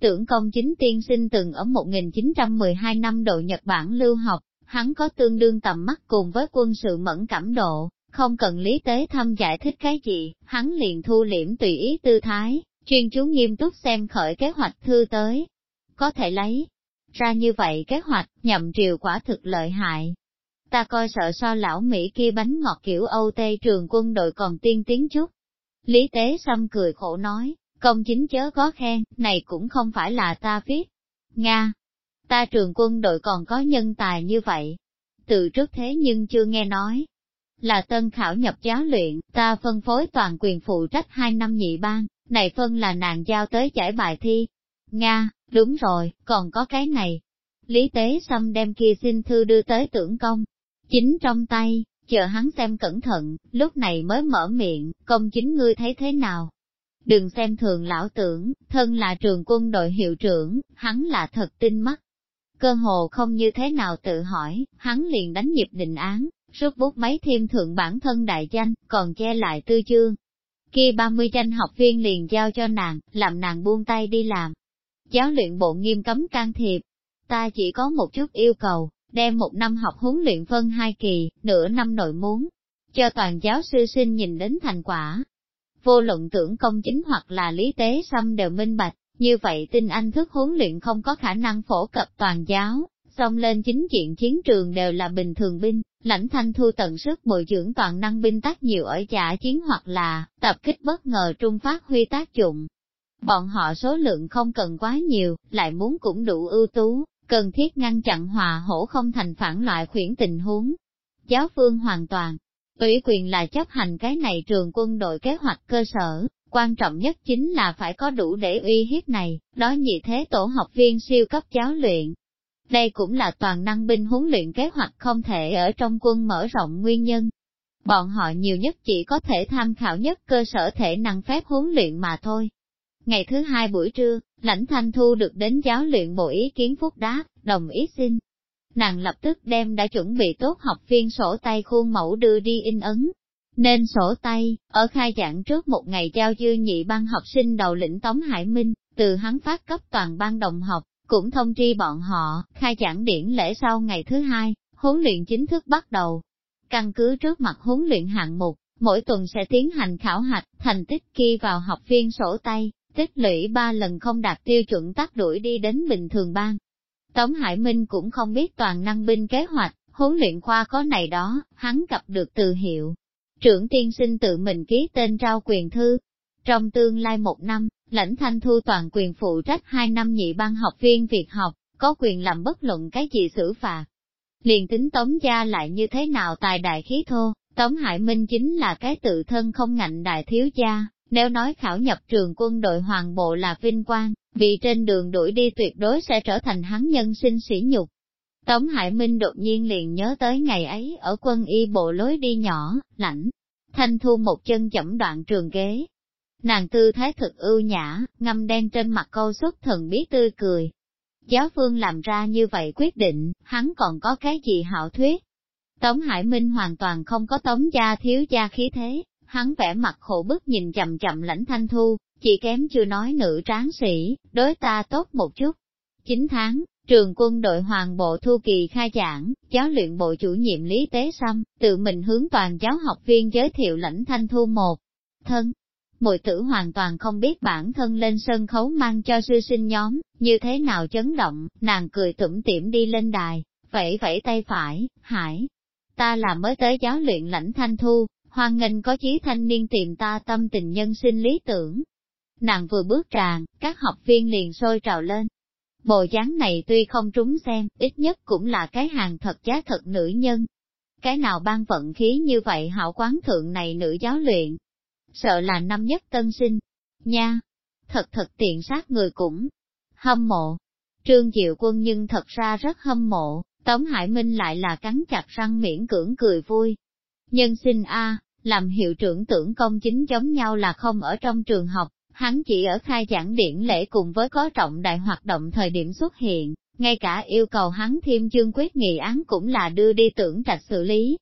Tưởng công chính tiên sinh từng ở 1912 năm độ Nhật Bản lưu học, hắn có tương đương tầm mắt cùng với quân sự mẫn cảm độ, không cần lý tế thăm giải thích cái gì, hắn liền thu liễm tùy ý tư thái, chuyên chú nghiêm túc xem khởi kế hoạch thư tới. Có thể lấy ra như vậy kế hoạch, nhậm triều quả thực lợi hại. Ta coi sợ so lão Mỹ kia bánh ngọt kiểu Âu Tây trường quân đội còn tiên tiến chút. Lý Tế Sâm cười khổ nói, công chính chớ có khen, này cũng không phải là ta viết. Nga, ta trường quân đội còn có nhân tài như vậy. từ trước thế nhưng chưa nghe nói. Là tân khảo nhập giáo luyện, ta phân phối toàn quyền phụ trách hai năm nhị ban, này phân là nàng giao tới giải bài thi. Nga, đúng rồi, còn có cái này. Lý Tế Sâm đem kia xin thư đưa tới tưởng công. Chính trong tay, chờ hắn xem cẩn thận, lúc này mới mở miệng, công chính ngươi thấy thế nào? Đừng xem thường lão tưởng, thân là trường quân đội hiệu trưởng, hắn là thật tinh mắt. Cơ hồ không như thế nào tự hỏi, hắn liền đánh nhịp định án, rút bút máy thêm thượng bản thân đại danh, còn che lại tư chương. Khi 30 tranh học viên liền giao cho nàng, làm nàng buông tay đi làm. Giáo luyện bộ nghiêm cấm can thiệp. Ta chỉ có một chút yêu cầu, đem một năm học huấn luyện phân hai kỳ, nửa năm nội muốn, cho toàn giáo sư sinh nhìn đến thành quả. Vô luận tưởng công chính hoặc là lý tế xâm đều minh bạch, như vậy tinh anh thức huấn luyện không có khả năng phổ cập toàn giáo, xông lên chính diện chiến trường đều là bình thường binh, lãnh thanh thu tận sức bồi dưỡng toàn năng binh tác nhiều ở giả chiến hoặc là tập kích bất ngờ trung phát huy tác dụng. Bọn họ số lượng không cần quá nhiều, lại muốn cũng đủ ưu tú, cần thiết ngăn chặn hòa hổ không thành phản loại khuyển tình huống. Giáo phương hoàn toàn, ủy quyền là chấp hành cái này trường quân đội kế hoạch cơ sở, quan trọng nhất chính là phải có đủ để uy hiếp này, đó nhị thế tổ học viên siêu cấp giáo luyện. Đây cũng là toàn năng binh huấn luyện kế hoạch không thể ở trong quân mở rộng nguyên nhân. Bọn họ nhiều nhất chỉ có thể tham khảo nhất cơ sở thể năng phép huấn luyện mà thôi. Ngày thứ hai buổi trưa, lãnh thanh thu được đến giáo luyện bộ ý kiến phúc đáp, đồng ý xin. Nàng lập tức đem đã chuẩn bị tốt học viên sổ tay khuôn mẫu đưa đi in ấn. Nên sổ tay, ở khai giảng trước một ngày giao dư nhị ban học sinh đầu lĩnh Tống Hải Minh, từ hắn phát cấp toàn ban đồng học, cũng thông tri bọn họ, khai giảng điển lễ sau ngày thứ hai, huấn luyện chính thức bắt đầu. Căn cứ trước mặt huấn luyện hạng mục, mỗi tuần sẽ tiến hành khảo hạch, thành tích ghi vào học viên sổ tay, tích lũy ba lần không đạt tiêu chuẩn tắt đuổi đi đến bình thường ban. Tống Hải Minh cũng không biết toàn năng binh kế hoạch, huấn luyện khoa có này đó, hắn gặp được từ hiệu. Trưởng tiên sinh tự mình ký tên trao quyền thư. Trong tương lai một năm, lãnh thanh thu toàn quyền phụ trách hai năm nhị ban học viên việc học, có quyền làm bất luận cái gì xử phạt. Liền tính tống gia lại như thế nào tài đại khí thô, Tống Hải Minh chính là cái tự thân không ngạnh đại thiếu gia, nếu nói khảo nhập trường quân đội hoàng bộ là vinh quang, vì trên đường đuổi đi tuyệt đối sẽ trở thành hắn nhân sinh sỉ nhục. Tống Hải Minh đột nhiên liền nhớ tới ngày ấy ở quân y bộ lối đi nhỏ, lãnh, thanh thu một chân chậm đoạn trường ghế. Nàng tư thái thực ưu nhã, ngâm đen trên mặt câu xuất thần bí tươi cười. Giáo phương làm ra như vậy quyết định, hắn còn có cái gì hảo thuyết. Tống Hải Minh hoàn toàn không có tống gia thiếu gia khí thế, hắn vẽ mặt khổ bức nhìn chậm chậm lãnh thanh thu, chỉ kém chưa nói nữ tráng sĩ, đối ta tốt một chút. 9 tháng, trường quân đội hoàng bộ thu kỳ khai giảng, giáo luyện bộ chủ nhiệm Lý Tế Sâm, tự mình hướng toàn giáo học viên giới thiệu lãnh thanh thu một. Thân, mùi tử hoàn toàn không biết bản thân lên sân khấu mang cho sư sinh nhóm, như thế nào chấn động, nàng cười tủm tỉm đi lên đài, vẫy vẫy tay phải, hải. Ta là mới tới giáo luyện lãnh thanh thu, hoan nghênh có chí thanh niên tìm ta tâm tình nhân sinh lý tưởng. Nàng vừa bước tràn, các học viên liền sôi trào lên. Bộ dáng này tuy không trúng xem, ít nhất cũng là cái hàng thật giá thật nữ nhân. Cái nào ban vận khí như vậy hảo quán thượng này nữ giáo luyện? Sợ là năm nhất tân sinh. Nha! Thật thật tiện sát người cũng. Hâm mộ. Trương Diệu Quân nhưng thật ra rất hâm mộ, Tống Hải Minh lại là cắn chặt răng miễn cưỡng cười vui, Nhân sinh A, làm hiệu trưởng tưởng công chính giống nhau là không ở trong trường học, hắn chỉ ở khai giảng điển lễ cùng với có trọng đại hoạt động thời điểm xuất hiện, ngay cả yêu cầu hắn thêm chương quyết nghị án cũng là đưa đi tưởng trạch xử lý.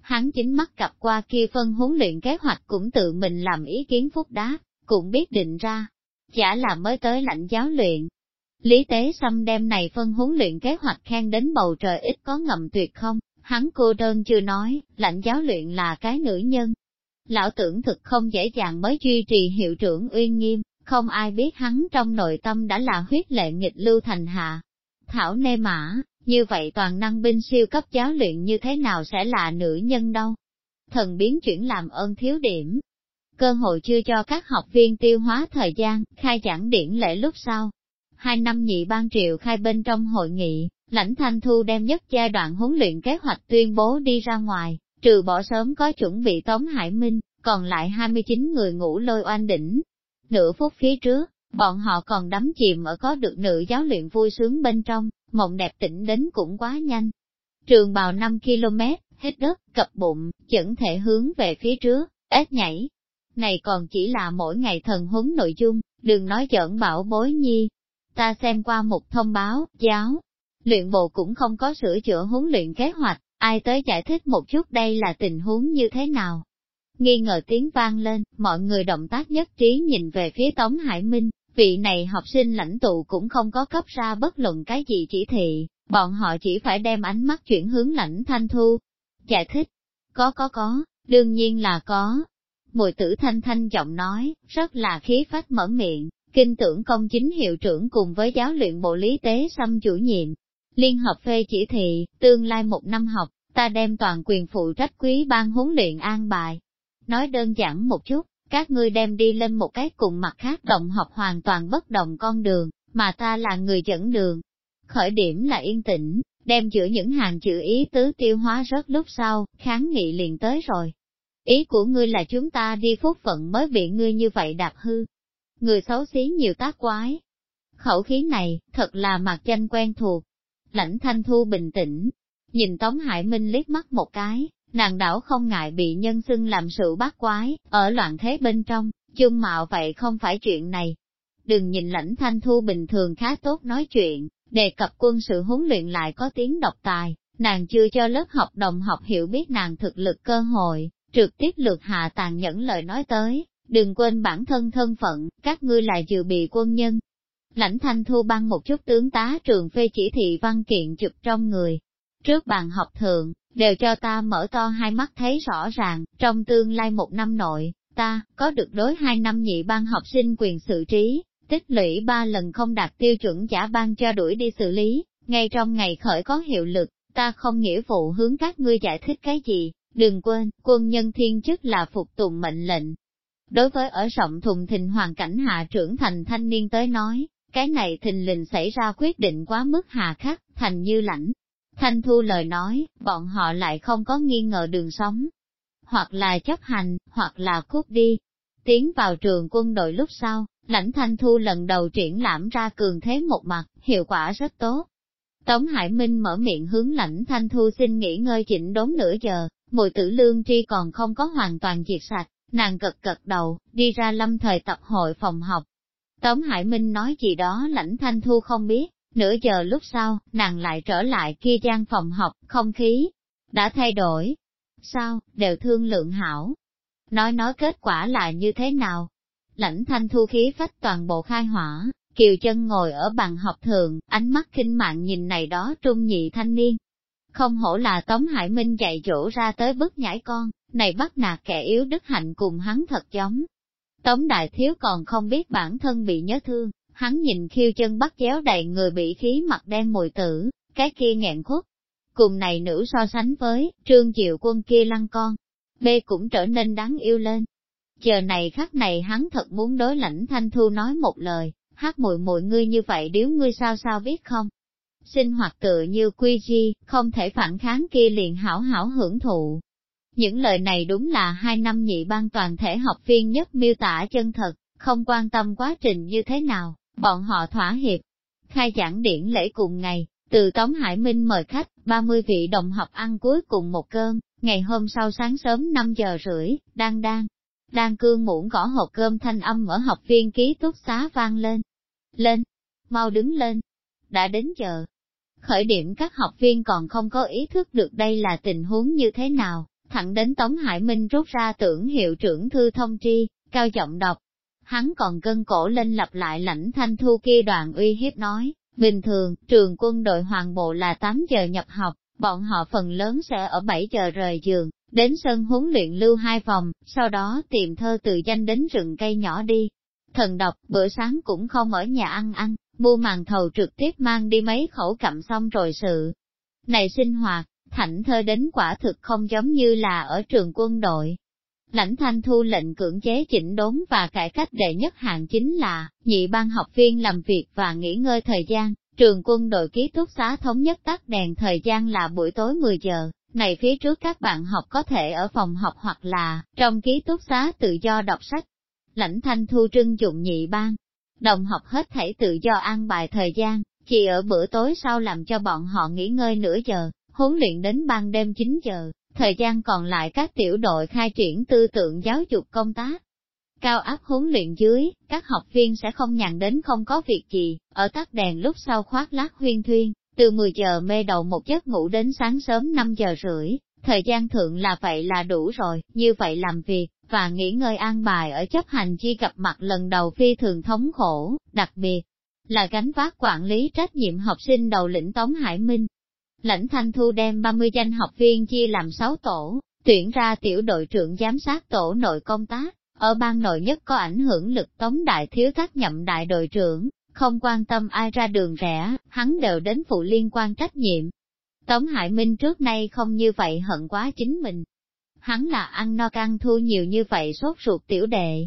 Hắn chính mắt cặp qua kia phân huấn luyện kế hoạch cũng tự mình làm ý kiến phúc đá, cũng biết định ra, chả là mới tới lãnh giáo luyện. Lý Tế Sâm đem này phân huấn luyện kế hoạch khen đến bầu trời ít có ngầm tuyệt không, hắn cô đơn chưa nói, lãnh giáo luyện là cái nữ nhân. Lão tưởng thực không dễ dàng mới duy trì hiệu trưởng uy nghiêm, không ai biết hắn trong nội tâm đã là huyết lệ nghịch lưu thành hạ. Thảo nê mã, như vậy toàn năng binh siêu cấp giáo luyện như thế nào sẽ là nữ nhân đâu? Thần biến chuyển làm ơn thiếu điểm. Cơ hội chưa cho các học viên tiêu hóa thời gian, khai giảng điển lễ lúc sau. Hai năm nhị ban triệu khai bên trong hội nghị, Lãnh Thanh Thu đem nhất giai đoạn huấn luyện kế hoạch tuyên bố đi ra ngoài, trừ bỏ sớm có chuẩn bị Tống Hải Minh, còn lại 29 người ngủ lôi oanh đỉnh. Nửa phút phía trước, bọn họ còn đắm chìm ở có được nữ giáo luyện vui sướng bên trong, mộng đẹp tỉnh đến cũng quá nhanh. Trường bào 5 km, hết đất, cập bụng, chẩn thể hướng về phía trước, ếch nhảy. Này còn chỉ là mỗi ngày thần huấn nội dung, đừng nói chẩn bảo bối nhi. Ta xem qua một thông báo, giáo, luyện bộ cũng không có sửa chữa huấn luyện kế hoạch, ai tới giải thích một chút đây là tình huống như thế nào. Nghi ngờ tiếng vang lên, mọi người động tác nhất trí nhìn về phía Tống Hải Minh, vị này học sinh lãnh tụ cũng không có cấp ra bất luận cái gì chỉ thị, bọn họ chỉ phải đem ánh mắt chuyển hướng lãnh thanh thu. Giải thích, có có có, đương nhiên là có. Mùi tử thanh thanh giọng nói, rất là khí phách mở miệng, kinh tưởng công chính hiệu trưởng cùng với giáo luyện bộ lý tế xâm chủ nhiệm. Liên hợp phê chỉ thị, tương lai một năm học, ta đem toàn quyền phụ trách quý ban huấn luyện an bài. Nói đơn giản một chút, các ngươi đem đi lên một cái cùng mặt khác động học hoàn toàn bất đồng con đường, mà ta là người dẫn đường. Khởi điểm là yên tĩnh, đem giữa những hàng chữ ý tứ tiêu hóa rất lúc sau, kháng nghị liền tới rồi. Ý của ngươi là chúng ta đi phúc phận mới bị ngươi như vậy đạp hư. Người xấu xí nhiều tác quái. Khẩu khí này, thật là mặt danh quen thuộc. Lãnh thanh thu bình tĩnh, nhìn Tống Hải Minh liếc mắt một cái, nàng đảo không ngại bị nhân xưng làm sự bát quái, ở loạn thế bên trong, chung mạo vậy không phải chuyện này. Đừng nhìn lãnh thanh thu bình thường khá tốt nói chuyện, đề cập quân sự huấn luyện lại có tiếng độc tài, nàng chưa cho lớp học đồng học hiểu biết nàng thực lực cơ hội, trực tiếp lược hạ tàn nhẫn lời nói tới, đừng quên bản thân thân phận, các ngươi là dự bị quân nhân. Lãnh thanh thu băng một chút tướng tá trường phê chỉ thị văn kiện chụp trong người. Trước bàn học thượng, đều cho ta mở to hai mắt thấy rõ ràng, trong tương lai một năm nội, ta, có được đối hai năm nhị ban học sinh quyền xử trí, tích lũy ba lần không đạt tiêu chuẩn giả ban cho đuổi đi xử lý, ngay trong ngày khởi có hiệu lực, ta không nghĩa vụ hướng các ngươi giải thích cái gì, đừng quên, quân nhân thiên chức là phục tùng mệnh lệnh. Đối với ở rộng thùng thình hoàn cảnh hạ trưởng thành thanh niên tới nói, cái này thình lình xảy ra quyết định quá mức hà khắc, thành như lãnh, Thanh Thu lời nói, bọn họ lại không có nghi ngờ đường sống. Hoặc là chấp hành, hoặc là cút đi. Tiến vào trường quân đội lúc sau, lãnh Thanh Thu lần đầu triển lãm ra cường thế một mặt, hiệu quả rất tốt. Tống Hải Minh mở miệng hướng lãnh Thanh Thu xin nghỉ ngơi chỉnh đốn nửa giờ, mùi tử lương tri còn không có hoàn toàn diệt sạch, nàng cật cật đầu, đi ra lâm thời tập hội phòng học. Tống Hải Minh nói gì đó lãnh Thanh Thu không biết, Nửa giờ lúc sau, nàng lại trở lại kia gian phòng học, không khí đã thay đổi. Sao, đều thương lượng hảo. Nói nói kết quả là như thế nào? Lãnh thanh thu khí phách toàn bộ khai hỏa, kiều chân ngồi ở bàn học thường, ánh mắt kinh mạng nhìn này đó trung nhị thanh niên. Không hổ là Tống Hải Minh dạy dỗ ra tới bức nhảy con, này bắt nạt kẻ yếu đức hạnh cùng hắn thật giống. Tống Đại Thiếu còn không biết bản thân bị nhớ thương, hắn nhìn khiêu chân bắt chéo đầy người bị khí mặt đen mùi tử, cái kia nghẹn khuất. Cùng này nữ so sánh với, trương diệu quân kia lăng con, B cũng trở nên đáng yêu lên. Giờ này khắc này hắn thật muốn đối lãnh thanh thu nói một lời, hát mùi mùi ngươi như vậy điếu ngươi sao sao biết không? Sinh hoạt tự như quy di, không thể phản kháng kia liền hảo hảo hưởng thụ. Những lời này đúng là hai năm nhị ban toàn thể học viên nhất miêu tả chân thật, không quan tâm quá trình như thế nào, bọn họ thỏa hiệp. Khai giảng điển lễ cùng ngày, từ Tống Hải Minh mời khách, 30 vị đồng học ăn cuối cùng một cơm, ngày hôm sau sáng sớm 5 giờ rưỡi, đang đang, đang cương muỗng gõ hộp cơm thanh âm ở học viên ký túc xá vang lên. Lên, mau đứng lên, đã đến giờ. Khởi điểm các học viên còn không có ý thức được đây là tình huống như thế nào, thẳng đến Tống Hải Minh rút ra tưởng hiệu trưởng thư thông tri, cao giọng đọc, hắn còn cân cổ lên lặp lại lãnh thanh thu kia đoàn uy hiếp nói, bình thường, trường quân đội hoàng bộ là 8 giờ nhập học, bọn họ phần lớn sẽ ở 7 giờ rời giường, đến sân huấn luyện lưu hai vòng, sau đó tìm thơ từ danh đến rừng cây nhỏ đi. Thần đọc bữa sáng cũng không ở nhà ăn ăn, mua màn thầu trực tiếp mang đi mấy khẩu cặm xong rồi sự. Này sinh hoạt, thảnh thơ đến quả thực không giống như là ở trường quân đội, Lãnh thanh thu lệnh cưỡng chế chỉnh đốn và cải cách đệ nhất hạng chính là, nhị ban học viên làm việc và nghỉ ngơi thời gian, Trường quân đội ký túc xá thống nhất tắt đèn thời gian là buổi tối 10 giờ, này phía trước các bạn học có thể ở phòng học hoặc là trong ký túc xá tự do đọc sách. Lãnh thanh thu trưng dụng nhị ban, đồng học hết thảy tự do an bài thời gian, chỉ ở bữa tối sau làm cho bọn họ nghỉ ngơi nửa giờ, huấn luyện đến ban đêm 9 giờ, thời gian còn lại các tiểu đội khai triển tư tưởng giáo dục công tác. Cao áp huấn luyện dưới, các học viên sẽ không nhàn đến không có việc gì, ở tắt đèn lúc sau khoác lát huyên thuyên, từ 10 giờ mê đầu một giấc ngủ đến sáng sớm 5 giờ rưỡi, thời gian thượng là vậy là đủ rồi, như vậy làm việc, và nghỉ ngơi an bài ở chấp hành chi gặp mặt lần đầu phi thường thống khổ, đặc biệt là gánh vác quản lý trách nhiệm học sinh đầu lĩnh Tống Hải Minh. Lãnh Thanh Thu đem 30 danh học viên chia làm 6 tổ, tuyển ra tiểu đội trưởng giám sát tổ nội công tác, ở ban nội nhất có ảnh hưởng lực Tống Đại Thiếu Thác nhậm đại đội trưởng, không quan tâm ai ra đường rẽ, hắn đều đến phụ liên quan trách nhiệm. Tống Hải Minh trước nay không như vậy hận quá chính mình. Hắn là ăn no căng thu nhiều như vậy sốt ruột tiểu đệ.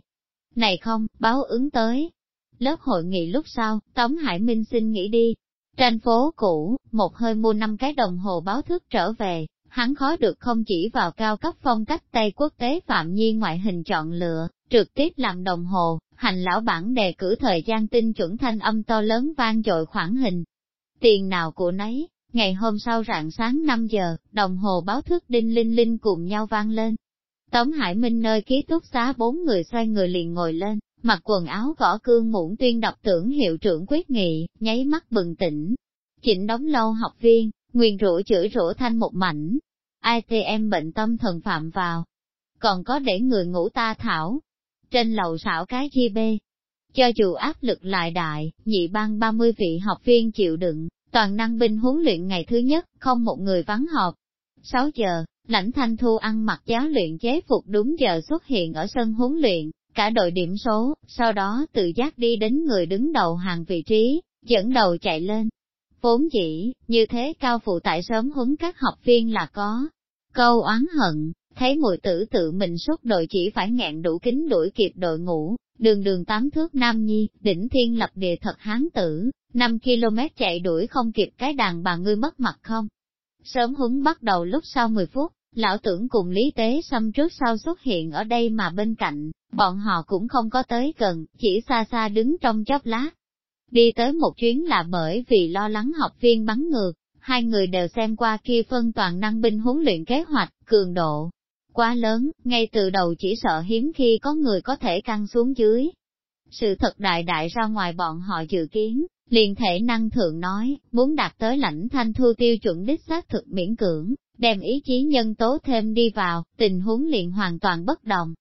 Này không, báo ứng tới. Lớp hội nghị lúc sau, Tống Hải Minh xin nghỉ đi. Trên phố cũ, một hơi mua năm cái đồng hồ báo thức trở về, hắn khó được không chỉ vào cao cấp phong cách Tây quốc tế Phạm Nhi ngoại hình chọn lựa, trực tiếp làm đồng hồ, hành lão bản đề cử thời gian tinh chuẩn thanh âm to lớn vang dội khoảng hình. Tiền nào của nấy, ngày hôm sau rạng sáng 5 giờ, đồng hồ báo thức đinh linh linh cùng nhau vang lên. Tống Hải Minh nơi ký túc xá bốn người xoay người liền ngồi lên, mặc quần áo võ cương muỗng tuyên đọc tưởng hiệu trưởng quyết nghị, nháy mắt bừng tỉnh. Chỉnh đóng lâu học viên, nguyền rủa chửi rủa thanh một mảnh. ITM bệnh tâm thần phạm vào. Còn có để người ngủ ta thảo, trên lầu xảo cái chi bê. Cho dù áp lực lại đại, nhị ban 30 vị học viên chịu đựng, toàn năng binh huấn luyện ngày thứ nhất, không một người vắng họp. 6 giờ, lãnh thanh thu ăn mặc giáo luyện chế phục đúng giờ xuất hiện ở sân huấn luyện, cả đội điểm số, sau đó tự giác đi đến người đứng đầu hàng vị trí, dẫn đầu chạy lên. Vốn dĩ, như thế cao phụ tại sớm huấn các học viên là có. Câu oán hận, thấy mùi tử tự mình xuất đội chỉ phải ngẹn đủ kính đuổi kịp đội ngũ, đường đường tám thước nam nhi, đỉnh thiên lập địa thật hán tử, 5 km chạy đuổi không kịp cái đàn bà ngươi mất mặt không. Sớm huấn bắt đầu lúc sau 10 phút, lão tưởng cùng Lý Tế Xâm trước sau xuất hiện ở đây mà bên cạnh, bọn họ cũng không có tới gần, chỉ xa xa đứng trong chốc lát. Đi tới một chuyến là bởi vì lo lắng học viên bắn ngược, hai người đều xem qua kia phân toàn năng binh huấn luyện kế hoạch, cường độ, quá lớn, ngay từ đầu chỉ sợ hiếm khi có người có thể căng xuống dưới. Sự thật đại đại ra ngoài bọn họ dự kiến, liền thể năng thượng nói, muốn đạt tới lãnh thanh thu tiêu chuẩn đích xác thực miễn cưỡng, đem ý chí nhân tố thêm đi vào, tình huống liền hoàn toàn bất đồng.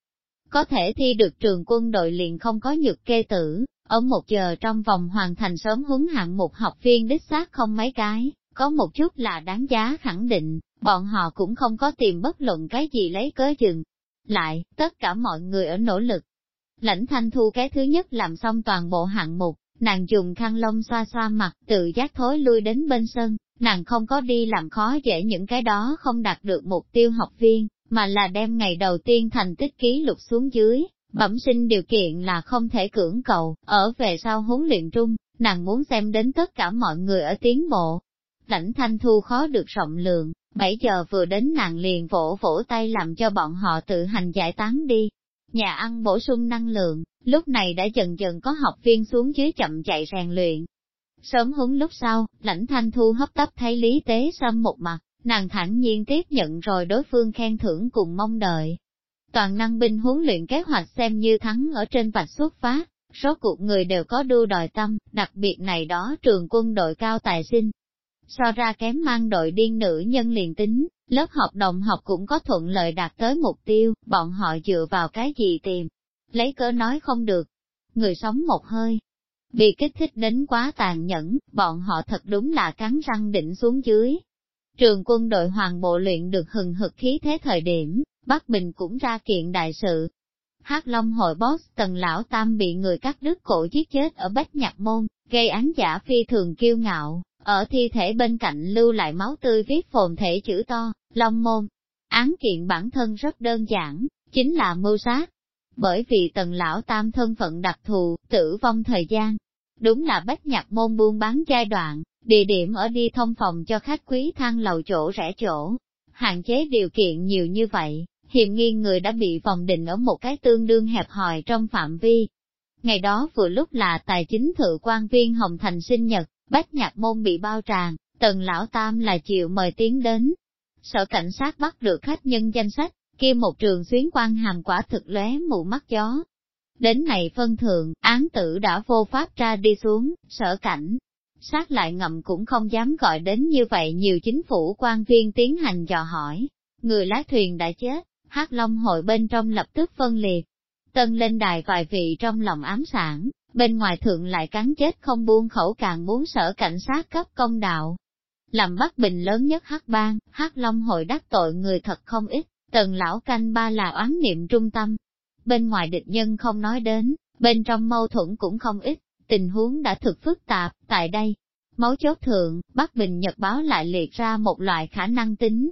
Có thể thi được trường quân đội liền không có nhược kê tử, ở một giờ trong vòng hoàn thành sớm huấn hạng một học viên đích xác không mấy cái, có một chút là đáng giá khẳng định, bọn họ cũng không có tìm bất luận cái gì lấy cớ chừng. Lại, tất cả mọi người ở nỗ lực. Lãnh thanh thu cái thứ nhất làm xong toàn bộ hạng mục, nàng dùng khăn lông xoa xoa mặt, tự giác thối lui đến bên sân, nàng không có đi làm khó dễ những cái đó không đạt được mục tiêu học viên, mà là đem ngày đầu tiên thành tích ký lục xuống dưới, bẩm sinh điều kiện là không thể cưỡng cầu, ở về sau huấn luyện trung, nàng muốn xem đến tất cả mọi người ở tiến bộ. Lãnh thanh thu khó được rộng lượng, 7 giờ vừa đến nàng liền vỗ vỗ tay làm cho bọn họ tự hành giải tán đi. Nhà ăn bổ sung năng lượng, lúc này đã dần dần có học viên xuống dưới chậm chạy rèn luyện. Sớm huấn lúc sau, lãnh thanh thu hấp tấp thấy Lý Tế Sâm một mặt, nàng thản nhiên tiếp nhận rồi đối phương khen thưởng cùng mong đợi. Toàn năng binh huấn luyện kế hoạch xem như thắng ở trên vạch xuất phát, số cuộc người đều có đua đòi tâm, đặc biệt này đó trường quân đội cao tài sinh, so ra kém mang đội điên nữ nhân liền tính, lớp học đồng học cũng có thuận lợi đạt tới mục tiêu, bọn họ dựa vào cái gì tìm. Lấy cớ nói không được. Người sống một hơi. Bị kích thích đến quá tàn nhẫn, bọn họ thật đúng là cắn răng định xuống dưới. Trường quân đội hoàng bộ luyện được hừng hực khí thế thời điểm, Bắc Bình cũng ra kiện đại sự. Hát Long hội boss tần lão tam bị người cắt đứt cổ giết chết ở Bách Nhạc Môn, gây án giả phi thường kiêu ngạo, ở thi thể bên cạnh lưu lại máu tươi viết phồn thể chữ to, long môn. Án kiện bản thân rất đơn giản, chính là mưu sát. Bởi vì tần lão tam thân phận đặc thù, tử vong thời gian, Đúng là bách nhạc môn buôn bán giai đoạn, địa điểm ở đi thông phòng cho khách quý thang lầu chỗ rẻ chỗ. Hạn chế điều kiện nhiều như vậy, hiểm nghi người đã bị phòng định ở một cái tương đương hẹp hòi trong phạm vi. Ngày đó vừa lúc là tài chính thự quan viên Hồng Thành sinh nhật, bách nhạc môn bị bao tràn, tần lão tam là chịu mời tiến đến. Sở cảnh sát bắt được khách nhân danh sách, kia một trường xuyến quan hàm quả thực lóe mù mắt gió. Đến này phân thượng, án tử đã vô pháp ra đi xuống, sở cảnh. Sát lại ngậm cũng không dám gọi đến như vậy nhiều chính phủ quan viên tiến hành dò hỏi. Người lái thuyền đã chết, hát long hội bên trong lập tức phân liệt. Tân lên đài vài vị trong lòng ám sản, bên ngoài thượng lại cắn chết không buông khẩu càng muốn sở cảnh sát cấp công đạo. Làm Bắc Bình lớn nhất hắc bang, hắc long hội đắc tội người thật không ít, tần lão canh ba là oán niệm trung tâm. Bên ngoài địch nhân không nói đến, bên trong mâu thuẫn cũng không ít, tình huống đã thực phức tạp, tại đây. Máu chốt thượng, Bắc Bình Nhật báo lại liệt ra một loại khả năng tính.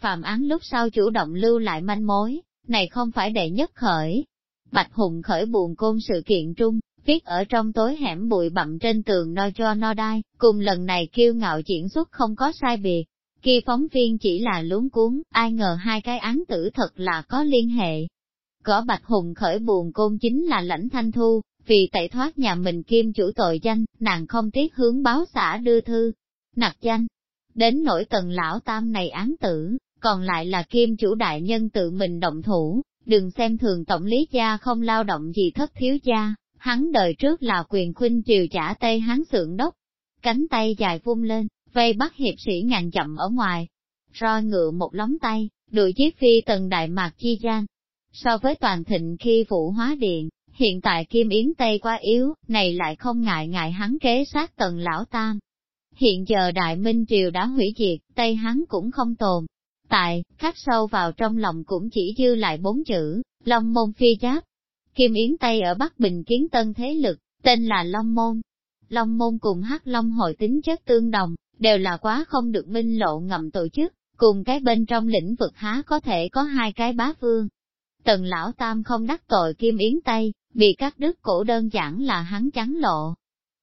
Phạm án lúc sau chủ động lưu lại manh mối, này không phải đệ nhất khởi. Bạch Hùng khởi buồn côn sự kiện trung, viết ở trong tối hẻm bụi bặm trên tường no cho no đai, cùng lần này kiêu ngạo diễn xuất không có sai biệt. Khi phóng viên chỉ là luống cuốn, ai ngờ hai cái án tử thật là có liên hệ. Cỏ Bạch Hùng khởi buồn côn chính là lãnh thanh thu, vì tẩy thoát nhà mình kim chủ tội danh, nàng không tiếc hướng báo xã đưa thư, nặc danh. Đến nỗi tần lão tam này án tử, còn lại là kim chủ đại nhân tự mình động thủ, đừng xem thường tổng lý gia không lao động gì thất thiếu gia, Hắn đời trước là quyền khuynh triều trả tây hắn sượng đốc, cánh tay dài vung lên, vây bắt hiệp sĩ ngàn chậm ở ngoài, roi ngựa một lóng tay, đuổi chiếc phi tần đại mạc chi gian. So với toàn thịnh khi vũ hóa điện, hiện tại Kim Yến Tây quá yếu, này lại không ngại ngại hắn kế sát tần lão tam. Hiện giờ Đại Minh Triều đã hủy diệt, Tây hắn cũng không tồn. Tại, khắc sâu vào trong lòng cũng chỉ dư lại bốn chữ, Long môn phi giáp, Kim Yến Tây ở Bắc Bình kiến tân thế lực, tên là Long Môn. Long Môn cùng Hắc Long hội tính chất tương đồng, đều là quá không được minh lộ ngầm tổ chức, cùng cái bên trong lĩnh vực há có thể có hai cái bá vương. Tần Lão Tam không đắc tội Kim Yến Tây, vì các đức cổ đơn giản là hắn trắng lộ.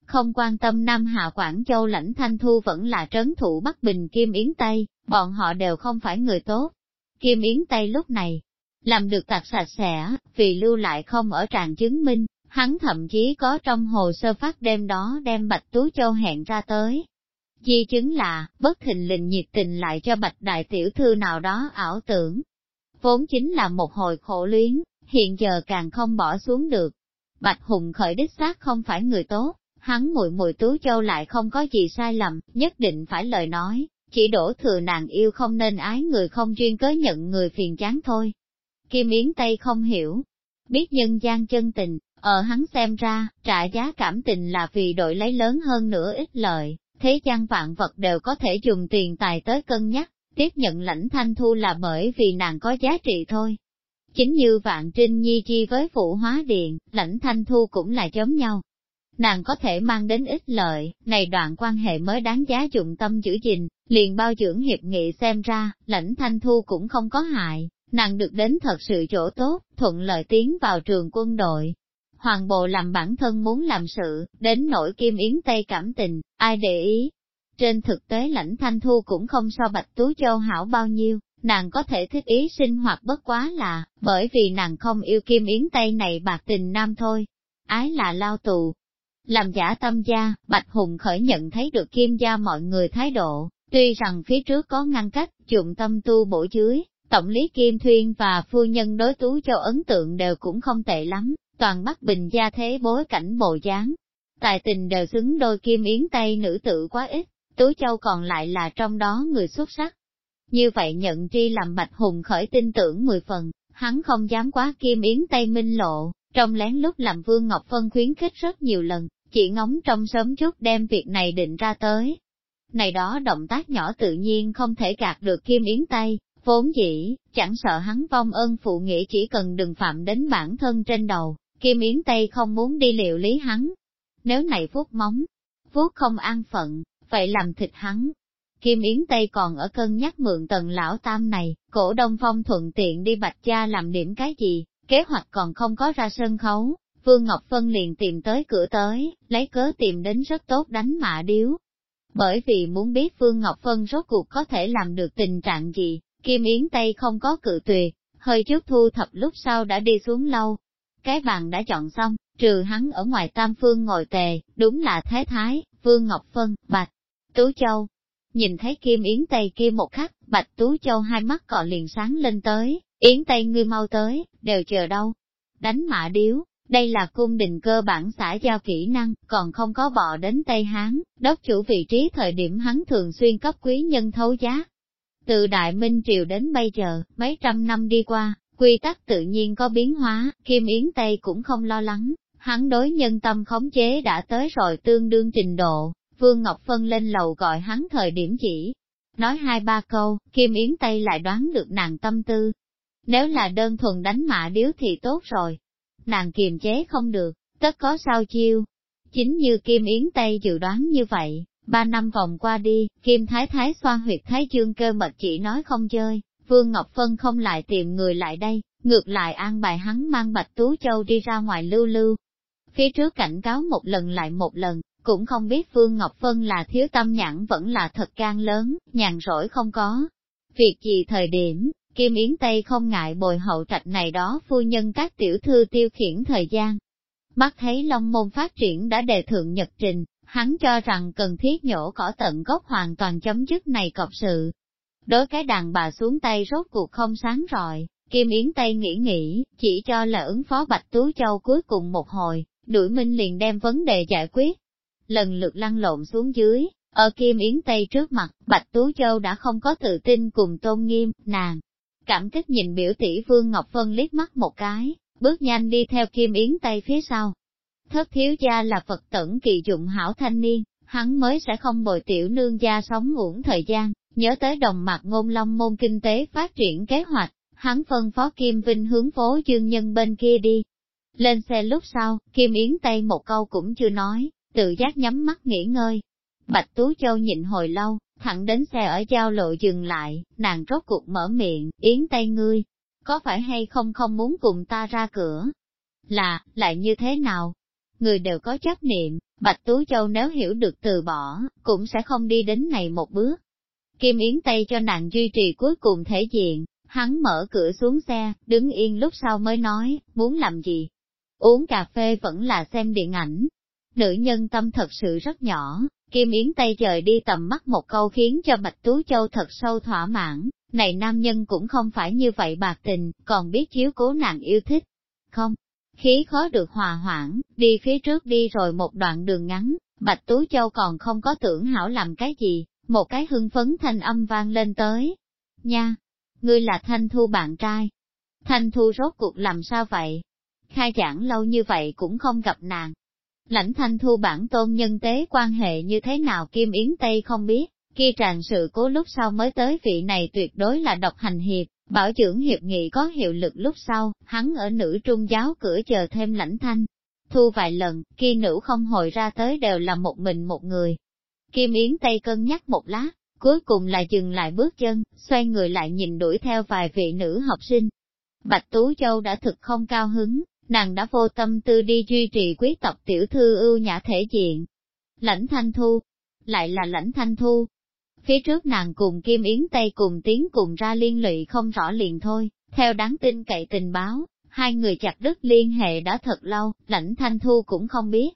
Không quan tâm Nam Hạ Quảng Châu lãnh Thanh Thu vẫn là trấn thủ Bắc Bình Kim Yến Tây, bọn họ đều không phải người tốt. Kim Yến Tây lúc này, làm được tạc sạch sẽ, vì lưu lại không ở tràng chứng minh, hắn thậm chí có trong hồ sơ phát đêm đó đem Bạch Tú Châu hẹn ra tới. Di chứng là, bất thình lình nhiệt tình lại cho Bạch Đại Tiểu Thư nào đó ảo tưởng. Vốn chính là một hồi khổ luyến, hiện giờ càng không bỏ xuống được. Bạch Hùng khởi đích xác không phải người tốt, hắn mùi mùi Tú Châu lại không có gì sai lầm, nhất định phải lời nói, chỉ đổ thừa nàng yêu không nên ái người không duyên cớ nhận người phiền chán thôi. Kim Yến Tây không hiểu, biết nhân gian chân tình, ở hắn xem ra, trả giá cảm tình là vì đội lấy lớn hơn nữa ít lợi, thế gian vạn vật đều có thể dùng tiền tài tới cân nhắc, tiếp nhận lãnh thanh thu là bởi vì nàng có giá trị thôi. Chính như vạn trinh nhi chi với phụ hóa điện, lãnh thanh thu cũng là giống nhau. Nàng có thể mang đến ít lợi, này đoạn quan hệ mới đáng giá dụng tâm giữ gìn, liền bao dưỡng hiệp nghị xem ra, lãnh thanh thu cũng không có hại, nàng được đến thật sự chỗ tốt, thuận lợi tiến vào trường quân đội. Hoàng bộ làm bản thân muốn làm sự, đến nỗi kim yến Tây cảm tình, ai để ý. Trên thực tế lãnh thanh thu cũng không so bạch tú châu hảo bao nhiêu, nàng có thể thích ý sinh hoạt bất quá là, bởi vì nàng không yêu kim yến Tây này bạc tình nam thôi. Ái là lao tù. Làm giả tâm gia, Bạch Hùng khởi nhận thấy được kim gia mọi người thái độ, tuy rằng phía trước có ngăn cách, dụng tâm tu bổ dưới, Tổng lý Kim Thuyên và phu nhân đối tú châu ấn tượng đều cũng không tệ lắm, toàn Bắc Bình gia thế bối cảnh bộ dáng. Tài tình đều xứng đôi Kim Yến Tây nữ tự quá ít, Tú Châu còn lại là trong đó người xuất sắc. Như vậy nhận tri làm Bạch Hùng khởi tin tưởng mười phần, hắn không dám quá Kim Yến Tây minh lộ, trong lén lúc làm Vương Ngọc Phân khuyến khích rất nhiều lần, chỉ ngóng trong sớm chút đem việc này định ra tới. Này đó động tác nhỏ tự nhiên không thể gạt được Kim Yến Tây, Vốn dĩ, chẳng sợ hắn vong ơn phụ nghĩa chỉ cần đừng phạm đến bản thân trên đầu, Kim Yến Tây không muốn đi liệu lý hắn. Nếu này phút móng, phút không an phận, vậy làm thịt hắn. Kim Yến Tây còn ở cân nhắc mượn tần lão tam này, cổ đông phong thuận tiện đi bạch cha làm điểm cái gì, kế hoạch còn không có ra sân khấu, Vương Ngọc Phân liền tìm tới cửa tới, lấy cớ tìm đến rất tốt đánh mạ điếu. Bởi vì muốn biết Vương Ngọc Phân rốt cuộc có thể làm được tình trạng gì, Kim Yến Tây không có cự tuyệt, hơi trước thu thập lúc sau đã đi xuống lâu. Cái bàn đã chọn xong, trừ hắn ở ngoài tam phương ngồi tề, đúng là thế Thái, Vương Ngọc Phân, Bạch, Tú Châu. Nhìn thấy Kim Yến Tây kia một khắc, Bạch Tú Châu hai mắt cọ liền sáng lên tới, Yến Tây ngươi mau tới, đều chờ đâu. Đánh mã điếu, đây là cung đình cơ bản xã giao kỹ năng, còn không có bò đến Tây Hán, đốc chủ vị trí thời điểm hắn thường xuyên cấp quý nhân thấu giá. Từ Đại Minh Triều đến bây giờ, mấy trăm năm đi qua, quy tắc tự nhiên có biến hóa, Kim Yến Tây cũng không lo lắng, hắn đối nhân tâm khống chế đã tới rồi tương đương trình độ, Vương Ngọc Phân lên lầu gọi hắn thời điểm chỉ. Nói hai ba câu, Kim Yến Tây lại đoán được nàng tâm tư. Nếu là đơn thuần đánh mạ điếu thì tốt rồi, nàng kiềm chế không được, tất có sao chiêu. Chính như Kim Yến Tây dự đoán như vậy, ba năm vòng qua đi, Kim Thái Thái xoa huyệt Thái Dương cơ mật chỉ nói không chơi, Vương Ngọc Phân không lại tìm người lại đây, ngược lại an bài hắn mang Bạch Tú Châu đi ra ngoài lưu lưu. Phía trước cảnh cáo một lần lại một lần, cũng không biết Vương Ngọc Phân là thiếu tâm nhãn vẫn là thật can lớn, nhàn rỗi không có. Việc gì thời điểm, Kim Yến Tây không ngại bồi hậu trạch này đó phu nhân các tiểu thư tiêu khiển thời gian. Mắt thấy Long Môn phát triển đã đề thượng nhật trình, hắn cho rằng cần thiết nhổ cỏ tận gốc hoàn toàn chấm dứt này cọc sự. Đối cái đàn bà xuống tay rốt cuộc không sáng rọi, Kim Yến Tây nghĩ nghĩ, chỉ cho là ứng phó Bạch Tú Châu cuối cùng một hồi, đuổi minh liền đem vấn đề giải quyết. Lần lượt lăn lộn xuống dưới, ở Kim Yến Tây trước mặt, Bạch Tú Châu đã không có tự tin cùng tôn nghiêm, nàng, Cảm kích nhìn biểu tỷ Vương Ngọc Phân liếc mắt một cái, bước nhanh đi theo Kim Yến Tây phía sau. Thất thiếu gia là Phật tẩn kỳ dụng hảo thanh niên, hắn mới sẽ không bồi tiểu nương gia sống uổng thời gian, nhớ tới đồng mặt ngôn long môn kinh tế phát triển kế hoạch, hắn phân phó Kim Vinh hướng phố dương nhân bên kia đi. Lên xe lúc sau, Kim Yến Tây một câu cũng chưa nói, tự giác nhắm mắt nghỉ ngơi. Bạch Tú Châu nhịn hồi lâu, thẳng đến xe ở giao lộ dừng lại, nàng rốt cuộc mở miệng, yến tay ngươi, có phải hay không không muốn cùng ta ra cửa? Là, lại như thế nào? Người đều có chấp niệm, Bạch Tú Châu nếu hiểu được từ bỏ, cũng sẽ không đi đến này một bước. Kim Yến tây cho nàng duy trì cuối cùng thể diện, hắn mở cửa xuống xe, đứng yên lúc sau mới nói, muốn làm gì? Uống cà phê vẫn là xem điện ảnh. Nữ nhân tâm thật sự rất nhỏ, Kim Yến Tây trời đi tầm mắt một câu khiến cho Bạch Tú Châu thật sâu thỏa mãn, này nam nhân cũng không phải như vậy bạc tình, còn biết chiếu cố nàng yêu thích. Không, khí khó được hòa hoãn, đi phía trước đi rồi một đoạn đường ngắn, Bạch Tú Châu còn không có tưởng hảo làm cái gì, một cái hưng phấn thanh âm vang lên tới. Nha, ngươi là Thanh Thu bạn trai. Thanh Thu rốt cuộc làm sao vậy? Khai giảng lâu như vậy cũng không gặp nàng, Lãnh thanh thu bản tôn nhân tế quan hệ như thế nào Kim Yến Tây không biết, khi tràn sự cố lúc sau mới tới vị này tuyệt đối là độc hành hiệp, bảo trưởng hiệp nghị có hiệu lực lúc sau, hắn ở nữ trung giáo cửa chờ thêm lãnh thanh. Thu vài lần, khi nữ không hồi ra tới đều là một mình một người. Kim Yến Tây cân nhắc một lát, cuối cùng là dừng lại bước chân, xoay người lại nhìn đuổi theo vài vị nữ học sinh. Bạch Tú Châu đã thực không cao hứng, nàng đã vô tâm tư đi duy trì quý tộc tiểu thư ưu nhã thể diện. Lãnh thanh thu, lại là lãnh thanh thu. Phía trước nàng cùng Kim Yến Tây cùng tiến cùng ra liên lụy không rõ liền thôi, theo đáng tin cậy tình báo, hai người chặt đứt liên hệ đã thật lâu, lãnh thanh thu cũng không biết.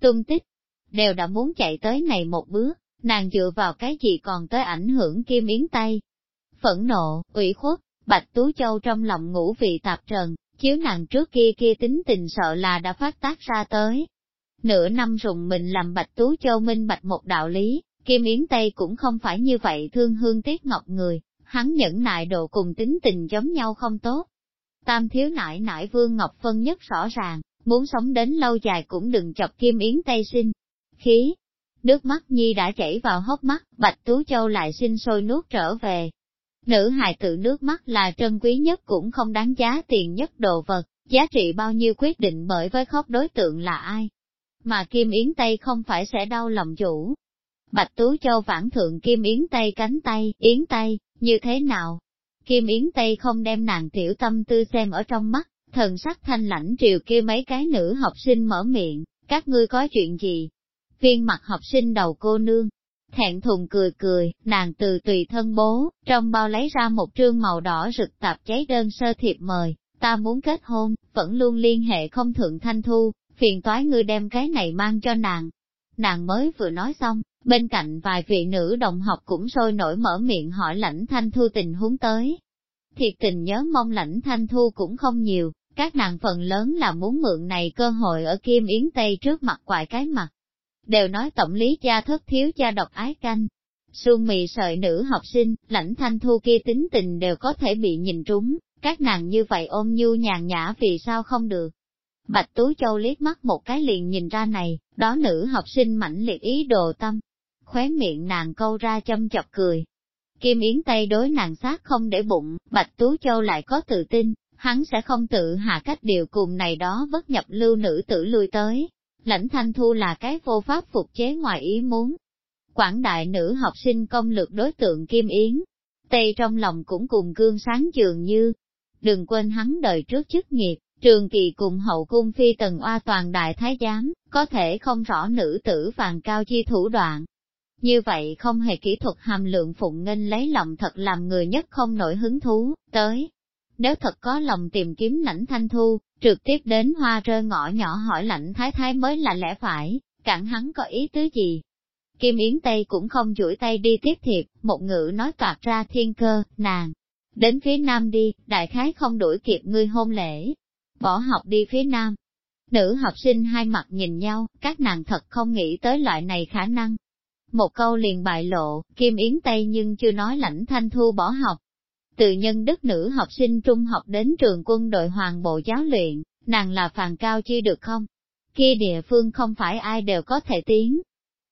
Tung tích, đều đã muốn chạy tới này một bước, nàng dựa vào cái gì còn tới ảnh hưởng Kim Yến Tây. Phẫn nộ, ủy khuất, Bạch Tú Châu trong lòng ngủ vị tạp trần, chiếu nàng trước kia kia tính tình sợ là đã phát tác ra tới. Nửa năm rùng mình làm bạch tú châu minh bạch một đạo lý, Kim Yến Tây cũng không phải như vậy thương hương tiếc ngọc người, hắn nhẫn nại độ cùng tính tình giống nhau không tốt. Tam thiếu nại nại Vương Ngọc Phân nhất rõ ràng, muốn sống đến lâu dài cũng đừng chọc Kim Yến Tây sinh. Khí, nước mắt nhi đã chảy vào hốc mắt, Bạch Tú Châu lại sinh sôi nuốt trở về, Nữ hài tự nước mắt là trân quý nhất cũng không đáng giá tiền nhất đồ vật, giá trị bao nhiêu quyết định bởi với khóc đối tượng là ai. Mà Kim Yến Tây không phải sẽ đau lòng chủ. Bạch Tú Châu phản thượng Kim Yến Tây cánh tay, Yến Tây, như thế nào? Kim Yến Tây không đem nàng tiểu tâm tư xem ở trong mắt, Thần sắc thanh lãnh triều kia mấy cái nữ học sinh mở miệng, các ngươi có chuyện gì? Viên mặt học sinh đầu cô nương, thẹn thùng cười cười, nàng từ tùy thân bố, trong bao lấy ra một trương màu đỏ rực tạp cháy đơn sơ thiệp mời, ta muốn kết hôn, vẫn luôn liên hệ không thượng thanh thu, phiền toái ngươi đem cái này mang cho nàng. Nàng mới vừa nói xong, bên cạnh vài vị nữ đồng học cũng sôi nổi mở miệng hỏi lãnh thanh thu tình huống tới. Thiệt tình nhớ mong lãnh thanh thu cũng không nhiều, các nàng phần lớn là muốn mượn này cơ hội ở Kim Yến Tây trước mặt quại cái mặt. Đều nói tổng lý cha thất thiếu cha độc ái canh. Xuân mì sợi nữ học sinh, lãnh thanh thu kia tính tình đều có thể bị nhìn trúng, các nàng như vậy ôm nhu nhàn nhã vì sao không được. Bạch Tú Châu liếc mắt một cái liền nhìn ra này, đó nữ học sinh mãnh liệt ý đồ tâm. Khóe miệng nàng câu ra châm chọc cười. Kim Yến Tây đối nàng sát không để bụng, Bạch Tú Châu lại có tự tin, hắn sẽ không tự hạ cách điều cùng này đó bất nhập lưu nữ tử lui tới. Lãnh Thanh Thu là cái vô pháp phục chế ngoài ý muốn. Quảng đại nữ học sinh công lược đối tượng Kim Yến, Tây trong lòng cũng cùng gương sáng trường như. Đừng quên hắn đời trước chức nghiệp, trường kỳ cùng hậu cung phi tần oa toàn đại thái giám, có thể không rõ nữ tử vàng cao chi thủ đoạn. Như vậy không hề kỹ thuật hàm lượng phụng nghênh lấy lòng thật làm người nhất không nổi hứng thú, tới, nếu thật có lòng tìm kiếm lãnh thanh thu, trực tiếp đến hoa rơi ngõ nhỏ hỏi lãnh thái thái mới là lẽ phải, cản hắn có ý tứ gì. Kim Yến Tây cũng không duỗi tay đi tiếp thiệp, một ngữ nói toạt ra thiên cơ, nàng. Đến phía nam đi, đại khái không đuổi kịp ngươi hôn lễ. Bỏ học đi phía nam. Nữ học sinh hai mặt nhìn nhau, các nàng thật không nghĩ tới loại này khả năng. Một câu liền bại lộ, Kim Yến Tây nhưng chưa nói lãnh thanh thu bỏ học, từ nhân đức nữ học sinh trung học đến trường quân đội hoàng bộ giáo luyện, nàng là phàn cao chi được không? Kia địa phương không phải ai đều có thể tiến.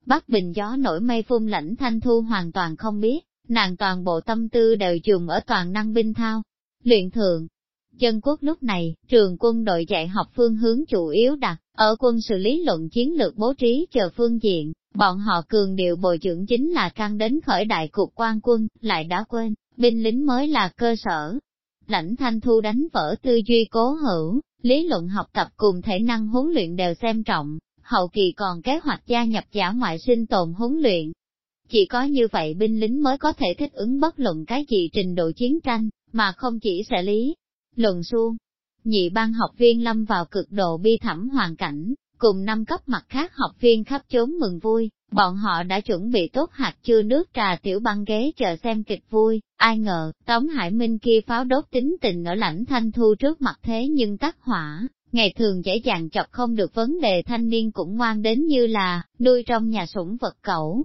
Bắc Bình gió nổi mây phun lãnh thanh thu hoàn toàn không biết, nàng toàn bộ tâm tư đều dùng ở toàn năng binh thao. Luyện thượng Dân quốc lúc này, trường quân đội dạy học phương hướng chủ yếu đặt, ở quân sự lý luận chiến lược bố trí chờ phương diện, bọn họ cường điệu bồi dưỡng chính là căng đến khởi đại cục quan quân, lại đã quên, binh lính mới là cơ sở. Lãnh thanh thu đánh vỡ tư duy cố hữu, lý luận học tập cùng thể năng huấn luyện đều xem trọng, hậu kỳ còn kế hoạch gia nhập giả ngoại sinh tồn huấn luyện. Chỉ có như vậy binh lính mới có thể thích ứng bất luận cái gì trình độ chiến tranh, mà không chỉ sẽ lý. Luận suông, nhị ban học viên lâm vào cực độ bi thẳm hoàn cảnh, cùng năm cấp mặt khác học viên khắp chốn mừng vui, bọn họ đã chuẩn bị tốt hạt chưa nước trà tiểu băng ghế chờ xem kịch vui, ai ngờ, Tống Hải Minh kia pháo đốt tính tình ở lãnh thanh thu trước mặt thế nhưng tắt hỏa, ngày thường dễ dàng chọc không được vấn đề thanh niên cũng ngoan đến như là, nuôi trong nhà sủng vật cẩu.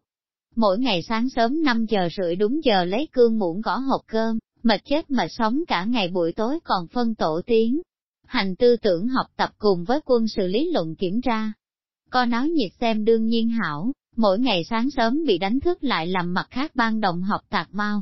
Mỗi ngày sáng sớm 5 giờ rưỡi đúng giờ lấy cương muỗng gõ hộp cơm, mệt chết mệt sống cả ngày buổi tối còn phân tổ tiếng, hành tư tưởng học tập cùng với quân sự lý luận kiểm tra. Có nói nhiệt xem đương nhiên hảo, mỗi ngày sáng sớm bị đánh thức lại làm mặt khác ban đồng học tạc mau.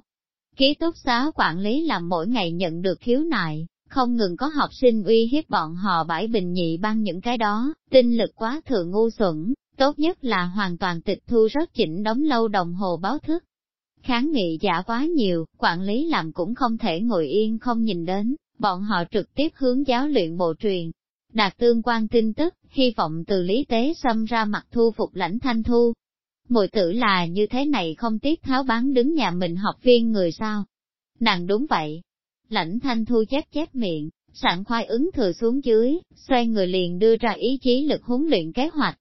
Ký túc xá quản lý làm mỗi ngày nhận được khiếu nại, không ngừng có học sinh uy hiếp bọn họ bãi bình nhị ban những cái đó, tinh lực quá thừa ngu xuẩn, tốt nhất là hoàn toàn tịch thu rất chỉnh đóng lâu đồng hồ báo thức. Kháng nghị giả quá nhiều, quản lý làm cũng không thể ngồi yên không nhìn đến, bọn họ trực tiếp hướng giáo luyện bộ truyền. Đạt tương quan tin tức, hy vọng từ lý tế xâm ra mặt thu phục lãnh thanh thu. Mùi tử là như thế này không tiếc tháo bán đứng nhà mình học viên người sao? Nàng đúng vậy. Lãnh thanh thu chép chép miệng, sẵn khoai ứng thừa xuống dưới, xoay người liền đưa ra ý chí lực huấn luyện kế hoạch.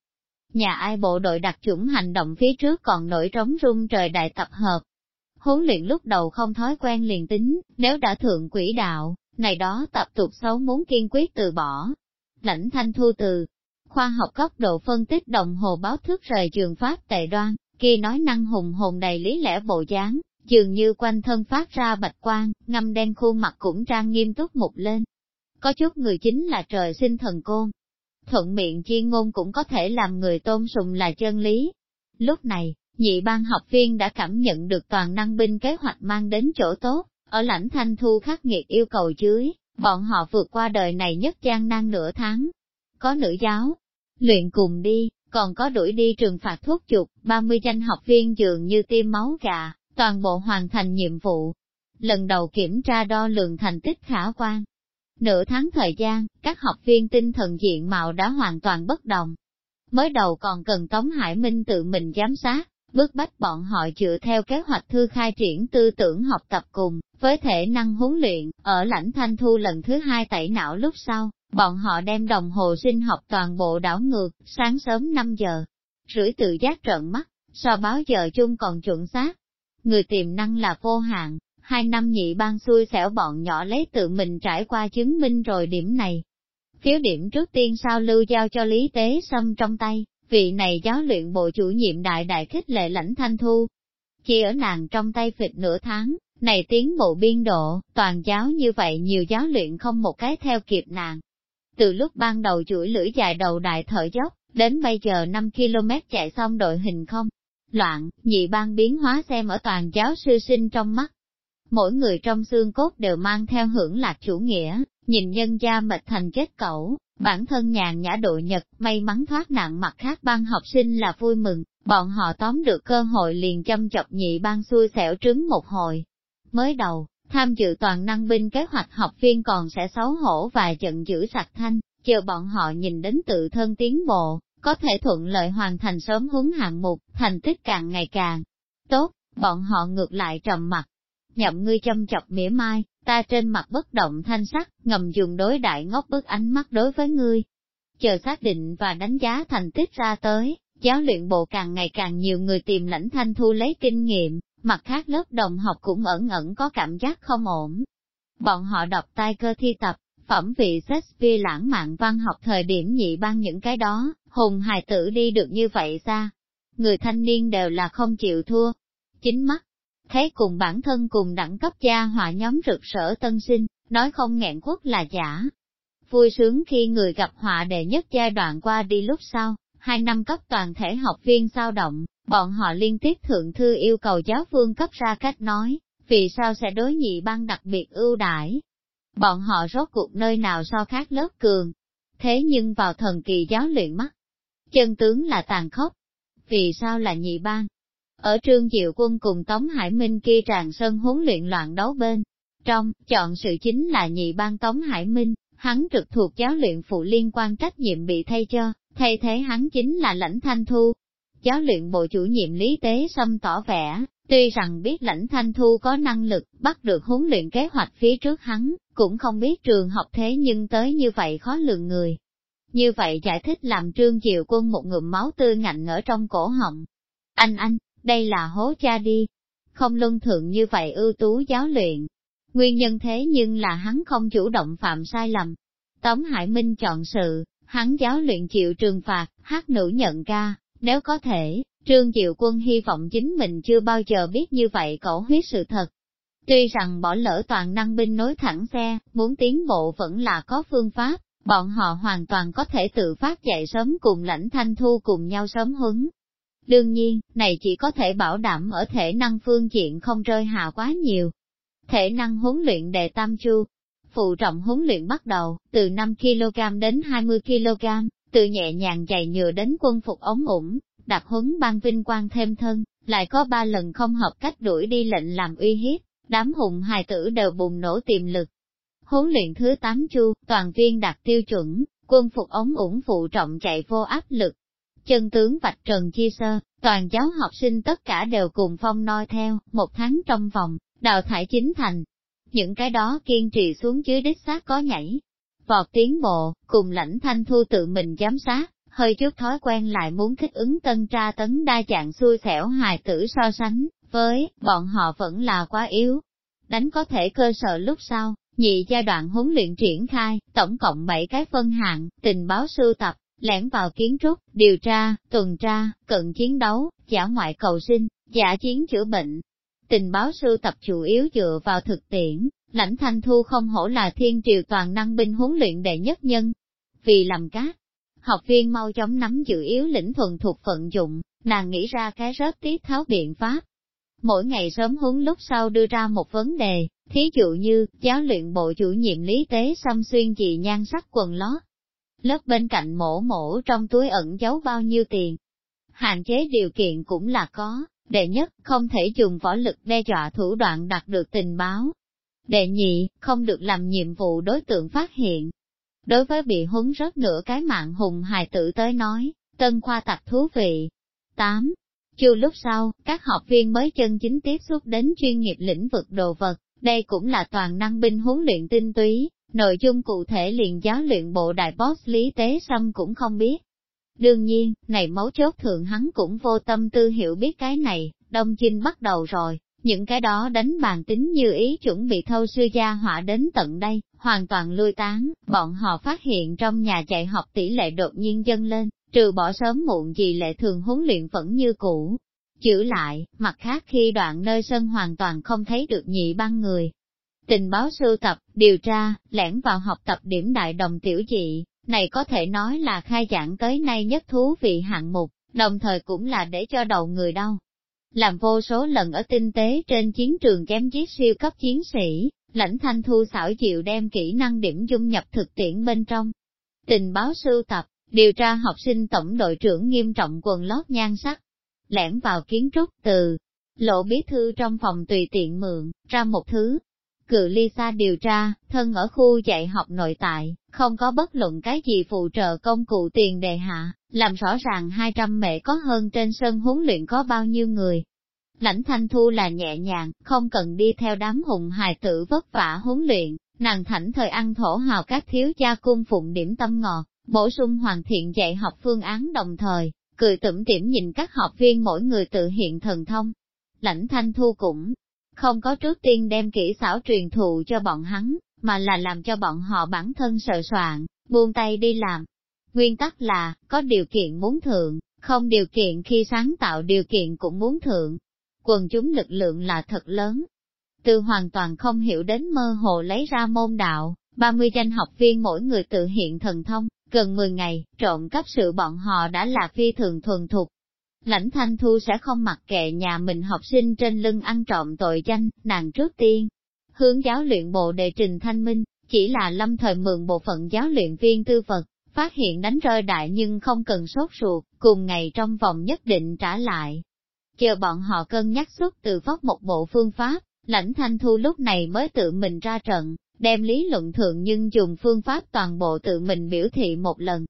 Nhà ai bộ đội đặc chủng hành động phía trước còn nổi trống rung trời đại tập hợp. Huấn luyện lúc đầu không thói quen liền tính, nếu đã thượng quỹ đạo, này đó tập tục xấu muốn kiên quyết từ bỏ. Lãnh thanh thu từ, khoa học góc độ phân tích đồng hồ báo thức rời trường pháp tệ đoan, kia nói năng hùng hồn đầy lý lẽ bộ dáng, dường như quanh thân phát ra bạch quang, ngâm đen khuôn mặt cũng trang nghiêm túc mục lên. Có chút người chính là trời sinh thần côn. Thuận miệng chi ngôn cũng có thể làm người tôn sùng là chân lý. Lúc này, nhị ban học viên đã cảm nhận được toàn năng binh kế hoạch mang đến chỗ tốt, ở lãnh thanh thu khắc nghiệt yêu cầu dưới, bọn họ vượt qua đời này nhất gian nan nửa tháng. Có nữ giáo, luyện cùng đi, còn có đuổi đi trường phạt thuốc chục, 30 danh học viên dường như tiêm máu gà, toàn bộ hoàn thành nhiệm vụ. Lần đầu kiểm tra đo lường thành tích khả quan. Nửa tháng thời gian, các học viên tinh thần diện mạo đã hoàn toàn bất đồng. Mới đầu còn cần Tống Hải Minh tự mình giám sát, bức bách bọn họ dựa theo kế hoạch thư khai triển tư tưởng học tập cùng, với thể năng huấn luyện, ở lãnh thanh thu lần thứ hai tẩy não lúc sau, bọn họ đem đồng hồ sinh học toàn bộ đảo ngược, sáng sớm 5 giờ, rưỡi tự giác trợn mắt, so báo giờ chung còn chuẩn xác. Người tiềm năng là vô hạn, hai năm nhị ban xui xẻo bọn nhỏ lấy tự mình trải qua chứng minh rồi điểm này. Phiếu điểm trước tiên sao lưu giao cho Lý Tế Sâm trong tay, vị này giáo luyện bộ chủ nhiệm đại đại khích lệ lãnh thanh thu. Chỉ ở nàng trong tay phịch nửa tháng, này tiến bộ biên độ, toàn giáo như vậy nhiều giáo luyện không một cái theo kịp nàng. Từ lúc ban đầu chuỗi lưỡi dài đầu đại thở dốc, đến bây giờ 5 km chạy xong đội hình không. Loạn, nhị ban biến hóa xem ở toàn giáo sư sinh trong mắt. Mỗi người trong xương cốt đều mang theo hưởng lạc chủ nghĩa, nhìn nhân gia mệt thành chết cẩu, bản thân nhàn nhã đội nhật, may mắn thoát nạn mặt khác ban học sinh là vui mừng, bọn họ tóm được cơ hội liền châm chọc nhị ban xui xẻo trứng một hồi. Mới đầu, tham dự toàn năng binh kế hoạch học viên còn sẽ xấu hổ và giận dữ sạch thanh, chờ bọn họ nhìn đến tự thân tiến bộ, có thể thuận lợi hoàn thành sớm huấn hạng mục, thành tích càng ngày càng tốt, bọn họ ngược lại trầm mặt. Nhậm ngươi châm chọc mỉa mai, ta trên mặt bất động thanh sắc, ngầm dùng đối đại ngốc bức ánh mắt đối với ngươi. Chờ xác định và đánh giá thành tích ra tới, giáo luyện bộ càng ngày càng nhiều người tìm lãnh thanh thu lấy kinh nghiệm, mặt khác lớp đồng học cũng ẩn ẩn có cảm giác không ổn. Bọn họ đọc tai cơ thi tập, phẩm vị Shakespeare lãng mạn văn học thời điểm nhị ban những cái đó, hùng hài tử đi được như vậy ra. Người thanh niên đều là không chịu thua. Chính mắt, thấy cùng bản thân cùng đẳng cấp gia họa nhóm rực rỡ tân sinh, nói không nghẹn quốc là giả. Vui sướng khi người gặp họa đệ nhất giai đoạn qua đi lúc sau, hai năm cấp toàn thể học viên sao động, bọn họ liên tiếp thượng thư yêu cầu giáo phương cấp ra cách nói, vì sao sẽ đối nhị ban đặc biệt ưu đãi. Bọn họ rốt cuộc nơi nào so khác lớp cường. Thế nhưng vào thần kỳ giáo luyện mắt, chân tướng là tàn khốc. Vì sao là nhị ban? Ở trương diệu quân cùng Tống Hải Minh kia tràn sân huấn luyện loạn đấu bên. Trong, chọn sự chính là nhị ban Tống Hải Minh, hắn trực thuộc giáo luyện phụ liên quan trách nhiệm bị thay cho, thay thế hắn chính là lãnh thanh thu. Giáo luyện bộ chủ nhiệm lý tế xâm tỏ vẻ, tuy rằng biết lãnh thanh thu có năng lực bắt được huấn luyện kế hoạch phía trước hắn, cũng không biết trường học thế nhưng tới như vậy khó lường người. Như vậy giải thích làm trương diệu quân một ngụm máu tươi ngạnh ở trong cổ họng. Anh anh, đây là hố cha đi. Không luân thượng như vậy ưu tú giáo luyện. Nguyên nhân thế nhưng là hắn không chủ động phạm sai lầm. Tống Hải Minh chọn sự, hắn giáo luyện chịu trừng phạt, hát nữ nhận ca, nếu có thể, Trương Diệu Quân hy vọng chính mình chưa bao giờ biết như vậy cổ huyết sự thật. Tuy rằng bỏ lỡ toàn năng binh nối thẳng xe, muốn tiến bộ vẫn là có phương pháp, bọn họ hoàn toàn có thể tự phát dậy sớm cùng lãnh thanh thu cùng nhau sớm huấn, Đương nhiên, này chỉ có thể bảo đảm ở thể năng phương diện không rơi hạ quá nhiều. Thể năng huấn luyện đề tam chu, phụ trọng huấn luyện bắt đầu, từ 5kg đến 20kg, từ nhẹ nhàng dày nhựa đến quân phục ống ủng, đặt huấn ban vinh quang thêm thân, lại có ba lần không hợp cách đuổi đi lệnh làm uy hiếp, đám hùng hài tử đều bùng nổ tiềm lực. Huấn luyện thứ 8 chu, toàn viên đạt tiêu chuẩn, quân phục ống ủng phụ trọng chạy vô áp lực, Chân tướng vạch trần chi sơ, toàn giáo học sinh tất cả đều cùng phong noi theo, một tháng trong vòng, đào thải chính thành. Những cái đó kiên trì xuống dưới đích xác có nhảy. Vọt tiến bộ, cùng lãnh thanh thu tự mình giám sát, hơi chút thói quen lại muốn thích ứng tân tra tấn đa dạng xui xẻo hài tử so sánh, với, bọn họ vẫn là quá yếu. Đánh có thể cơ sở lúc sau, nhị giai đoạn huấn luyện triển khai, tổng cộng 7 cái phân hạng, tình báo sưu tập, lẻn vào kiến trúc, điều tra, tuần tra, cận chiến đấu, giả ngoại cầu sinh, giả chiến chữa bệnh. Tình báo sưu tập chủ yếu dựa vào thực tiễn, lãnh thanh thu không hổ là thiên triều toàn năng binh huấn luyện đệ nhất nhân. Vì làm cát, học viên mau chóng nắm giữ yếu lĩnh thuần thuộc phận dụng, nàng nghĩ ra cái rớt tiết tháo biện pháp. Mỗi ngày sớm huấn lúc sau đưa ra một vấn đề, thí dụ như, giáo luyện bộ chủ nhiệm lý tế xâm xuyên dị nhan sắc quần lót, lớp bên cạnh mổ mổ trong túi ẩn giấu bao nhiêu tiền. Hạn chế điều kiện cũng là có, đệ nhất không thể dùng võ lực đe dọa thủ đoạn đạt được tình báo. Đệ nhị, không được làm nhiệm vụ đối tượng phát hiện. Đối với bị huấn rớt nửa cái mạng hùng hài tử tới nói, tân khoa tặc thú vị. 8. Chưa lúc sau, các học viên mới chân chính tiếp xúc đến chuyên nghiệp lĩnh vực đồ vật, đây cũng là toàn năng binh huấn luyện tinh túy, nội dung cụ thể liền giáo luyện bộ đại boss Lý Tế Sâm cũng không biết. Đương nhiên, này mấu chốt thượng hắn cũng vô tâm tư hiểu biết cái này, đông chinh bắt đầu rồi, những cái đó đánh bàn tính như ý chuẩn bị thâu sư gia họa đến tận đây, hoàn toàn lui tán, bọn họ phát hiện trong nhà dạy học tỷ lệ đột nhiên dâng lên, trừ bỏ sớm muộn gì lệ thường huấn luyện vẫn như cũ. Chữ lại, mặt khác khi đoạn nơi sân hoàn toàn không thấy được nhị băng người. Tình báo sưu tập, điều tra, lẻn vào học tập điểm đại đồng tiểu dị, này có thể nói là khai giảng tới nay nhất thú vị hạng mục, đồng thời cũng là để cho đầu người đau. Làm vô số lần ở tinh tế trên chiến trường chém giết siêu cấp chiến sĩ, lãnh thanh thu xảo diệu đem kỹ năng điểm dung nhập thực tiễn bên trong. Tình báo sưu tập, điều tra học sinh tổng đội trưởng nghiêm trọng quần lót nhan sắc, lẻn vào kiến trúc từ lộ bí thư trong phòng tùy tiện mượn, ra một thứ. Cự ly xa điều tra, thân ở khu dạy học nội tại, không có bất luận cái gì phụ trợ công cụ tiền đề hạ, làm rõ ràng 200 mẹ có hơn trên sân huấn luyện có bao nhiêu người. Lãnh thanh thu là nhẹ nhàng, không cần đi theo đám hùng hài tử vất vả huấn luyện, nàng thảnh thời ăn thổ hào các thiếu gia cung phụng điểm tâm ngọt, bổ sung hoàn thiện dạy học phương án đồng thời, cười tủm tỉm nhìn các học viên mỗi người tự hiện thần thông. Lãnh thanh thu cũng không có trước tiên đem kỹ xảo truyền thụ cho bọn hắn, mà là làm cho bọn họ bản thân sợ soạn, buông tay đi làm. Nguyên tắc là, có điều kiện muốn thượng, không điều kiện khi sáng tạo điều kiện cũng muốn thượng. Quần chúng lực lượng là thật lớn. Từ hoàn toàn không hiểu đến mơ hồ lấy ra môn đạo, 30 danh học viên mỗi người tự hiện thần thông, gần 10 ngày, trộm cắp sự bọn họ đã là phi thường thuần thục. Lãnh Thanh Thu sẽ không mặc kệ nhà mình học sinh trên lưng ăn trộm tội danh, nàng trước tiên, hướng giáo luyện bộ đề trình thanh minh, chỉ là lâm thời mượn bộ phận giáo luyện viên tư vật, phát hiện đánh rơi đại nhưng không cần sốt ruột, cùng ngày trong vòng nhất định trả lại. Chờ bọn họ cân nhắc xuất từ phóc một bộ phương pháp, lãnh thanh thu lúc này mới tự mình ra trận, đem lý luận thượng nhưng dùng phương pháp toàn bộ tự mình biểu thị một lần.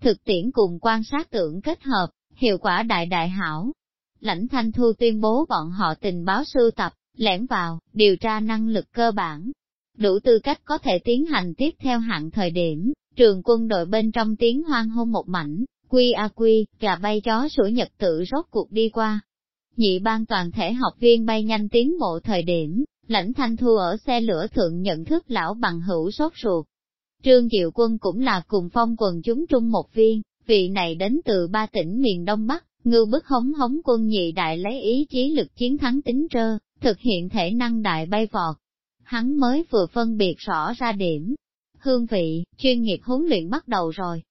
Thực tiễn cùng quan sát tưởng kết hợp, hiệu quả đại đại hảo. Lãnh Thanh Thu tuyên bố bọn họ tình báo sưu tập, lẻn vào, điều tra năng lực cơ bản. Đủ tư cách có thể tiến hành tiếp theo hạn thời điểm, trường quân đội bên trong tiếng hoang hôn một mảnh, quy a quy, gà bay chó sủi nhật tự rốt cuộc đi qua. Nhị ban toàn thể học viên bay nhanh tiến bộ thời điểm, lãnh thanh thu ở xe lửa thượng nhận thức lão bằng hữu sốt ruột. Trương Diệu Quân cũng là cùng phong quần chúng trung một viên, vị này đến từ ba tỉnh miền Đông Bắc, ngưu bức hống hống quân nhị đại lấy ý chí lực chiến thắng tính trơ, thực hiện thể năng đại bay vọt. Hắn mới vừa phân biệt rõ ra điểm. Hương vị, chuyên nghiệp huấn luyện bắt đầu rồi.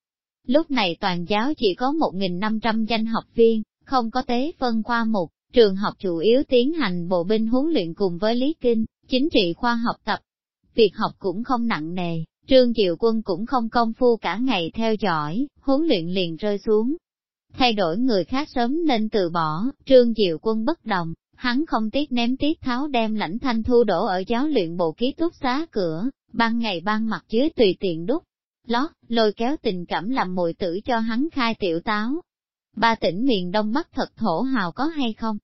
Lúc này toàn giáo chỉ có 1.500 danh học viên, không có tế phân khoa mục, trường học chủ yếu tiến hành bộ binh huấn luyện cùng với lý kinh, chính trị khoa học tập. Việc học cũng không nặng nề, Trương Diệu Quân cũng không công phu cả ngày theo dõi, huấn luyện liền rơi xuống. Thay đổi người khác sớm nên từ bỏ, Trương Diệu Quân bất đồng, hắn không tiếc ném tiết tháo đem lãnh thanh thu đổ ở giáo luyện bộ ký túc xá cửa, ban ngày ban mặt dưới tùy tiện đúc, lót, lôi kéo tình cảm làm mùi tử cho hắn khai tiểu táo. Ba tỉnh miền Đông Bắc thật thổ hào có hay không?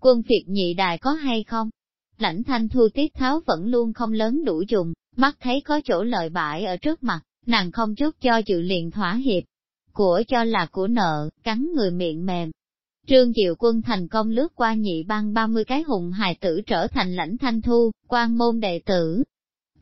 Quân phiệt nhị đài có hay không? Lãnh thanh thu tiết tháo vẫn luôn không lớn đủ dùng, mắt thấy có chỗ lợi bại ở trước mặt, nàng không chút cho dự liền thỏa hiệp. Của cho là của nợ, cắn người miệng mềm, Trương Diệu Quân thành công lướt qua nhị bang 30 cái hùng hài tử trở thành lãnh thanh thu, quan môn đệ tử.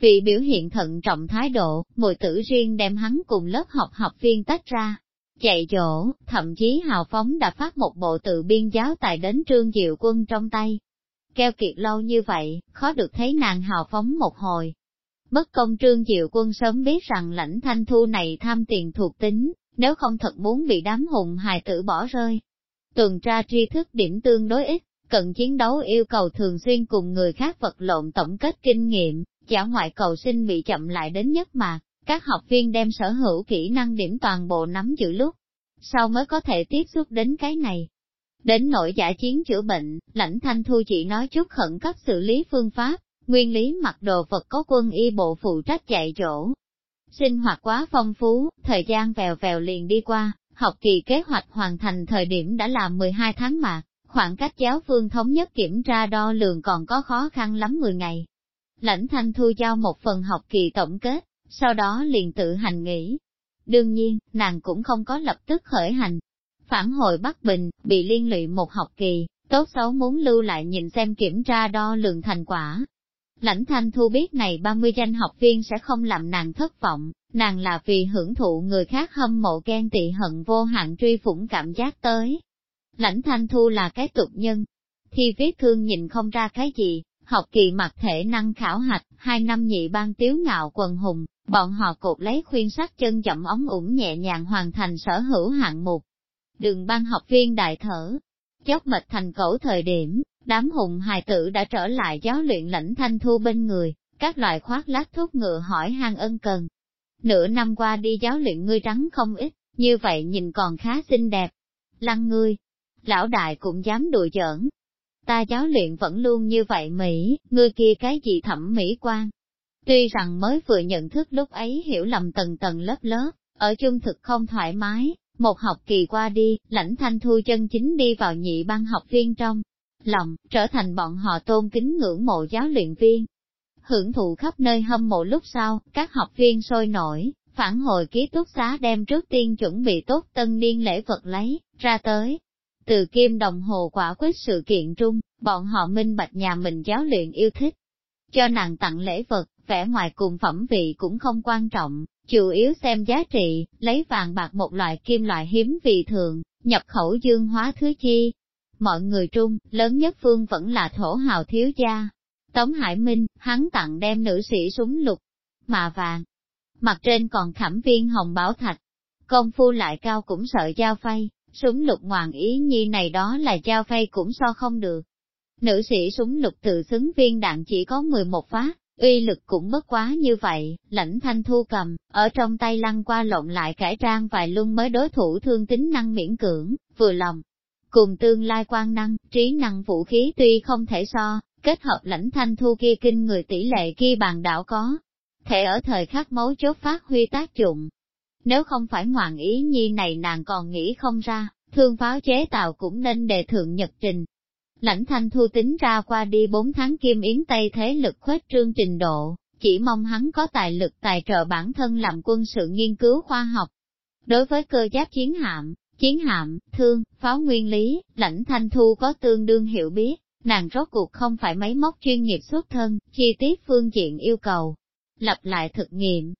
Vì biểu hiện thận trọng thái độ, mùi tử riêng đem hắn cùng lớp học học viên tách ra. Chạy dỗ, thậm chí hào phóng đã phát một bộ tự biên giáo tài đến Trương Diệu Quân trong tay. Keo kiệt lâu như vậy, khó được thấy nàng hào phóng một hồi. Bất công Trương Diệu Quân sớm biết rằng lãnh thanh thu này tham tiền thuộc tính, nếu không thật muốn bị đám hùng hài tử bỏ rơi, Tuần tra tri thức điểm tương đối ít, cận chiến đấu yêu cầu thường xuyên cùng người khác vật lộn tổng kết kinh nghiệm, giả ngoại cầu sinh bị chậm lại đến nhất mà, các học viên đem sở hữu kỹ năng điểm toàn bộ nắm giữ lúc, sau mới có thể tiếp xúc đến cái này. Đến nội giả chiến chữa bệnh, lãnh thanh thu chỉ nói chút khẩn cấp xử lý phương pháp, nguyên lý mặc đồ vật có quân y bộ phụ trách dạy chỗ. Sinh hoạt quá phong phú, thời gian vèo vèo liền đi qua, học kỳ kế hoạch hoàn thành thời điểm đã là 12 tháng mạc, khoảng cách giáo phương thống nhất kiểm tra đo lường còn có khó khăn lắm 10 ngày. Lãnh thanh thu giao một phần học kỳ tổng kết, sau đó liền tự hành nghỉ. Đương nhiên, nàng cũng không có lập tức khởi hành. Phản hồi Bắc Bình, bị liên lụy một học kỳ, tốt xấu muốn lưu lại nhìn xem kiểm tra đo lường thành quả. Lãnh thanh thu biết này 30 danh học viên sẽ không làm nàng thất vọng, nàng là vì hưởng thụ người khác hâm mộ ghen tị hận vô hạn truy phủng cảm giác tới. Lãnh thanh thu là cái tục nhân, thi viết thương nhìn không ra cái gì, học kỳ mặt thể năng khảo hạch, hai năm nhị ban tiếu ngạo quần hùng, bọn họ cột lấy khuyên sát chân chậm ống ủng nhẹ nhàng hoàn thành sở hữu hạng mục. Đường ban học viên đại thở, chốc mệt thành cổ thời điểm, đám hùng hài tử đã trở lại giáo luyện lãnh thanh thu bên người, các loại khoác lát thuốc ngựa hỏi han ân cần. Nửa năm qua đi giáo luyện ngươi trắng không ít, như vậy nhìn còn khá xinh đẹp. Lăng ngươi, lão đại cũng dám đùa giỡn. Ta giáo luyện vẫn luôn như vậy Mỹ, ngươi kia cái gì thẩm mỹ quan. Tuy rằng mới vừa nhận thức lúc ấy hiểu lầm tầng tầng lớp lớp, ở chung thực không thoải mái, một học kỳ qua đi, lãnh thanh thu chân chính đi vào nhị ban học viên trong lòng, trở thành bọn họ tôn kính ngưỡng mộ giáo luyện viên. Hưởng thụ khắp nơi hâm mộ lúc sau, các học viên sôi nổi, phản hồi ký túc xá đem trước tiên chuẩn bị tốt tân niên lễ vật lấy, ra tới. Từ kim đồng hồ quả quyết sự kiện trung, bọn họ minh bạch nhà mình giáo luyện yêu thích. Cho nàng tặng lễ vật, vẻ ngoài cùng phẩm vị cũng không quan trọng, chủ yếu xem giá trị, lấy vàng bạc một loại kim loại hiếm vì thường, nhập khẩu dương hóa thứ chi. Mọi người trung, lớn nhất phương vẫn là thổ hào thiếu gia. Tống Hải Minh, hắn tặng đem nữ sĩ súng lục, mà vàng. Mặt trên còn khảm viên hồng bảo thạch. Công phu lại cao cũng sợ giao phay, súng lục ngoạn ý nhi này đó là giao phay cũng so không được. Nữ sĩ súng lục tự xứng viên đạn chỉ có 11 phát, uy lực cũng bất quá như vậy, lãnh thanh thu cầm, ở trong tay lăn qua lộn lại cải trang vài luân mới đối thủ thương tính năng miễn cưỡng, vừa lòng. Cùng tương lai quan năng, trí năng vũ khí tuy không thể so, kết hợp lãnh thanh thu kia kinh người tỷ lệ kia bàn đảo có, thể ở thời khắc mấu chốt phát huy tác dụng. Nếu không phải ngoạn ý nhi này nàng còn nghĩ không ra, thương pháo chế tạo cũng nên đề thượng nhật trình, Lãnh thanh thu tính ra qua đi 4 tháng kim yến Tây thế lực khuếch trương trình độ, chỉ mong hắn có tài lực tài trợ bản thân làm quân sự nghiên cứu khoa học. Đối với cơ giáp chiến hạm, chiến hạm, thương, pháo nguyên lý, lãnh thanh thu có tương đương hiểu biết, nàng rốt cuộc không phải máy móc chuyên nghiệp xuất thân, chi tiết phương diện yêu cầu. Lập lại thực nghiệm.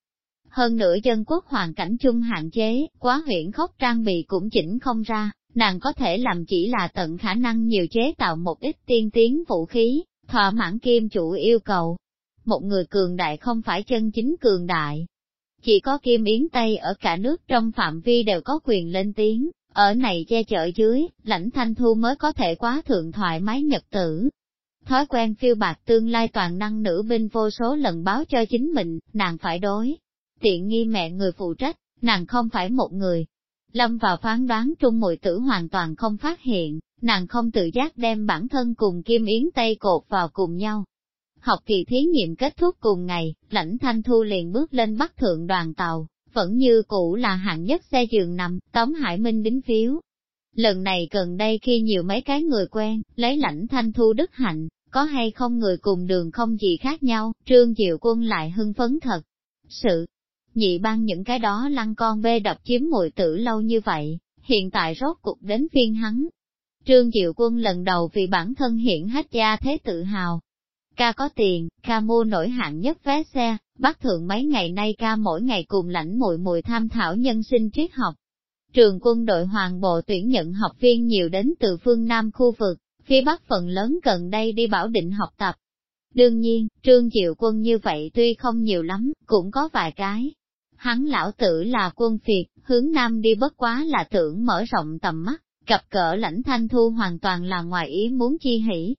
Hơn nữa dân quốc hoàn cảnh chung hạn chế, quá huyện khốc trang bị cũng chỉnh không ra, nàng có thể làm chỉ là tận khả năng nhiều chế tạo một ít tiên tiến vũ khí, thỏa mãn kim chủ yêu cầu. Một người cường đại không phải chân chính cường đại. Chỉ có kim yến Tây ở cả nước trong phạm vi đều có quyền lên tiếng, ở này che chở dưới, lãnh thanh thu mới có thể quá thượng thoại mái nhật tử. Thói quen phiêu bạc tương lai toàn năng nữ binh vô số lần báo cho chính mình, nàng phải đối. Tiện nghi mẹ người phụ trách, nàng không phải một người, Lâm vào phán đoán trung mùi tử hoàn toàn không phát hiện, nàng không tự giác đem bản thân cùng Kim Yến Tây cột vào cùng nhau. Học kỳ thí nghiệm kết thúc cùng ngày, lãnh thanh thu liền bước lên bắt thượng đoàn tàu, vẫn như cũ là hạng nhất xe giường nằm, tóm Hải Minh đính phiếu. Lần này gần đây khi nhiều mấy cái người quen, lấy lãnh thanh thu đức hạnh, có hay không người cùng đường không gì khác nhau, trương diệu quân lại hưng phấn thật. Sự, nhị ban những cái đó lăng con bê đập chiếm mùi tử lâu như vậy, hiện tại rốt cục đến phiên hắn. Trương Diệu Quân lần đầu vì bản thân hiện hết gia thế tự hào. Ca có tiền, ca mua nổi hạng nhất vé xe, bắt thượng mấy ngày nay ca mỗi ngày cùng lãnh mùi mùi tham thảo nhân sinh triết học. Trường quân đội hoàng bộ tuyển nhận học viên nhiều đến từ phương Nam khu vực, phía Bắc phần lớn gần đây đi bảo định học tập. Đương nhiên, Trương Diệu Quân như vậy tuy không nhiều lắm, cũng có vài cái, Hắn lão tử là quân phiệt, hướng nam đi bất quá là tưởng mở rộng tầm mắt, cặp cỡ lãnh thanh thu hoàn toàn là ngoài ý muốn chi hỉ.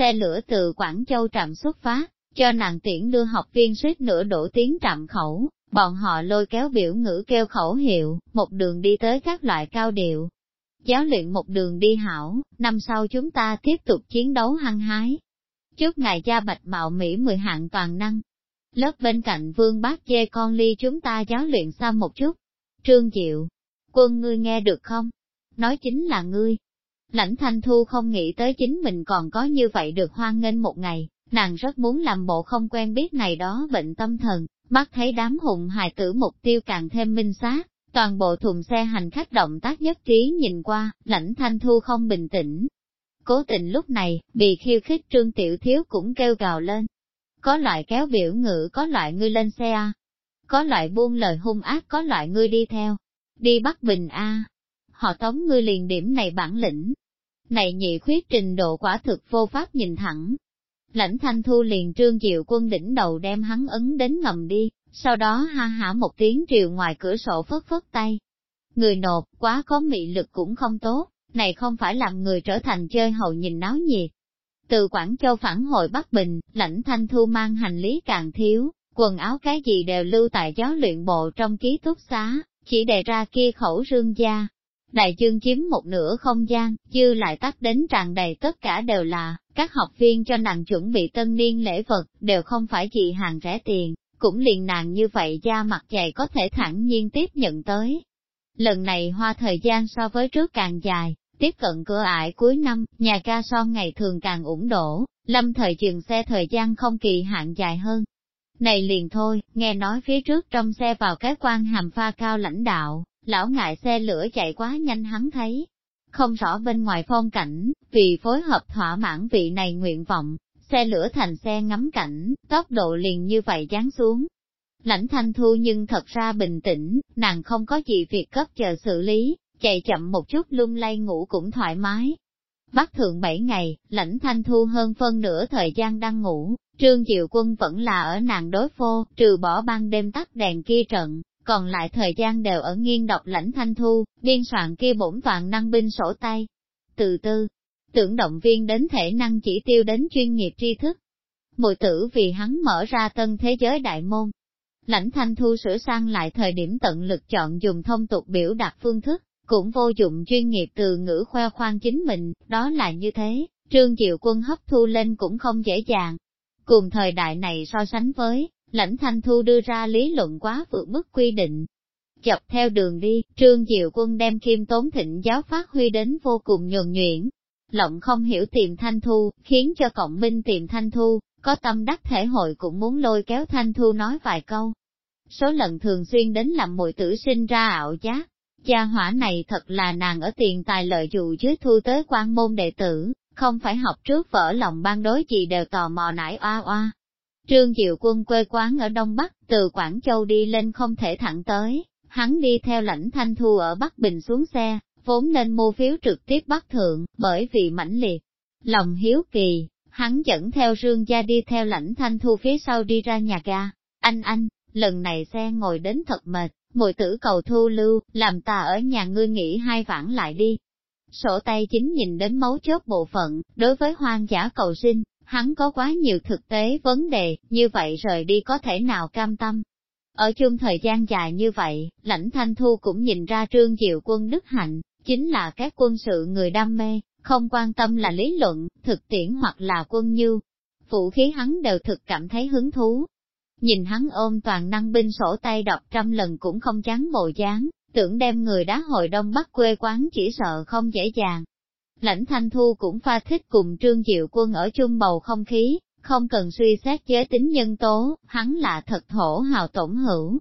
Xe lửa từ Quảng Châu trạm xuất phát, cho nàng tiễn đưa học viên suýt nửa đổ tiếng trạm khẩu, bọn họ lôi kéo biểu ngữ kêu khẩu hiệu, một đường đi tới các loại cao điệu. Giáo luyện một đường đi hảo, năm sau chúng ta tiếp tục chiến đấu hăng hái. chúc ngài gia bạch mạo Mỹ mười hạng toàn năng. Lớp bên cạnh vương bác dê con ly chúng ta giáo luyện xa một chút. Trương Diệu, quân ngươi nghe được không? Nói chính là ngươi. Lãnh Thanh Thu không nghĩ tới chính mình còn có như vậy được hoan nghênh một ngày, nàng rất muốn làm bộ không quen biết này đó bệnh tâm thần, bắt thấy đám hùng hài tử mục tiêu càng thêm minh xác. Toàn bộ thùng xe hành khách động tác nhất trí nhìn qua, lãnh thanh thu không bình tĩnh. Cố tình lúc này, bị khiêu khích trương tiểu thiếu cũng kêu gào lên. Có loại kéo biểu ngữ có loại ngươi lên xe A. Có loại buông lời hung ác có loại ngươi đi theo. Đi bắt bình A. Họ tống ngươi liền điểm này bản lĩnh. Này nhị khuyết trình độ quả thực vô pháp nhìn thẳng, Lãnh thanh thu liền trương diệu quân đỉnh đầu đem hắn ấn đến ngầm đi, sau đó ha hả một tiếng triều ngoài cửa sổ phất phất tay. Người nộp, quá có mị lực cũng không tốt, này không phải làm người trở thành chơi hầu nhìn náo nhiệt. Từ Quảng Châu phản hồi Bắc Bình, lãnh thanh thu mang hành lý càng thiếu, quần áo cái gì đều lưu tại giáo luyện bộ trong ký túc xá, chỉ đề ra kia khẩu rương gia, Đại dương chiếm một nửa không gian, dư lại tắt đến tràn đầy tất cả đều là, các học viên cho nàng chuẩn bị tân niên lễ vật, đều không phải chỉ hàng rẻ tiền, cũng liền nàng như vậy da mặt dày có thể thẳng nhiên tiếp nhận tới. Lần này hoa thời gian so với trước càng dài, tiếp cận cửa ải cuối năm, nhà ca son ngày thường càng ủng đổ, lâm thời dừng xe thời gian không kỳ hạn dài hơn. Này liền thôi, nghe nói phía trước trong xe vào cái quan hàm pha cao lãnh đạo, lão ngại xe lửa chạy quá nhanh hắn thấy. Không rõ bên ngoài phong cảnh, vì phối hợp thỏa mãn vị này nguyện vọng, xe lửa thành xe ngắm cảnh, tốc độ liền như vậy dán xuống. Lãnh thanh thu nhưng thật ra bình tĩnh, nàng không có gì việc cấp chờ xử lý, chạy chậm một chút lung lay ngủ cũng thoải mái. Bắt thượng bảy ngày, lãnh thanh thu hơn phân nửa thời gian đang ngủ, trương diệu quân vẫn là ở nàng đối phô, trừ bỏ ban đêm tắt đèn kia trận, còn lại thời gian đều ở nghiên đọc lãnh thanh thu, biên soạn kia bổn toàn năng binh sổ tay. Từ tư, tưởng động viên đến thể năng chỉ tiêu đến chuyên nghiệp tri thức. Mùi tử vì hắn mở ra tân thế giới đại môn. Lãnh thanh thu sửa sang lại thời điểm tận lực chọn dùng thông tục biểu đạt phương thức, cũng vô dụng chuyên nghiệp từ ngữ khoe khoang chính mình, đó là như thế, trương diệu quân hấp thu lên cũng không dễ dàng. Cùng thời đại này so sánh với, Lãnh Thanh Thu đưa ra lý luận quá vượt mức quy định. Chập theo đường đi, Trương Diệu Quân đem Kim Tốn Thịnh giáo phát huy đến vô cùng nhuần nhuyễn. Lộng không hiểu tìm Thanh Thu, khiến cho cộng minh tìm Thanh Thu, có tâm đắc thể hội cũng muốn lôi kéo Thanh Thu nói vài câu. Số lần thường xuyên đến làm mùi tử sinh ra ảo giác. Gia hỏa này thật là nàng ở tiền tài lợi dụ dưới thu tới quan môn đệ tử, không phải học trước vỡ lòng ban đối gì đều tò mò nải oa oa. Trương Diệu Quân quê quán ở Đông Bắc, từ Quảng Châu đi lên không thể thẳng tới, hắn đi theo lãnh thanh thu ở Bắc Bình xuống xe, vốn nên mua phiếu trực tiếp Bắc Thượng, bởi vì mãnh liệt. Lòng hiếu kỳ, hắn dẫn theo rương gia đi theo lãnh thanh thu phía sau đi ra nhà ga. Anh anh, lần này xe ngồi đến thật mệt, mùi tử cầu thu lưu, làm ta ở nhà ngươi nghỉ hai vãn lại đi. Sổ tay chính nhìn đến mấu chốt bộ phận, đối với hoang dã cầu sinh, hắn có quá nhiều thực tế vấn đề, như vậy rời đi có thể nào cam tâm. Ở chung thời gian dài như vậy, lãnh thanh thu cũng nhìn ra trương diệu quân đức hạnh, chính là các quân sự người đam mê, không quan tâm là lý luận, thực tiễn hoặc là quân như. Vũ khí hắn đều thực cảm thấy hứng thú. Nhìn hắn ôm toàn năng binh sổ tay đọc trăm lần cũng không chán bộ dáng, tưởng đem người đá hội đông bắc quê quán chỉ sợ không dễ dàng, Lãnh Thanh Thu cũng pha thích cùng Trương Diệu Quân ở chung bầu không khí, không cần suy xét giới tính nhân tố, hắn là thật thổ hào tổn hữu.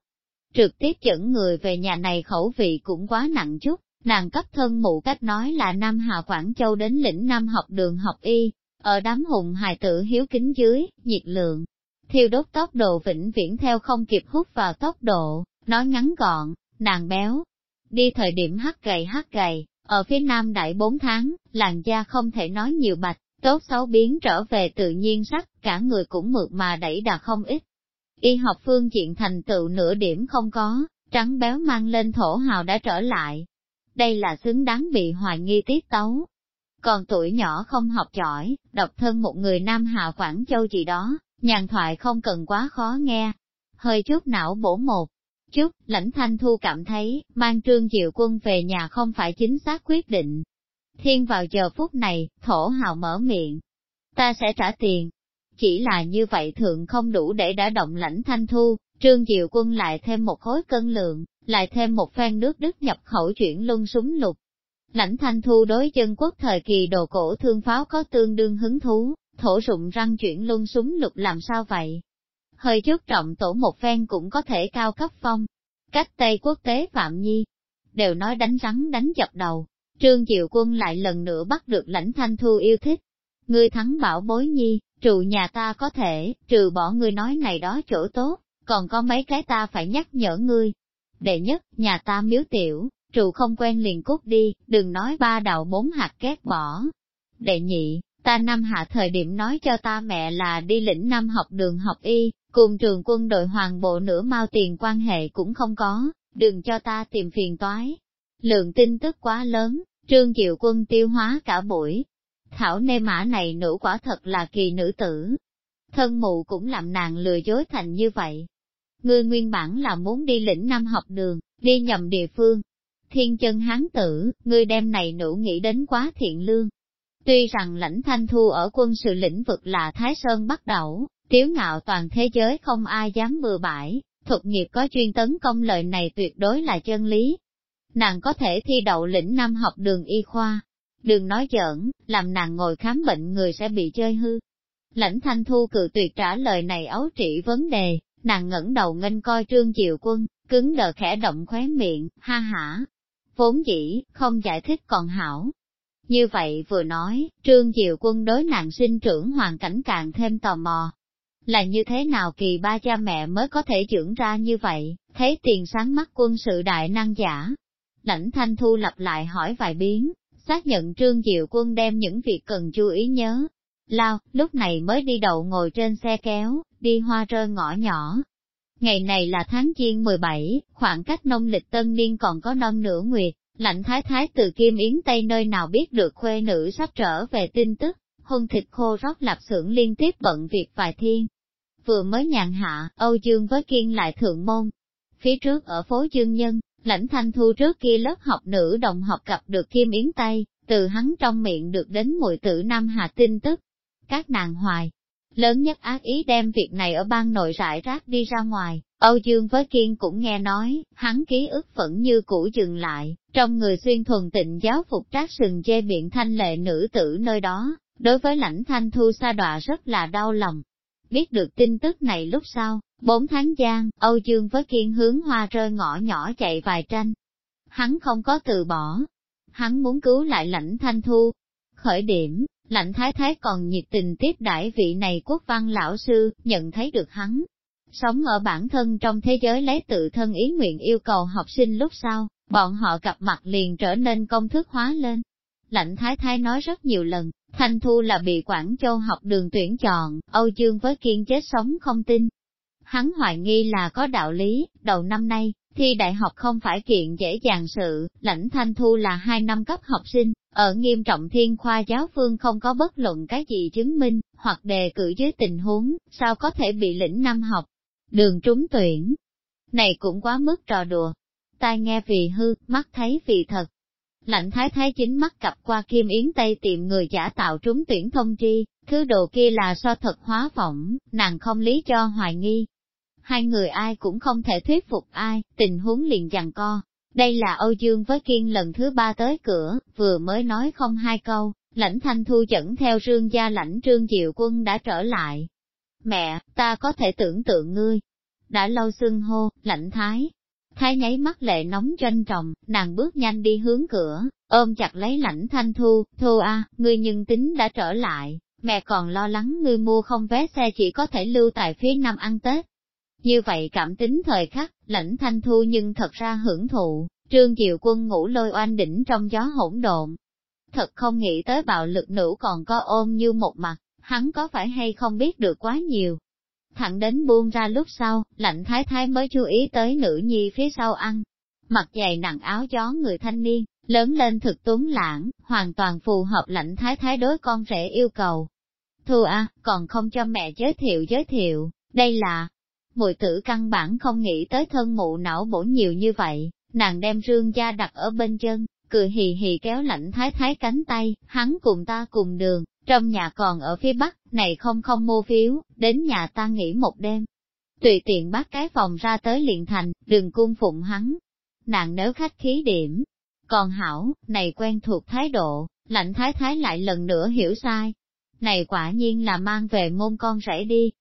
Trực tiếp dẫn người về nhà này khẩu vị cũng quá nặng chút, nàng cấp thân mụ cách nói là Nam Hà Quảng Châu đến lĩnh Nam học đường học y, ở đám hùng hài tử hiếu kính dưới, nhiệt lượng, thiêu đốt tốc độ vĩnh viễn theo không kịp hút vào tốc độ, nói ngắn gọn, nàng béo. Đi thời điểm hắt gầy hắt gầy, ở phía nam đại 4 tháng, làn da không thể nói nhiều bạch, tốt xấu biến trở về tự nhiên sắc, cả người cũng mượt mà đẩy đà không ít. Y học phương diện thành tựu nửa điểm không có, trắng béo mang lên thổ hào đã trở lại. Đây là xứng đáng bị hoài nghi tiết tấu. Còn tuổi nhỏ không học giỏi, độc thân một người nam hào Quảng Châu gì đó, nhàn thoại không cần quá khó nghe. Hơi chút não bổ một, chút, lãnh thanh thu cảm thấy, mang trương diệu quân về nhà không phải chính xác quyết định. Thiên vào giờ phút này, thổ hào mở miệng. Ta sẽ trả tiền. chỉ là như vậy thường không đủ để đã động lãnh thanh thu, trương diệu quân lại thêm một khối cân lượng, lại thêm một phen nước đức nhập khẩu chuyển luân súng lục. Lãnh thanh thu đối chân quốc thời kỳ đồ cổ thương pháo có tương đương hứng thú, thổ rụng răng chuyển luân súng lục làm sao vậy? Hơi trước trọng tổ một phen cũng có thể cao cấp phong. Cách Tây quốc tế Phạm Nhi, đều nói đánh rắn đánh dập đầu. Trương Diệu Quân lại lần nữa bắt được lãnh thanh thu yêu thích. Ngươi thắng bảo bối nhi, trụ nhà ta có thể, trừ bỏ ngươi nói này đó chỗ tốt, còn có mấy cái ta phải nhắc nhở ngươi. Đệ nhất, nhà ta miếu tiểu, trụ không quen liền cút đi, đừng nói ba đầu bốn hạt két bỏ. Đệ nhị, ta năm hạ thời điểm nói cho ta mẹ là đi lĩnh năm học đường học y, cùng trường quân đội hoàng bộ nửa mau tiền quan hệ cũng không có, đừng cho ta tìm phiền toái. Lượng tin tức quá lớn, trương diệu quân tiêu hóa cả buổi. Thảo nê mã này nữ quả thật là kỳ nữ tử. Thân mụ cũng làm nàng lừa dối thành như vậy. Ngươi nguyên bản là muốn đi lĩnh năm học đường, đi nhầm địa phương. Thiên chân hán tử, ngươi đem này nữ nghĩ đến quá thiện lương. Tuy rằng lãnh thanh thu ở quân sự lĩnh vực là Thái Sơn bắt đầu, tiếu ngạo toàn thế giới không ai dám bừa bãi, thuật nghiệp có chuyên tấn công lời này tuyệt đối là chân lý. Nàng có thể thi đậu lĩnh năm học đường y khoa. Đừng nói giỡn, làm nàng ngồi khám bệnh người sẽ bị chơi hư. Lãnh thanh thu cự tuyệt trả lời này ấu trị vấn đề, nàng ngẩng đầu nghênh coi trương diệu quân, cứng đờ khẽ động khóe miệng, ha hả. Vốn dĩ, không giải thích còn hảo. Như vậy vừa nói, trương diệu quân đối nàng sinh trưởng hoàn cảnh càng thêm tò mò, là như thế nào kỳ ba cha mẹ mới có thể trưởng ra như vậy, thấy tiền sáng mắt quân sự đại năng giả. Lãnh thanh thu lặp lại hỏi vài biến, xác nhận trương diệu quân đem những việc cần chú ý nhớ. Lao, lúc này mới đi đậu ngồi trên xe kéo, đi hoa rơi ngõ nhỏ. Ngày này là tháng Giêng 17, khoảng cách nông lịch tân niên còn có non nửa nguyệt, lạnh thái thái từ Kim Yến Tây nơi nào biết được khuê nữ sắp trở về tin tức, hôn thịt khô rót lạp xưởng liên tiếp bận việc vài thiên, vừa mới nhàn hạ, Âu Dương với Kiên lại thượng môn. Phía trước ở phố Dương Nhân, lãnh thanh thu trước kia lớp học nữ đồng học gặp được Kim Yến Tây, từ hắn trong miệng được đến mùi tử Nam Hà tin tức. Các nàng hoài, lớn nhất ác ý đem việc này ở bang nội rải rác đi ra ngoài, Âu Dương với Kiên cũng nghe nói, hắn ký ức vẫn như cũ dừng lại, trong người xuyên thuần tịnh giáo phục trác sừng chê miệng thanh lệ nữ tử nơi đó, đối với lãnh thanh thu sa đọa rất là đau lòng, Biết được tin tức này lúc sau, bốn tháng gian, Âu Dương với kiên hướng hoa rơi ngõ nhỏ chạy vài tranh. Hắn không có từ bỏ. Hắn muốn cứu lại lãnh thanh thu. Khởi điểm, lạnh thái thái còn nhiệt tình tiếp đãi vị này quốc văn lão sư, nhận thấy được hắn. Sống ở bản thân trong thế giới lấy tự thân ý nguyện yêu cầu học sinh lúc sau, bọn họ gặp mặt liền trở nên công thức hóa lên. lạnh thái thái nói rất nhiều lần, Thanh Thu là bị Quảng Châu học đường tuyển chọn, Âu Dương với kiên chết sống không tin. Hắn hoài nghi là có đạo lý, đầu năm nay, thi đại học không phải kiện dễ dàng sự, lãnh Thanh Thu là hai năm cấp học sinh, ở nghiêm trọng thiên khoa giáo phương không có bất luận cái gì chứng minh, hoặc đề cử dưới tình huống, sao có thể bị lĩnh năm học, đường trúng tuyển. Này cũng quá mức trò đùa. Tai nghe vì hư, mắt thấy vì thật, Lạnh thái thái chính mắt cặp qua Kim Yến Tây tìm người giả tạo trúng tuyển thông tri, thứ đồ kia là so thật hóa phỏng, nàng không lý cho hoài nghi. Hai người ai cũng không thể thuyết phục ai, tình huống liền giằng co. Đây là Âu Dương với Kiên lần thứ ba tới cửa, vừa mới nói không hai câu, lãnh thanh thu dẫn theo rương gia lãnh trương diệu quân đã trở lại. Mẹ, ta có thể tưởng tượng ngươi. Đã lâu xưng hô, lãnh thái, Thái nháy mắt lệ nóng doanh trọng, nàng bước nhanh đi hướng cửa, ôm chặt lấy lãnh thanh thu, thu a, ngươi nhưng tính đã trở lại, mẹ còn lo lắng ngươi mua không vé xe chỉ có thể lưu tại phía nam ăn Tết. Như vậy cảm tính thời khắc, lãnh thanh thu nhưng thật ra hưởng thụ, trương diệu quân ngủ lôi oanh đỉnh trong gió hỗn độn. Thật không nghĩ tới bạo lực nữ còn có ôm như một mặt, hắn có phải hay không biết được quá nhiều, thẳng đến buông ra lúc sau, lạnh thái thái mới chú ý tới nữ nhi phía sau ăn. Mặc dày nặng áo gió người thanh niên, lớn lên thực tuấn lãng, hoàn toàn phù hợp lạnh thái thái đối con rể yêu cầu. Thu a, còn không cho mẹ giới thiệu giới thiệu, đây là... Mùi tử căn bản không nghĩ tới thân mụ não bổ nhiều như vậy, nàng đem rương gia đặt ở bên chân, cười hì hì kéo lãnh thái thái cánh tay, hắn cùng ta cùng đường, Trong nhà còn ở phía bắc, này không không mua phiếu, đến nhà ta nghỉ một đêm. Tùy tiện bắt cái phòng ra tới liền thành, đừng cung phụng hắn. Nàng nếu khách khí điểm, còn hảo, này quen thuộc thái độ, lãnh thái thái lại lần nữa hiểu sai. Này quả nhiên là mang về môn con rể đi.